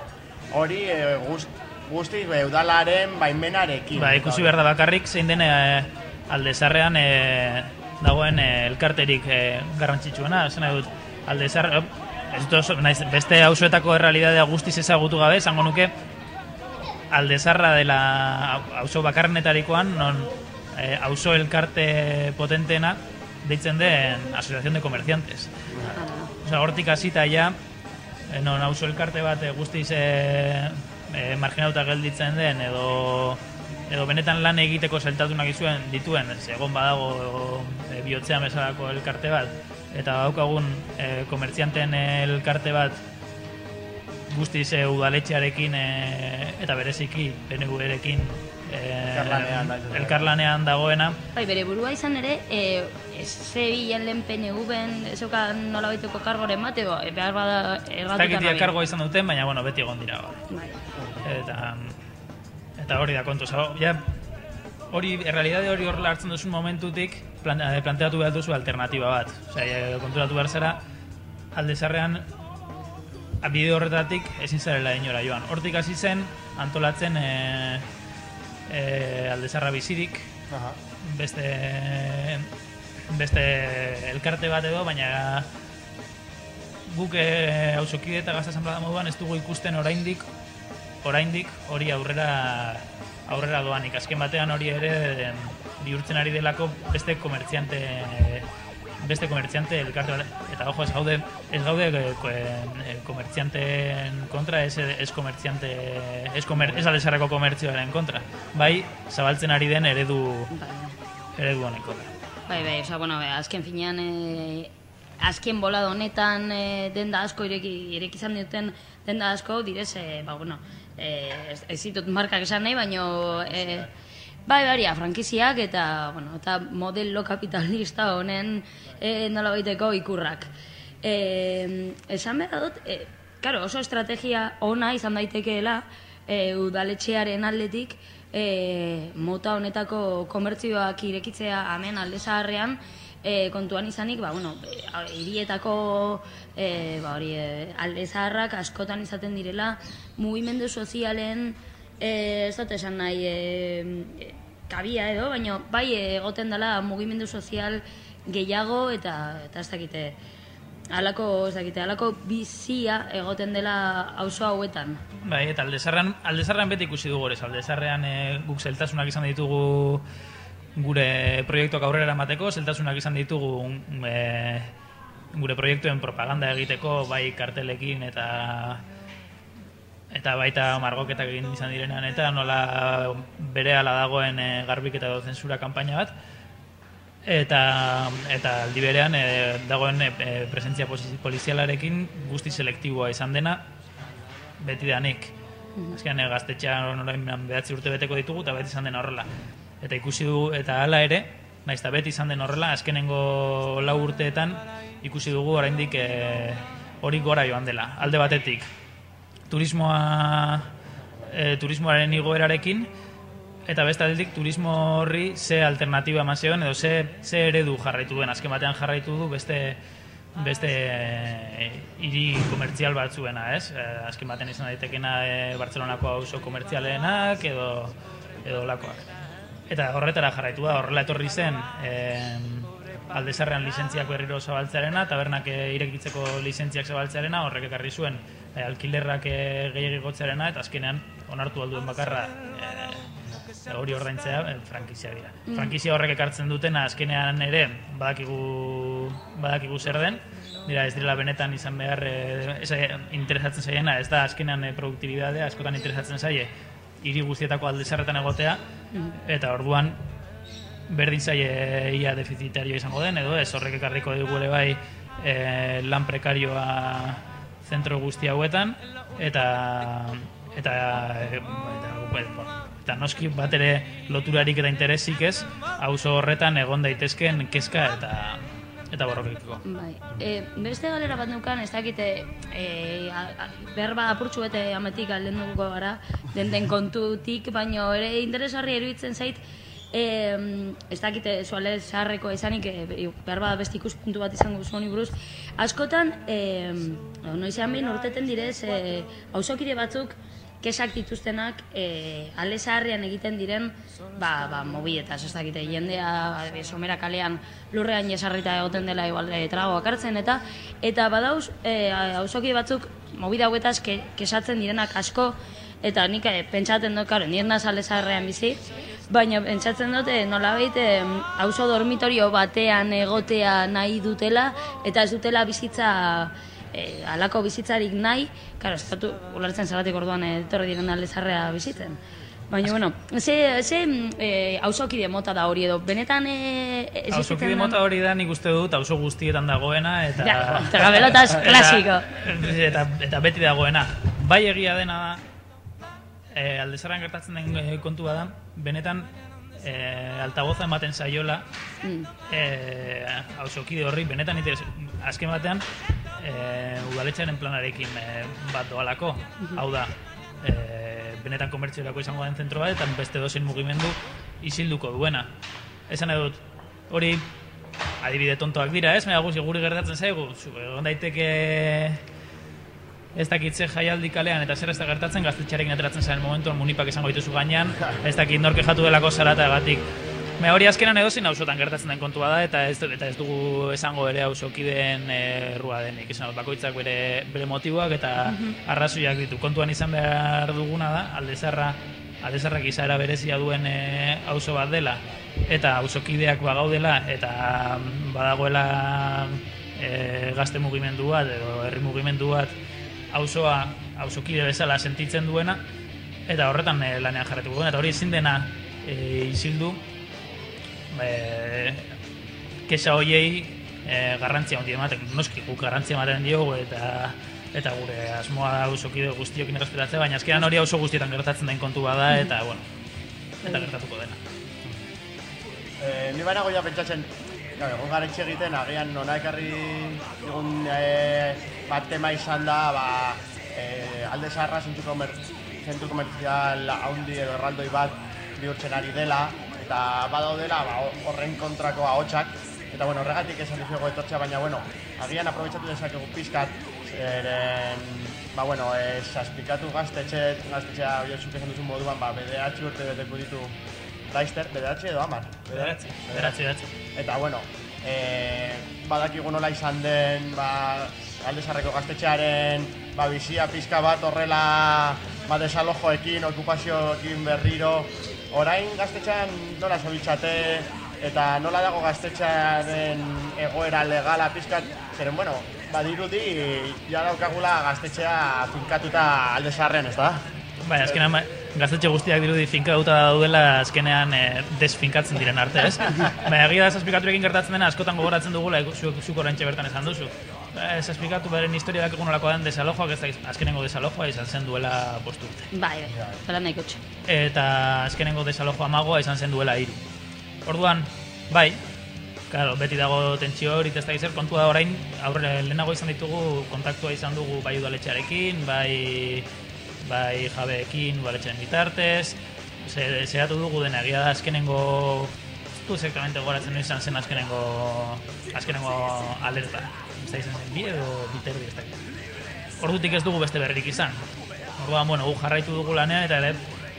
Hori e, guzti, guzti udalaren baimenarekin. Ba, ikusi behar da bakarrik zein den e, aldezarrean e, dagoen e, elkarterik e, garrantzitsuena, nahi dut aldezar, ez dut naiz, beste auzoetako errealidadea guztiz ezagutu gabe, esango nuke aldezarra dela auzo bakarnetarikoan, non auzo elkarte potentena deitzen den Asociación de Comerciantes. Osa, hortik hasita ja, non auzo elkarte bat guztiz e, e, marginauta gelditzen den, edo edo benetan lan egiteko zeltatunak izuen dituen, ez, egon badago e, bihotzean bezalako elkarte bat, eta daukagun e, komertzianten elkarte bat guztiz e, udaletxearekin e, eta bereziki PNV-erekin e, Elkarlanean, bai, bai. dagoena. Bai, bere burua izan ere, e, ze bilen lehen PNV-en, ezeuka nola baituko kargoren bat, edo e, behar bada Ez erratuta dakitia kargoa izan duten, baina bueno, beti egon dira. Ba. Bai. Eta, eta hori da kontu. Osa, ja, hori, errealidade hori horrela hartzen duzun momentutik, plan, eh, planteatu behar duzu alternatiba bat. Osea, eh, konturatu behar zera, alde zarrean, bide horretatik ezin zarela inora joan. Hortik hasi zen, antolatzen e, e, alde zarra bizirik, Aha. beste, beste elkarte bat edo, baina guk e, hausokide eta gazta asamblea moduan ez dugu ikusten oraindik oraindik hori aurrera aurrera doanik. Azken batean hori ere bihurtzen ari delako beste komertziante beste komertziante elkarte. Eta ojo, ez gaude ez gaude eh, eh, komertzianteen kontra, ez ez komertziante ez komer, ez aldezarreko komertzioaren kontra. Bai, zabaltzen ari den eredu eredu honen kontra. Bai, bai, osea, bueno, bai, azken finean, e, azken bolada honetan e, denda asko ireki, ireki izan duten denda asko, direz, e, ba, bueno, e, ez, ditut markak esan nahi, baino, e, Bai, bai, frankiziak eta, bueno, eta modelo kapitalista honen e, nola baiteko ikurrak. E, esan behar dut, e, karo, oso estrategia ona izan daitekeela e, udaletxearen aldetik e, mota honetako komertzioak irekitzea hemen alde zaharrean, e, kontuan izanik, ba, bueno, e, hirietako e, ba, hori, e, alde zaharrak askotan izaten direla mugimendu sozialen e, ez dut esan nahi e, kabia edo, baina bai egoten dela mugimendu sozial gehiago eta eta ez dakite alako, ez dakite, alako bizia egoten dela auzo hauetan. Bai, eta aldezarrean, aldezarrean beti ikusi dugu horrez, aldezarrean e, guk zeltasunak izan ditugu gure proiektuak aurrera eramateko, zeltasunak izan ditugu e, gure proiektuen propaganda egiteko, bai kartelekin eta eta baita margoketak egin izan direnean eta nola bere ala dagoen e, garbik eta zensura kanpaina bat. Eta eta aldi berean e, dagoen e, presentzia polizialarekin guzti selektiboa izan dena beti danik mm. azkenean e, gaztetxean orain behatzi urte beteko ditugu eta beti izan dena horrela eta ikusi dugu eta hala ere naiz eta beti izan den horrela azkenengo lau urteetan ikusi dugu oraindik e, hori gora joan dela alde batetik turismoa e, turismoaren igoerarekin eta beste aldetik turismo horri ze alternatiba emaseoen edo ze, ze eredu jarraitu duen azken batean jarraitu du beste beste e, hiri komertzial batzuena, ez? E, azken batean izan daitekena e, Bartzelonako auzo komertzialenak edo edo lakoak. Eta horretara jarraitu da, horrela etorri zen, e, aldezarrean lizentziak berriro zabaltzearena, tabernak irekitzeko lizentziak zabaltzearena, horrek ekarri zuen e, alkilerrak e, gehiagik gotzearena, eta azkenean onartu alduen bakarra e, hori ordaintzea e, frankizia dira. Mm. Frankizia horrek ekartzen dutena azkenean ere badakigu, badakigu zer den, dira ez direla benetan izan behar e, ez, interesatzen zaiena, ez da azkenean e, produktibidadea, askotan interesatzen zaie, hiri guztietako aldezarretan egotea, eta orduan berdin zaie ia defizitario izango den, edo ez horrek ekarriko dugu ere bai e, lan prekarioa zentro guzti hauetan eta eta eta, eta noski bat ere loturarik eta interesik ez auzo horretan egon daitezken kezka eta eta borrokiko. Bai. E, beste galera bat nukan, ez dakite, e, berba apurtxu bete ametik alden dugu gara, den den kontutik, baino ere interesarri eruditzen zait, E, ez dakite zuale zaharreko ezanik e, behar bada beste ikuspuntu bat izango zuen buruz askotan e, noizean behin urteten direz e, batzuk kesak dituztenak e, ale egiten diren ba, ba, mobietaz, ez dakite jendea e, somera kalean lurrean jesarrita egoten dela igual e, tragoak hartzen eta eta badauz e, hausokide batzuk mobida hauetaz ke, kesatzen direnak asko eta nik e, pentsaten dut, karo, nire ale zaharrean bizi Baina, entzatzen dute, nolabait, auzo dormitorio batean egotea nahi dutela, eta ez dutela bizitza, e, alako bizitzarik nahi, karo, dut, ulertzen zeratik orduan, e, etorri diren aldezarrea bizitzen. Baina, bueno, ze, ze e, auzokide mota da hori edo, benetan e, ez Auzokide mota hori da nik uste dut auzo guztietan dagoena, eta... Ja, eta gabelotaz klasiko. Eta, eta, beti dagoena. Bai egia dena da, e, aldezarrean gertatzen den kontu da, benetan e, altagoza ematen saiola mm. e, hausokide horri, benetan interes, azken batean e, udaletxaren planarekin e, bat doalako, mm hau da e, benetan komertziorako izango den zentro bat, eta beste dozen mugimendu isilduko duena. Esan edut, hori adibide tontoak dira, ez? Mega guzti guri gertatzen zaigu, egon daiteke ez dakitze jaialdi kalean eta zer ez da gertatzen gaztetxarekin ateratzen zaren momentuan munipak esango dituzu gainean, ez dakit norke jatu delako zara eta batik. Me hori azkenan edo zin hausotan gertatzen den kontua da eta ez, eta ez dugu esango ere hausokideen errua denik. Esan, bakoitzak bere, bere motiboak eta mm arrazoiak ditu. Kontuan izan behar duguna da, aldezarra, aldezarrak izaera berezia duen auzo bat dela. Eta auzokideak bagaudela eta badagoela e, gazte mugimendu bat edo herri mugimendu bat auzoa auzokide bezala sentitzen duena. Eta horretan e, lanean jarretuko eta hori ezin dena e, isildu e, kesa hoiei e, garrantzia handi ematen noski guk garrantzia ematen diogu eta eta gure asmoa auzokide guztiokin errespetatzea baina azkenan hori auzo guztietan gertatzen den kontu bada eta bueno eta gertatuko dena. Eh, ni bainago ja pentsatzen, claro, egon gara etxe egiten, agian nona ekarri digun eh, bat tema izan da, ba, eh, alde zaharra zentzu, komer, zentzu komerzial haundi edo erraldoi bat bihurtzen ari dela, eta badaudela ba, horren kontrako ahotsak, eta bueno, horregatik esan dizuego etortzea, baina bueno, agian aprobetsatu dezakegu pizkat, zeren, ba bueno, eh, saspikatu gaztetxe, gaztetxea, jozuk esan duzun moduan, ba, BDH urte beteko ditu Laister, BDH edo Amar? Bederatzi, bederatzi, bederatzi. Eta bueno, eh, badakigu nola izan den, ba, aldezarreko gaztetxearen ba, bizia pizka bat horrela ba, desalojoekin, okupazioekin berriro. Orain gaztetxean nola zabiltzate eta nola dago gaztetxearen egoera legala pizkat, zeren bueno, badirudi ja daukagula gaztetxea finkatuta aldezarren, ez da? Bai, azkenean ba- gaztetxe guztiak dirudi finkatuta daudela azkenean e, desfinkatzen diren arte, ez? Baina egia da zazpikaturekin gertatzen dena askotan gogoratzen dugula zuk, zuk oraintxe bertan esan duzu. E, zazpikatu beren historia dakik nolako den desalojoak, ez da azkenengo desalojoa izan zen duela bost urte. Bai, bai, zela nahiko txo. Eta azkenengo desalojo amagoa izan zen duela hiru. Orduan, bai, Claro, beti dago tentsio hori, ez da zer, kontua orain, aurre lehenago izan ditugu, kontaktua izan dugu bai udaletxearekin, bai, bai jabeekin, udaletxearen bitartez, ze, zehatu dugu dena, egia da azkenengo, ez du exactamente goratzen izan zen azkenengo, azkenengo alerta. Ez da izan zen bi edo biterdi ez dakit. Ordutik ez dugu beste berrik izan. Orduan, bueno, gu jarraitu dugu lanean, eta ere,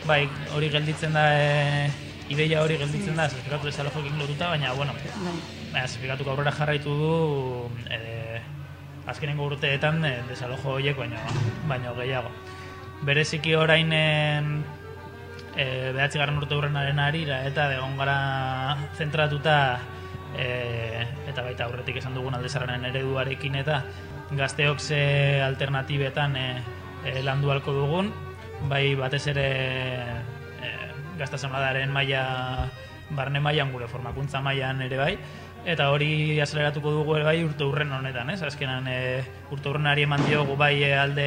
bai, hori gelditzen da, e, ideia hori gelditzen da, zerfikatu desalojoekin lotuta, baina, bueno, baina zerfikatu aurrera jarraitu du, e, azkenengo urteetan e, desalojo horiek, baina, baina gehiago. Bereziki orain e, e, behatzi garran urte hurrenaren arira, eta egon gara zentratuta, e, eta baita aurretik esan dugun aldezarren ereduarekin, eta gazteok ze alternatibetan e, e, landu halko dugun, bai batez ere e, gaztasamladaren maila barne mailan gure formakuntza mailan ere bai eta hori azeleratuko dugu ere bai urte urren honetan, ez? Azkenan e, urte urrenari eman diogu bai e, alde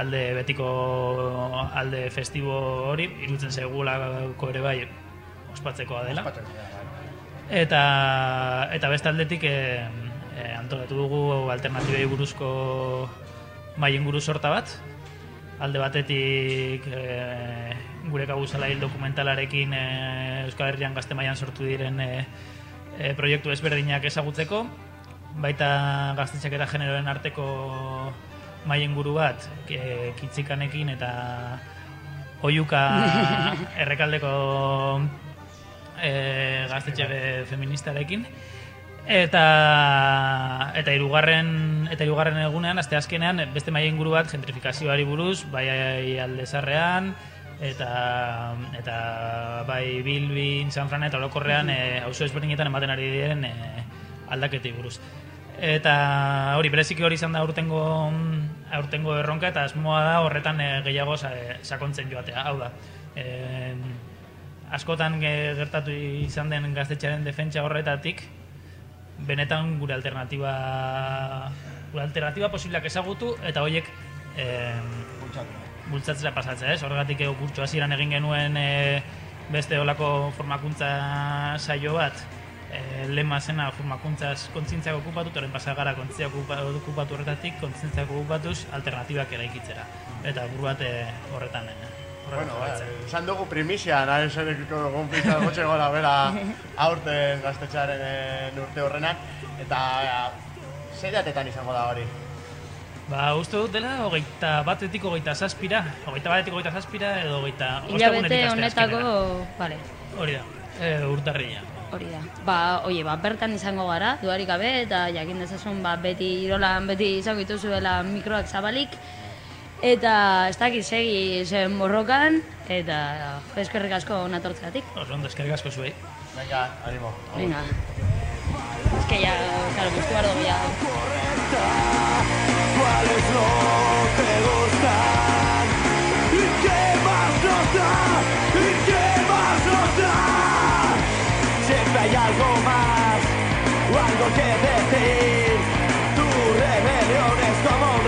alde betiko alde festibo hori irutzen segulako ere bai ospatzekoa dela. Eta eta beste aldetik e, e, antolatu dugu alternatibei buruzko maien guru sorta bat. Alde batetik e, gure kabuzala hil dokumentalarekin e, Euskal Herrian gazte mailan sortu diren e, e, proiektu ezberdinak ezagutzeko. Baita gaztetxak eta generoen arteko maien guru bat e, kitzikanekin eta oiuka errekaldeko e, gaztetxe fe- feministarekin eta eta hirugarren eta hirugarren egunean aste azkenean beste maila inguru bat gentrifikazioari buruz bai aldezarrean eta eta bai Bilbin, San Fran eta orokorrean eh auzo ezberdinetan ematen ari diren e, aldaketei buruz. Eta hori bereziki hori izan da aurtengo aurtengo erronka eta asmoa da horretan eh, gehiago sa, sakontzen joatea. Hau da, eh, askotan ge- gertatu izan den gaztetxearen defentsa horretatik benetan gure alternatiba gure alternatiba posibleak ezagutu eta horiek eh, bultzatzera pasatzea, ez? Horregatik ego kurtso hasieran egin genuen e, beste olako formakuntza saio bat e, lema zena formakuntzaz kontzientziak okupatu, toren pasagara kontzientziak okupa- okupatu horretatik, kontzientziak okupatuz alternatibak eraikitzera. Eta buru bat e, horretan e, Bueno, jarraitzen. ba, esan dugu primizia, nahi zerikiko dugun pizka gotxe gora bera aurten gaztetxearen eh, urte horrenak, eta zei datetan izango da hori? Ba, uste dut dela, hogeita batetik hogeita zazpira, hogeita batetik hogeita zazpira, edo hogeita... Hilabete honetako, vale, Hori da, e, urtarrila. hori da. Ba, oie, ba, bertan izango gara, duarik gabe, eta jakin dezazun, ba, beti irolan, beti izango dituzuela mikroak zabalik, eta ez dakit segi zen borrokan, eta eskerrik asko natortzeatik. Oso ondo, eskerrik asko zuei. Venga, animo. Venga. Es que ya, claro, behar dugu ya. ¿Cuál es lo que gusta? ¿Y qué más nos da? ¿Y qué más nos da? Siempre hay algo más, o algo que decir. Tu rebelión es como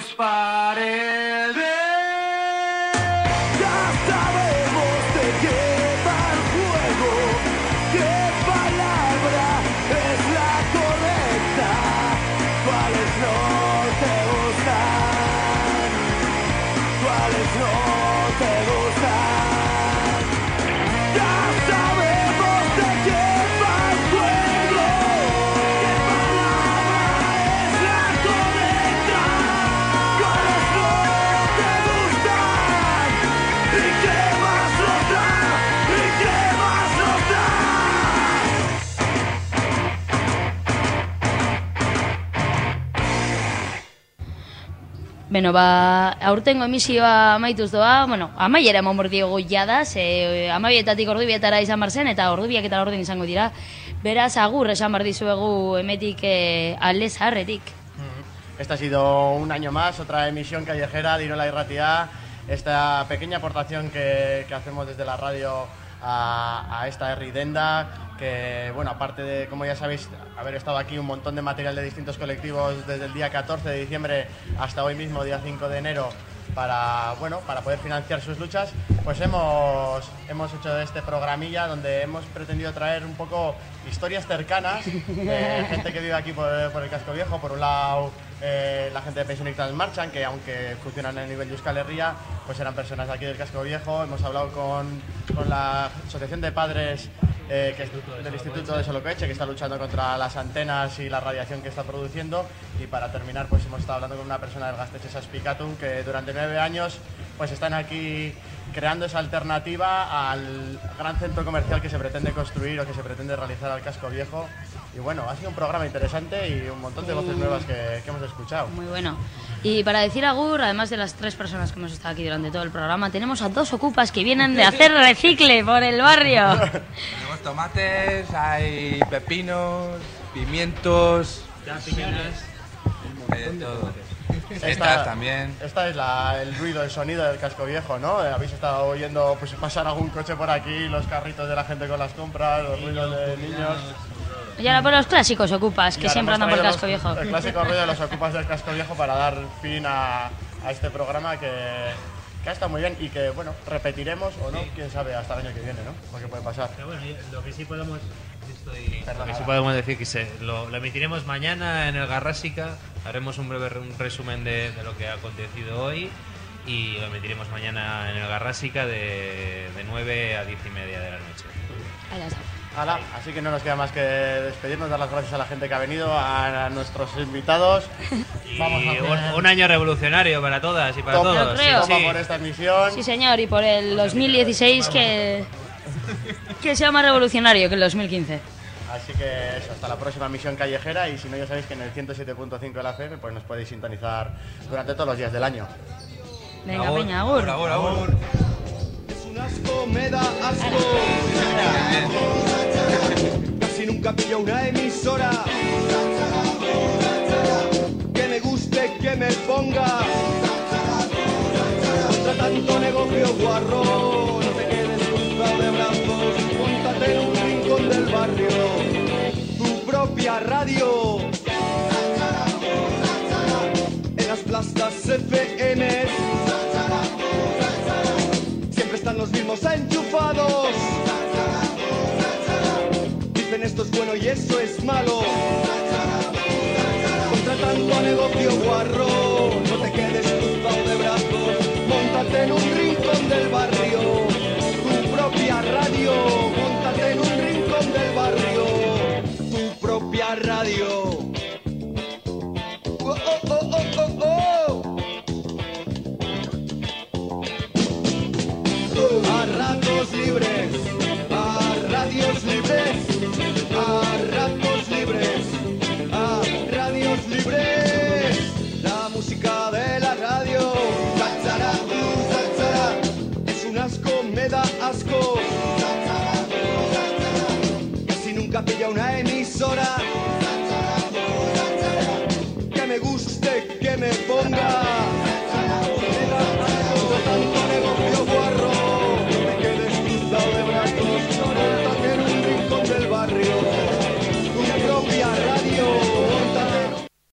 sus Beno, ba, aurtengo emisioa amaituz doa, bueno, amaiera eman diogu jada, ze amabietatik ordubietara izan bar zen, eta ordubiak eta orden izango dira. Beraz, agur esan bar dizuegu emetik eh, alde zaharretik. Este ha sido un año más, otra emisión callejera de Irola y. Esta pequeña aportación que, que hacemos desde la radio a, esta Ridenda, que, bueno, aparte de, como ya sabéis, haber estado aquí un montón de material de distintos colectivos desde el día 14 de diciembre hasta hoy mismo, día 5 de enero, para, bueno, para poder financiar sus luchas, pues hemos, hemos hecho este programilla donde hemos pretendido traer un poco historias cercanas de gente que vive aquí por el casco viejo. Por un lado, eh, la gente de Pensionistas Marchan, que aunque funcionan a nivel de Euskal Herria, pues eran personas de aquí del casco viejo. Hemos hablado con, con la Asociación de Padres eh, del Instituto de Solocoeche, que está luchando contra las antenas y la radiación que está produciendo. Y para terminar, pues hemos estado hablando con una persona del Gasteche Saspicatun, que durante nueve años pues están aquí creando esa alternativa al gran centro comercial que se pretende construir o que se pretende realizar al casco viejo. Y bueno, ha sido un programa interesante y un montón de voces nuevas que, que hemos escuchado. Muy bueno. Y para decir agur, además de las tres personas que hemos estado aquí durante todo el programa, tenemos a dos ocupas que vienen de hacer recicle por el barrio. Tenemos tomates, hay pepinos, pimientos, hay de todo. Setas también. Esta es la- el ruido, el sonido del casco viejo, ¿no? Eh, Habéis estado oyendo pues, pasar algún coche por aquí, los carritos de la gente con las compras, los ruidos de niños. Y ahora por los clásicos ocupas, que siempre andan por el casco los- viejo. El clásico ruido de los ocupas del casco viejo para dar fin a, a este programa que, que ha estado muy bien y que, bueno, repetiremos o no, quién sabe, hasta el año que viene, ¿no? Porque puede pasar. Pero bueno, lo que sí podemos Sí nada. podemos decir que se, lo, lo emitiremos mañana en el Garrásica. Haremos un breve re- un resumen de, de lo que ha acontecido hoy y lo emitiremos mañana en el Garrásica de, de 9 a 10 y media de la noche. Ahí está. Hala, así que no nos queda más que despedirnos, dar las gracias a la gente que ha venido, a, a nuestros invitados. Vamos a Y un, un año revolucionario para todas y para Top- todos. Creo. Sí, sí. por esta emisión. Sí, señor, y por el 2016 que, que sea más revolucionario que el 2015. Así que eso, hasta la próxima misión callejera y si no ya sabéis que en el 107.5 de la FM pues nos podéis sintonizar durante todos los días del año. Venga, peña, agur. Es un asco, me da asco. Casi nunca pillo una emisora que me guste, que me ponga. Contra tanto negocio guarro, tu propia radio. En las plastas FM siempre están los mismos enchufados. Dicen esto es bueno y eso es malo. Contratando a negocio guarro, no te quedes cruzado de brazos, montate en un río. radio.